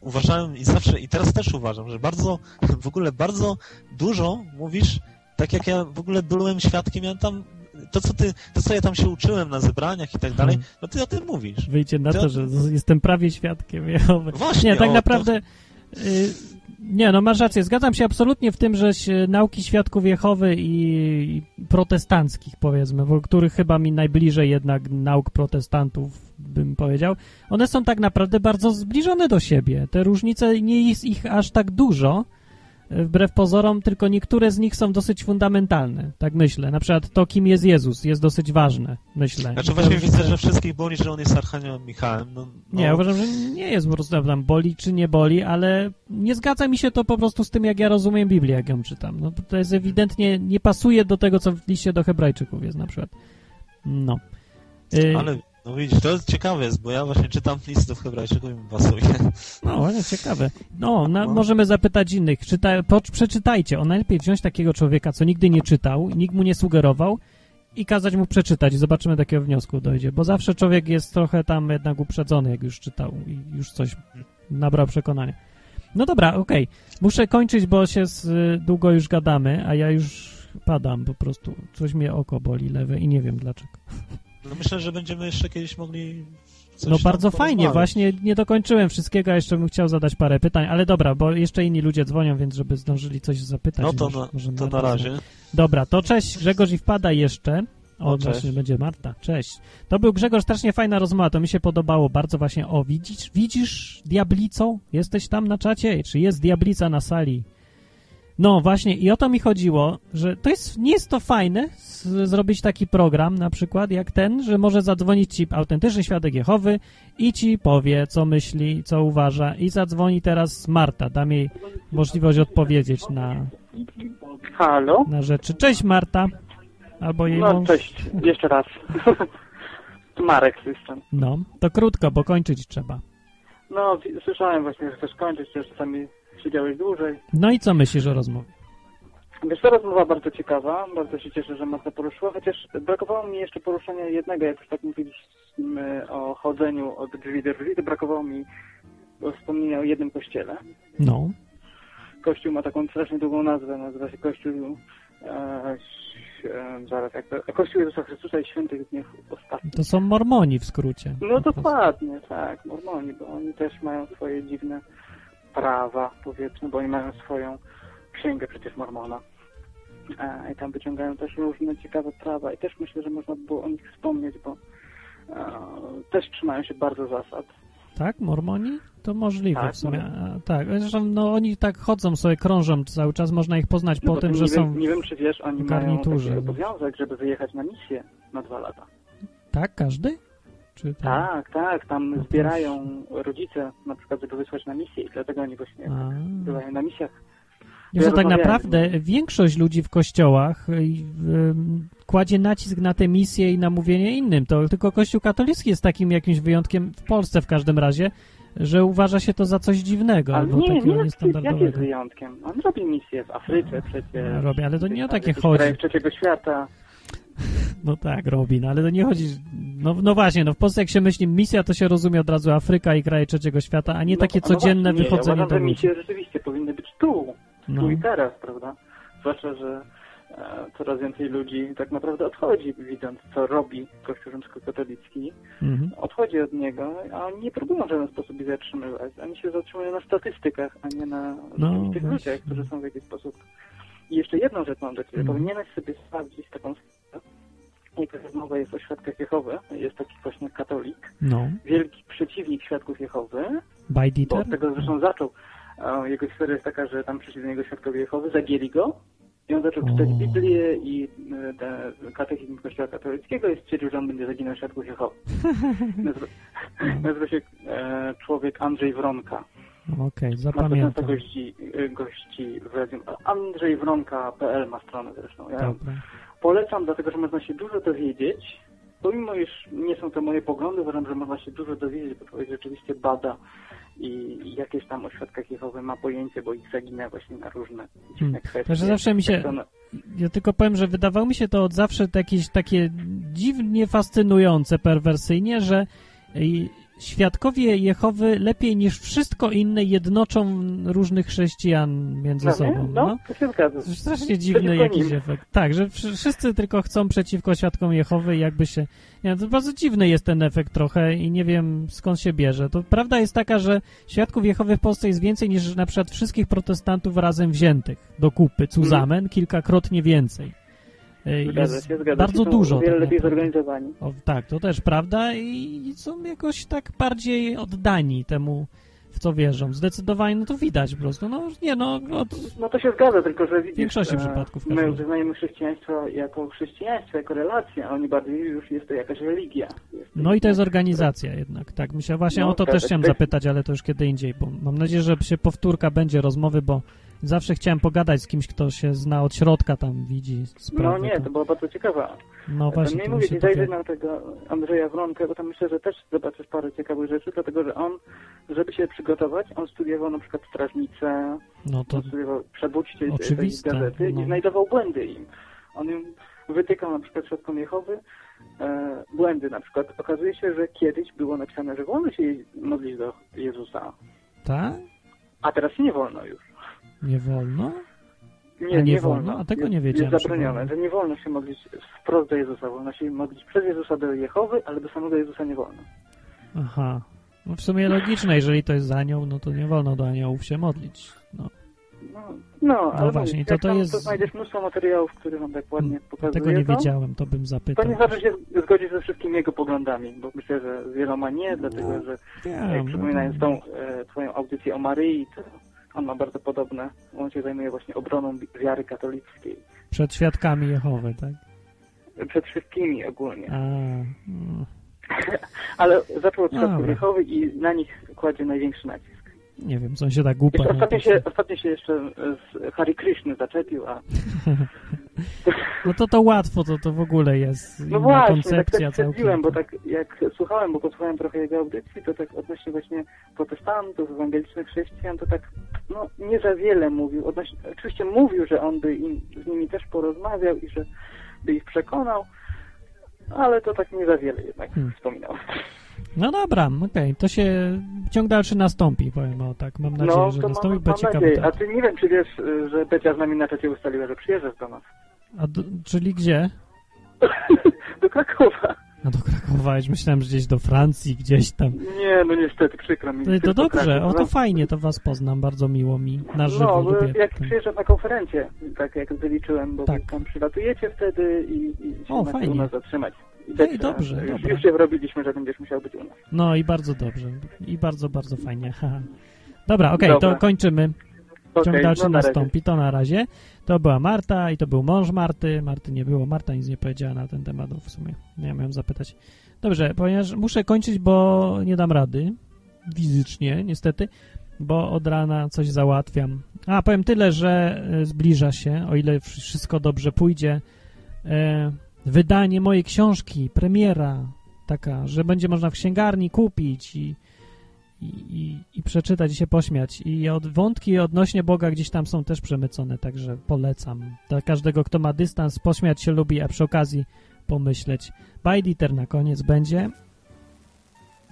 uważałem i zawsze, i teraz też uważam, że bardzo, w ogóle bardzo dużo mówisz, tak jak ja w ogóle byłem świadkiem, ja tam to, co ty, to, co ja tam się uczyłem na zebraniach i tak dalej, hmm. no ty o tym mówisz. Wyjdzie na ty to, że jestem prawie świadkiem Jehowy. Właśnie. Nie, tak o, naprawdę... To... Y nie, no masz rację. Zgadzam się absolutnie w tym, że nauki świadków Jehowy i, protestanckich, powiedzmy, w których chyba mi najbliżej jednak nauk protestantów, bym powiedział, one są tak naprawdę bardzo zbliżone do siebie. Te różnice, nie jest ich aż tak dużo, wbrew pozorom, tylko niektóre z nich są dosyć fundamentalne, tak myślę. Na przykład to, kim jest Jezus, jest dosyć ważne, myślę. Znaczy właśnie widzę, że wszystkich boli, że on jest Archaniołem Michałem. No, no. Nie, ja uważam, że nie jest po prostu tam boli czy nie boli, ale nie zgadza mi się to po prostu z tym, jak ja rozumiem Biblię, jak ją czytam. No, to jest ewidentnie, nie pasuje do tego, co w liście do hebrajczyków jest na przykład. No. Y ale no widzisz, to jest ciekawe jest, bo ja właśnie czytam listów hebrajczyków i mi pasuje. No, właśnie ciekawe. No, na, no. możemy zapytać innych. Czyta, po, przeczytajcie. On najlepiej wziąć takiego człowieka, co nigdy nie czytał, nikt mu nie sugerował i kazać mu przeczytać i zobaczymy, do jakiego wniosku dojdzie. Bo zawsze człowiek jest trochę tam jednak uprzedzony, jak już czytał i już coś nabrał przekonania. No dobra, okej. Okay. Muszę kończyć, bo się z, długo już gadamy, a ja już padam po prostu. Coś mnie oko boli lewe i nie wiem dlaczego. No myślę, że będziemy jeszcze kiedyś mogli no bardzo fajnie, właśnie nie dokończyłem wszystkiego, a jeszcze bym chciał zadać parę pytań, ale dobra, bo jeszcze inni ludzie dzwonią, więc żeby zdążyli coś zapytać. No to, na, może to na razie. Dobra, to cześć, Grzegorz i wpada jeszcze. O, no, właśnie będzie Marta. Cześć. To był Grzegorz, strasznie fajna rozmowa, to mi się podobało bardzo właśnie. O, widzisz, widzisz diablicą? Jesteś tam na czacie? Czy jest diablica na sali? No właśnie i o to mi chodziło, że to jest, nie jest to fajne z, zrobić taki program na przykład jak ten, że może zadzwonić ci autentyczny świadek Jehowy i ci powie, co myśli, co uważa i zadzwoni teraz Marta, dam jej możliwość odpowiedzieć na, Halo? na rzeczy. Cześć Marta. Albo jej No cześć, jeszcze raz. Marek jestem. No, to krótko, bo kończyć trzeba. No, słyszałem właśnie, że chcesz kończyć, że czasami siedziałeś dłużej. No i co myślisz o rozmowie? Wiesz, ta rozmowa bardzo ciekawa, bardzo się cieszę, że Marta poruszyła, chociaż brakowało mi jeszcze poruszenia jednego, jak już tak mówiliśmy o chodzeniu od drzwi do drzwi, to brakowało mi wspomnienia o jednym kościele. No. Kościół ma taką strasznie długą nazwę, nazywa się Kościół e, e, zaraz, jak to, Kościół Jezusa Chrystusa i Świętych Dniach Ostatnich. To są mormoni w skrócie. No dokładnie, tak, mormoni, bo oni też mają swoje dziwne prawa, powiedzmy, bo oni mają swoją księgę przecież Mormona. E, I tam wyciągają też różne ciekawe prawa i też myślę, że można by było o nich wspomnieć, bo e, też trzymają się bardzo zasad. Tak, Mormoni? To możliwe tak, w sumie. Tak, zresztą no, oni tak chodzą sobie, krążą cały czas, można ich poznać no, po tym, że wiem, są Nie wiem, czy wiesz, oni mają taki obowiązek, żeby wyjechać na misję na dwa lata. Tak, każdy? Czy tam... Tak, tak, tam no zbierają rodzice na przykład, żeby wysłać na misję i dlatego oni właśnie bywają na misjach. Że tak naprawdę większość ludzi w kościołach y, y, kładzie nacisk na tę misję i na mówienie innym. To tylko Kościół katolicki jest takim jakimś wyjątkiem, w Polsce w każdym razie, że uważa się to za coś dziwnego. Ale nie, nie, jak jest wyjątkiem? On robi misję w Afryce przecież. Robi, ale to nie o takie chodzi. W trzeciego świata. No tak, robi, no ale to nie chodzi... No, no właśnie, no w Polsce jak się myśli misja, to się rozumie od razu Afryka i kraje trzeciego świata, a nie no, takie no codzienne no właśnie, wychodzenie nie, ja do ludzi. misje rzeczywiście powinny być tu, no. tu i teraz, prawda? Zwłaszcza, że e, coraz więcej ludzi tak naprawdę odchodzi, widząc, co robi Kościół rzymskokatolicki. Mhm. Odchodzi od niego, a oni nie próbują w żaden sposób ich zatrzymywać. Oni się zatrzymują na statystykach, a nie na no, tych ludziach, którzy są w jakiś sposób... I jeszcze jedną rzecz mam do Ciebie. Mhm. Powinieneś sobie sprawdzić taką jak mowa jest o świadkach Jehowy, jest taki właśnie katolik, no. wielki przeciwnik świadków Jehowy? Bo tego zresztą zaczął. Jego historia jest taka, że tam przyszli do niego świadkowie Jehowy, zagięli go i on zaczął czytać Biblię i e, te, katechizm Kościoła katolickiego i stwierdził, że on będzie zaginał świadków Jehowy. Nazywa, nazywa się e, człowiek Andrzej Wronka. Okej, okay, zapamiętam. Gości, e, gości w radiu. Andrzejwronka.pl ma stronę zresztą. Ja polecam, dlatego że można się dużo dowiedzieć. Pomimo, iż nie są to moje poglądy, uważam, że można się dużo dowiedzieć, bo człowiek rzeczywiście bada i jakieś tam o świadkach Jehowy ma pojęcie, bo ich zaginę właśnie na różne dziwne hmm. kwestie. Zawsze mi się... Ja tylko powiem, że wydawało mi się to od zawsze jakieś takie dziwnie fascynujące perwersyjnie, że świadkowie Jehowy lepiej niż wszystko inne jednoczą różnych chrześcijan między no, sobą. No, no, to się. Strasznie dziwny jakiś nim. efekt. Tak, że wszyscy tylko chcą przeciwko świadkom Jehowy i jakby się... Nie, to bardzo dziwny jest ten efekt trochę i nie wiem skąd się bierze. To prawda jest taka, że świadków Jehowy w Polsce jest więcej niż na przykład wszystkich protestantów razem wziętych do kupy, cuzamen, hmm. kilkakrotnie więcej. Zgadza się, zgadza bardzo się. dużo. Wiele tak lepiej zorganizowani. O, tak, to też prawda i są jakoś tak bardziej oddani temu, w co wierzą. Zdecydowanie, no to widać po prostu. No nie, no... Od... No to się zgadza, tylko że widzisz, w większości e, przypadków. My uznajemy chrześcijaństwo jako chrześcijaństwo, jako relację, a oni bardziej już jest to jakaś religia. Jest no i to jest organizacja jednak, tak. Myślę, właśnie no, o to tak, też chciałem zapytać, ale to już kiedy indziej, bo mam nadzieję, że się powtórka będzie rozmowy, bo Zawsze chciałem pogadać z kimś, kto się zna od środka, tam widzi. No nie, to była bardzo ciekawa. No właśnie. Nie mówię ci, zajrzyj na tego Andrzeja Wronkę, bo tam myślę, że też zobaczysz parę ciekawych rzeczy, dlatego że on, żeby się przygotować, on studiował na przykład strażnicę, no to studiował przebudźcie tej gazety no. i znajdował błędy im. On im wytykał na przykład środkom Jehowy e, błędy. Na przykład okazuje się, że kiedyś było napisane, że wolno się modlić do Jezusa. Tak? A teraz nie wolno już. Nie wolno? Nie, nie, nie wolno. wolno. A tego nie wiedziałem. Jest zabronione, że nie wolno się modlić wprost do Jezusa. Wolno się modlić przez Jezusa do Jehowy, ale do samego Jezusa nie wolno. Aha. No w sumie logiczne, jeżeli to jest anioł, no to nie wolno do aniołów się modlić. No. No, no, no ale właśnie, to, to jest... To znajdziesz mnóstwo materiałów, które wam tak ładnie hmm, pokazuje. Tego nie to. wiedziałem, to bym zapytał. To nie znaczy się zgodzić ze wszystkimi jego poglądami, bo myślę, że z wieloma nie, dlatego no, że wiem, przypominając tą e, twoją audycję o Maryi, to on ma bardzo podobne. On się zajmuje właśnie obroną wiary katolickiej. Przed świadkami Jehowy, tak? Przed wszystkimi ogólnie. A, no. Ale zaczął od świadków Jehowy i na nich kładzie największy nacisk. Nie wiem, co on się tak głupa... Ostatnio się, ostatnio się jeszcze z Hari Krishny zaczepił, a... no to to łatwo, to, to w ogóle jest No właśnie, koncepcja tak, tak stwierdziłem, bo tak jak słuchałem, bo posłuchałem trochę jego audycji, to tak odnośnie właśnie protestantów, ewangelicznych chrześcijan, to tak no nie za wiele mówił. Odnośnie, oczywiście mówił, że on by im, z nimi też porozmawiał i że by ich przekonał, ale to tak nie za wiele jednak hmm. wspominał. No dobra, okej, okay. to się ciąg dalszy nastąpi, powiem o tak. Mam nadzieję, no, że nastąpi, bo ciekawe. A ty nie wiem, czy wiesz, że Becia z nami na czacie ustaliła, że przyjeżdżasz do nas. A do, czyli gdzie? do Krakowa. No do Krakowa, już myślałem, że gdzieś do Francji, gdzieś tam. Nie, no niestety, przykro mi. To, to dobrze, o to no. fajnie, to was poznam, bardzo miło mi, na żywo No, lubię. jak przyjeżdżam na konferencję, tak jak wyliczyłem, bo tak. tam przylatujecie wtedy i, i się o, fajnie. u nas zatrzymać. No i dobrze, już, dobra. już się wrobiliśmy, że będziesz musiał być u nas. No i bardzo dobrze. I bardzo, bardzo fajnie. Dobra, okej, okay, to kończymy. Ciąg okay, dalszy no na nastąpi. To na razie. To była Marta i to był mąż Marty. Marty nie było. Marta nic nie powiedziała na ten temat w sumie. Ja miałem zapytać. Dobrze, ponieważ muszę kończyć, bo nie dam rady. Fizycznie, niestety. Bo od rana coś załatwiam. A, powiem tyle, że e, zbliża się, o ile wszystko dobrze pójdzie. E, wydanie mojej książki, premiera taka, że będzie można w księgarni kupić i, i, i, przeczytać i się pośmiać. I od, wątki odnośnie Boga gdzieś tam są też przemycone, także polecam. Dla każdego, kto ma dystans, pośmiać się lubi, a przy okazji pomyśleć. Bajditer na koniec będzie.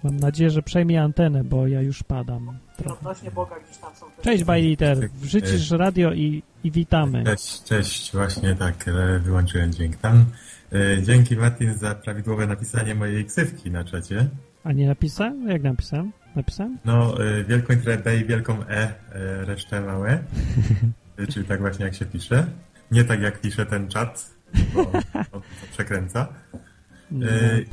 Mam nadzieję, że przejmie antenę, bo ja już padam. Odnośnie Boga gdzieś tam są też... Cześć Bajditer, wrzucisz radio i, i witamy. Cześć, cześć, właśnie tak, e, wyłączyłem dźwięk tam. E, dzięki Martin za prawidłowe napisanie mojej ksywki na czacie. A nie napisałem? Jak napisałem? Napisałem? No, y, wielką literę B i wielką E, y, resztę małe. Czyli tak właśnie jak się pisze. Nie tak jak pisze ten czat, bo to przekręca.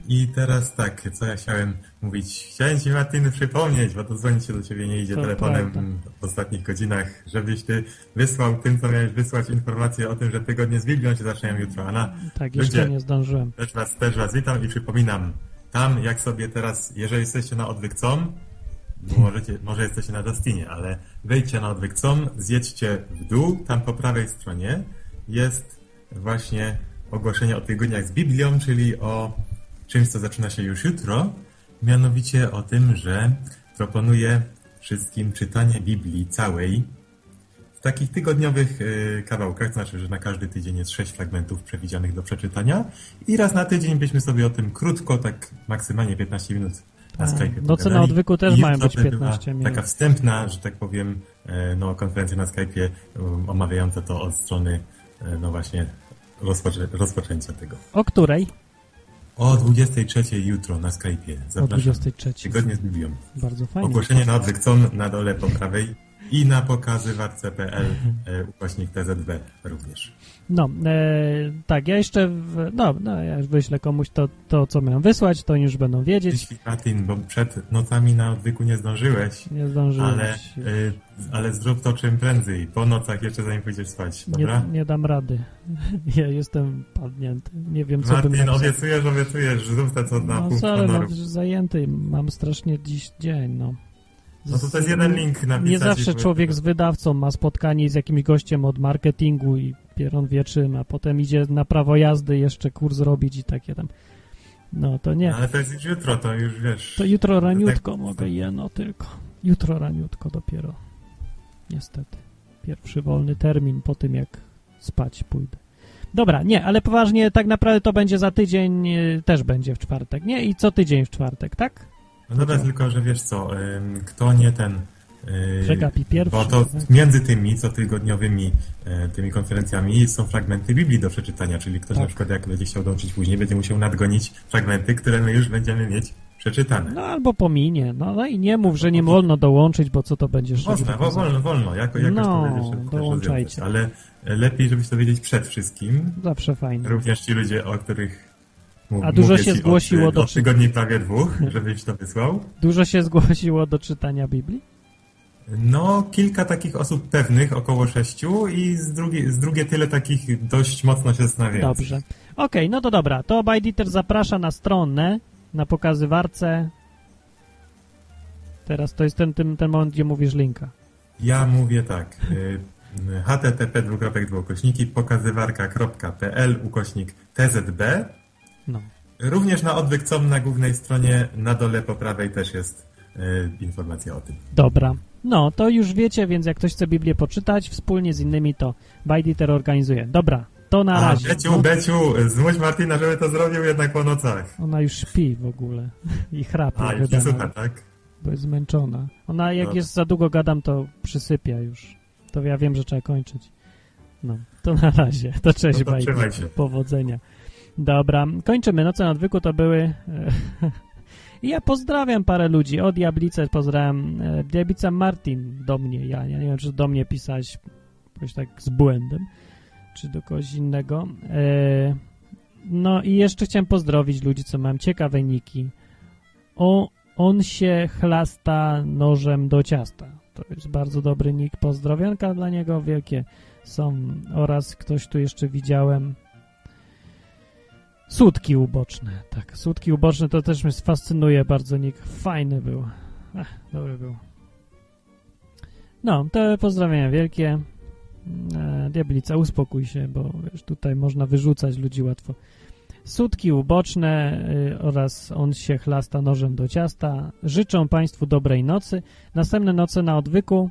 I teraz tak, co ja chciałem mówić? Chciałem Ci Martin przypomnieć, bo to dzwonić się do Ciebie nie idzie to telefonem prawda. w ostatnich godzinach, żebyś Ty wysłał tym, co miałeś wysłać informację o tym, że tygodnie z Biblią się zaczynają jutro. A na, tak, jeszcze ludzie, nie zdążyłem. Też was, też was witam i przypominam, tam jak sobie teraz, jeżeli jesteście na odwyk.com, możecie, może jesteście na Justinie, ale wejdźcie na odwyk.com, zjedźcie w dół, tam po prawej stronie jest właśnie ogłoszenie o tygodniach z Biblią, czyli o czymś, co zaczyna się już jutro, mianowicie o tym, że proponuję wszystkim czytanie Biblii całej w takich tygodniowych y, kawałkach, to znaczy, że na każdy tydzień jest sześć fragmentów przewidzianych do przeczytania i raz na tydzień byśmy sobie o tym krótko, tak maksymalnie 15 minut na tak. Skype. Noce na odwyku też I mają być 15 minut. Taka wstępna, że tak powiem, e, no, konferencja na Skype'ie um, omawiająca to od strony, e, no właśnie, rozpoczę rozpoczęcia tego. O której? O 23 jutro na Skype'ie. Zapraszam. O 23. Tygodnie z Biblią. Bardzo fajnie. Ogłoszenie na odwyk, na dole po prawej i na pokazywarce.pl e, ukośnik TZB również. No, e, tak, ja jeszcze, w, no, no, ja wyślę komuś to, to, co miałem wysłać, to już będą wiedzieć. Martin, bo przed nocami na odwyku nie zdążyłeś. Nie zdążyłeś. Ale, e, ale zrób to czym prędzej, po nocach jeszcze zanim pójdziesz spać, dobra? Nie, nie dam rady. Ja jestem padnięty. Nie wiem, co Martin, bym Martin, obiecujesz, obiecujesz, zrób to co na no, punkt sorry, no, zajęty, mam strasznie dziś dzień, no. No to to jest jeden link na Nie zawsze człowiek z wydawcą ma spotkanie z jakimś gościem od marketingu i pieron wie czym, a potem idzie na prawo jazdy jeszcze kurs robić i takie tam. No to nie. No, ale to jest już jutro, to już wiesz. To jutro raniutko tak... mogę jeno tylko. Jutro raniutko dopiero. Niestety. Pierwszy wolny termin po tym jak spać pójdę. Dobra, nie, ale poważnie tak naprawdę to będzie za tydzień, y, też będzie w czwartek, nie? I co tydzień w czwartek, tak? No dobra, tylko, że wiesz co, kto nie ten... Przegapi pierwszy. Bo to między tymi cotygodniowymi e, tymi konferencjami są fragmenty Biblii do przeczytania, czyli ktoś tak. na przykład jak będzie chciał dołączyć później, będzie musiał nadgonić fragmenty, które my już będziemy mieć przeczytane. No albo pominie, no, no i nie mów, że nie wolno dołączyć, bo co to będziesz Można, wolno, wolno, jako, jakoś no, to będziesz dołączajcie. Ale lepiej, żebyś to wiedzieć przed wszystkim. Zawsze fajnie. Również ci ludzie, o których a dużo się zgłosiło od, do... Od tygodni prawie dwóch, żebyś to wysłał. Dużo się zgłosiło do czytania Biblii? No, kilka takich osób pewnych, około sześciu i z, drugie, z drugie tyle takich dość mocno się zastanawiających. Dobrze. Okej, okay, no to dobra. To Bajditer zaprasza na stronę, na pokazywarce. Teraz to jest ten, ten, ten moment, gdzie mówisz linka. Ja mówię tak. Y, http dwukropek dwukośniki pokazywarka.pl ukośnik tzb no. Również na odwyk.com na głównej stronie na dole po prawej też jest y, informacja o tym. Dobra. No, to już wiecie, więc jak ktoś chce Biblię poczytać wspólnie z innymi, to Bajditer organizuje. Dobra, to na A, razie. Beciu. Beciu, zmuś Martina, żeby to zrobił jednak po nocach. Ona już śpi w ogóle i chrapie. A, już nie słucha, tak? Bo jest zmęczona. Ona jak Dobra. jest za długo gadam, to przysypia już. To ja wiem, że trzeba kończyć. No, to na razie. To cześć, no to Powodzenia. Dobra, kończymy. Noce na odwyku to były... Ja pozdrawiam parę ludzi. O Diablice pozdrawiam. E, Diablica Martin do mnie. Ja, ja nie wiem, czy do mnie pisać jakoś tak z błędem, czy do kogoś innego. E, no i jeszcze chciałem pozdrowić ludzi, co mam ciekawe niki. O, on się chlasta nożem do ciasta. To jest bardzo dobry nick. Pozdrowionka dla niego wielkie są. Oraz ktoś tu jeszcze widziałem Sutki uboczne, tak. Sutki uboczne to też mnie fascynuje bardzo. Nick fajny był. Ach, dobry był. No, to pozdrawienia wielkie. E, diablica, uspokój się, bo wiesz, tutaj można wyrzucać ludzi łatwo. Sutki uboczne y, oraz on się chlasta nożem do ciasta. Życzę Państwu dobrej nocy. Następne noce na odwyku,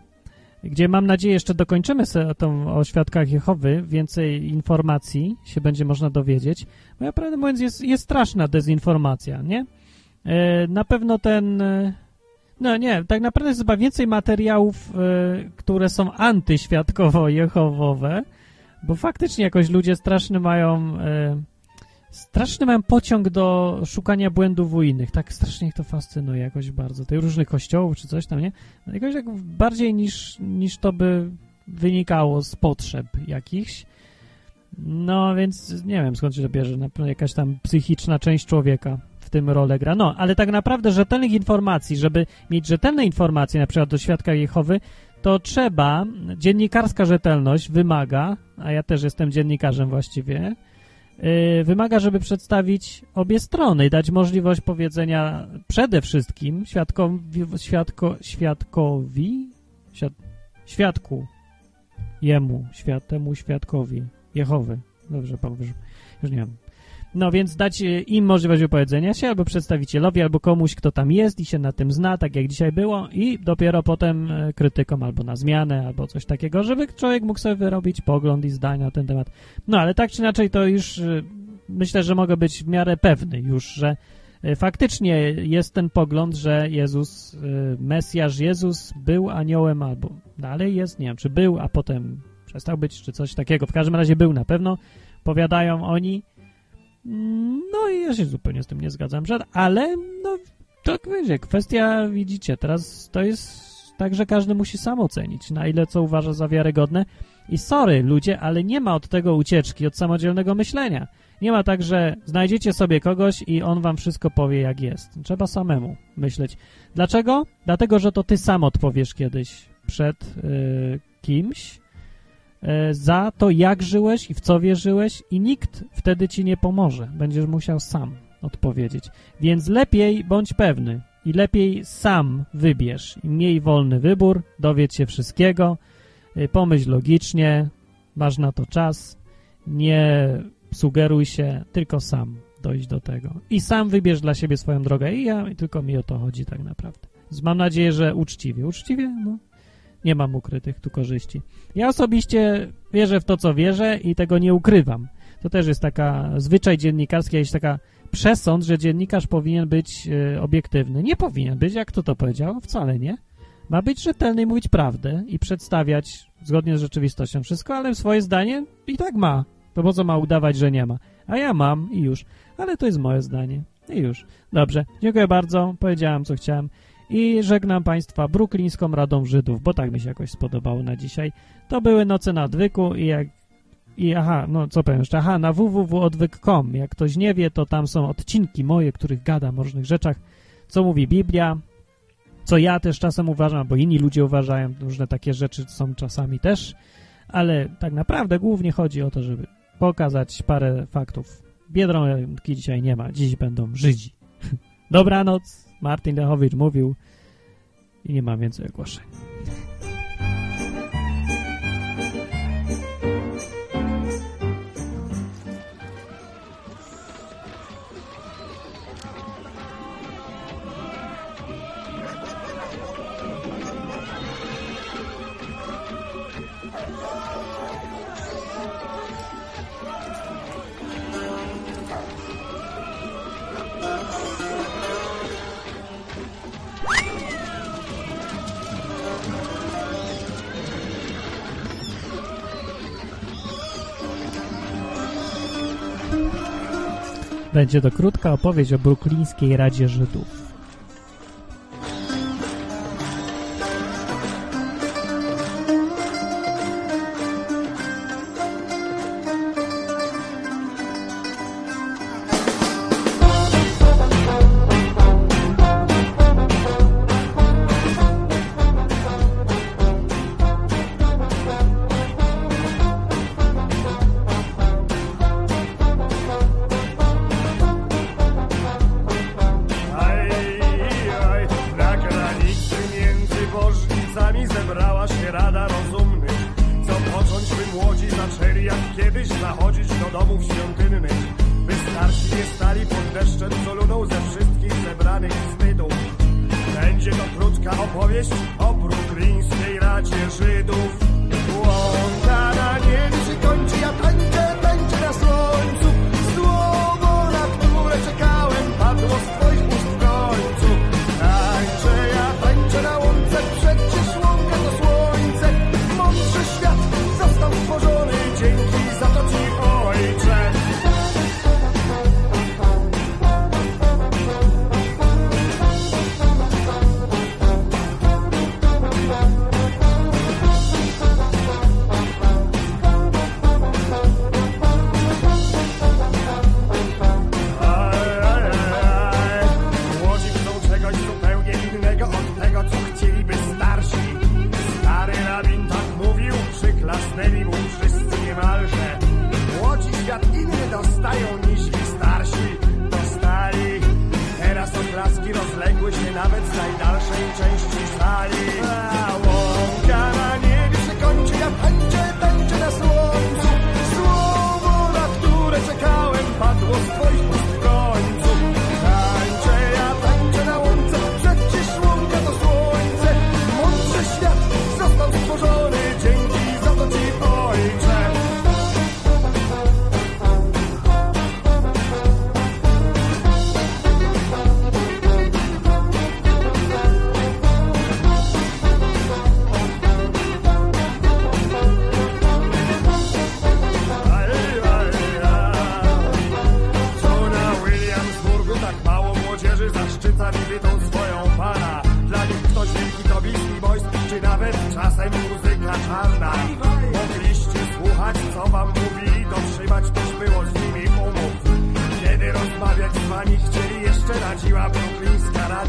gdzie mam nadzieję jeszcze dokończymy sobie tą, o świadkach Jehowy. Więcej informacji się będzie można dowiedzieć. Bo ja prawdę mówiąc jest, jest straszna dezinformacja, nie? E, na pewno ten... E, no nie, tak naprawdę jest chyba więcej materiałów, e, które są antyświadkowo-jehowowe, bo faktycznie jakoś ludzie straszny mają straszny mają pociąg do szukania błędów u innych. Tak strasznie ich to fascynuje jakoś bardzo. Tych różnych kościołów czy coś tam, nie? Jakoś tak bardziej niż, niż to by wynikało z potrzeb jakichś. No, więc nie wiem skąd się to bierze. Na pewno jakaś tam psychiczna część człowieka w tym rolę gra. No, ale tak naprawdę rzetelnych informacji, żeby mieć rzetelne informacje na przykład do Świadka Jehowy, to trzeba, dziennikarska rzetelność wymaga, a ja też jestem dziennikarzem właściwie, wymaga, żeby przedstawić obie strony i dać możliwość powiedzenia przede wszystkim świadkowi, świadko, świadkowi, świad, świadku, jemu, światemu świadkowi, Jehowy. Dobrze, Paweł, już nie wiem. No więc dać e, im możliwość wypowiedzenia się albo przedstawicielowi, albo komuś, kto tam jest i się na tym zna, tak jak dzisiaj było i dopiero potem e, krytykom albo na zmianę, albo coś takiego, żeby człowiek mógł sobie wyrobić pogląd i zdania na ten temat. No ale tak czy inaczej to już e, myślę, że mogę być w miarę pewny już, że faktycznie jest ten pogląd, że Jezus, Mesjasz Jezus był aniołem albo dalej jest, nie wiem, czy był, a potem przestał być, czy coś takiego. W każdym razie był na pewno, powiadają oni, no i ja się zupełnie z tym nie zgadzam, że, ale no tak wiecie, kwestia widzicie, teraz to jest tak, że każdy musi sam ocenić, na ile co uważa za wiarygodne i sorry ludzie, ale nie ma od tego ucieczki, od samodzielnego myślenia. Nie ma tak, że znajdziecie sobie kogoś i on wam wszystko powie jak jest. Trzeba samemu myśleć. Dlaczego? Dlatego, że to ty sam odpowiesz kiedyś przed yy, kimś, za to, jak żyłeś i w co wierzyłeś i nikt wtedy ci nie pomoże. Będziesz musiał sam odpowiedzieć. Więc lepiej bądź pewny i lepiej sam wybierz. Miej wolny wybór, dowiedz się wszystkiego, e, pomyśl logicznie, masz na to czas, nie sugeruj się, tylko sam dojść do tego. I sam wybierz dla siebie swoją drogę. I ja, i tylko mi o to chodzi tak naprawdę. Mam nadzieję, że uczciwie. Uczciwie? No, nie mam ukrytych tu korzyści. Ja osobiście wierzę w to, co wierzę i tego nie ukrywam. To też jest taka zwyczaj dziennikarski, jest taka przesąd, że dziennikarz powinien być y, obiektywny. Nie powinien być, jak kto to powiedział? Wcale nie. Ma być rzetelny i mówić prawdę i przedstawiać zgodnie z rzeczywistością wszystko, ale swoje zdanie i tak ma. To po co ma udawać, że nie ma? A ja mam i już. Ale to jest moje zdanie. I już. Dobrze. Dziękuję bardzo. Powiedziałem, co chciałem. I żegnam Państwa bruklińską Radą Żydów, bo tak mi się jakoś spodobało na dzisiaj. To były Noce Nadwyku i jak... I aha, no co powiem jeszcze, aha, na www.odwyk.com. Jak ktoś nie wie, to tam są odcinki moje, których gadam o różnych rzeczach, co mówi Biblia, co ja też czasem uważam, bo inni ludzie uważają, różne takie rzeczy są czasami też, ale tak naprawdę głównie chodzi o to, żeby pokazać parę faktów. Biedronki dzisiaj nie ma, dziś będą Żydzi. Dobranoc. Martin Lechowicz mówił i nie ma więcej ogłoszeń. Będzie to krótka opowieść o bruklińskiej Radzie Żydów. dostają niż ich starsi dostali. Teraz oklaski rozległy się nawet z najdalszej części sali. alternativa pro Cris, cara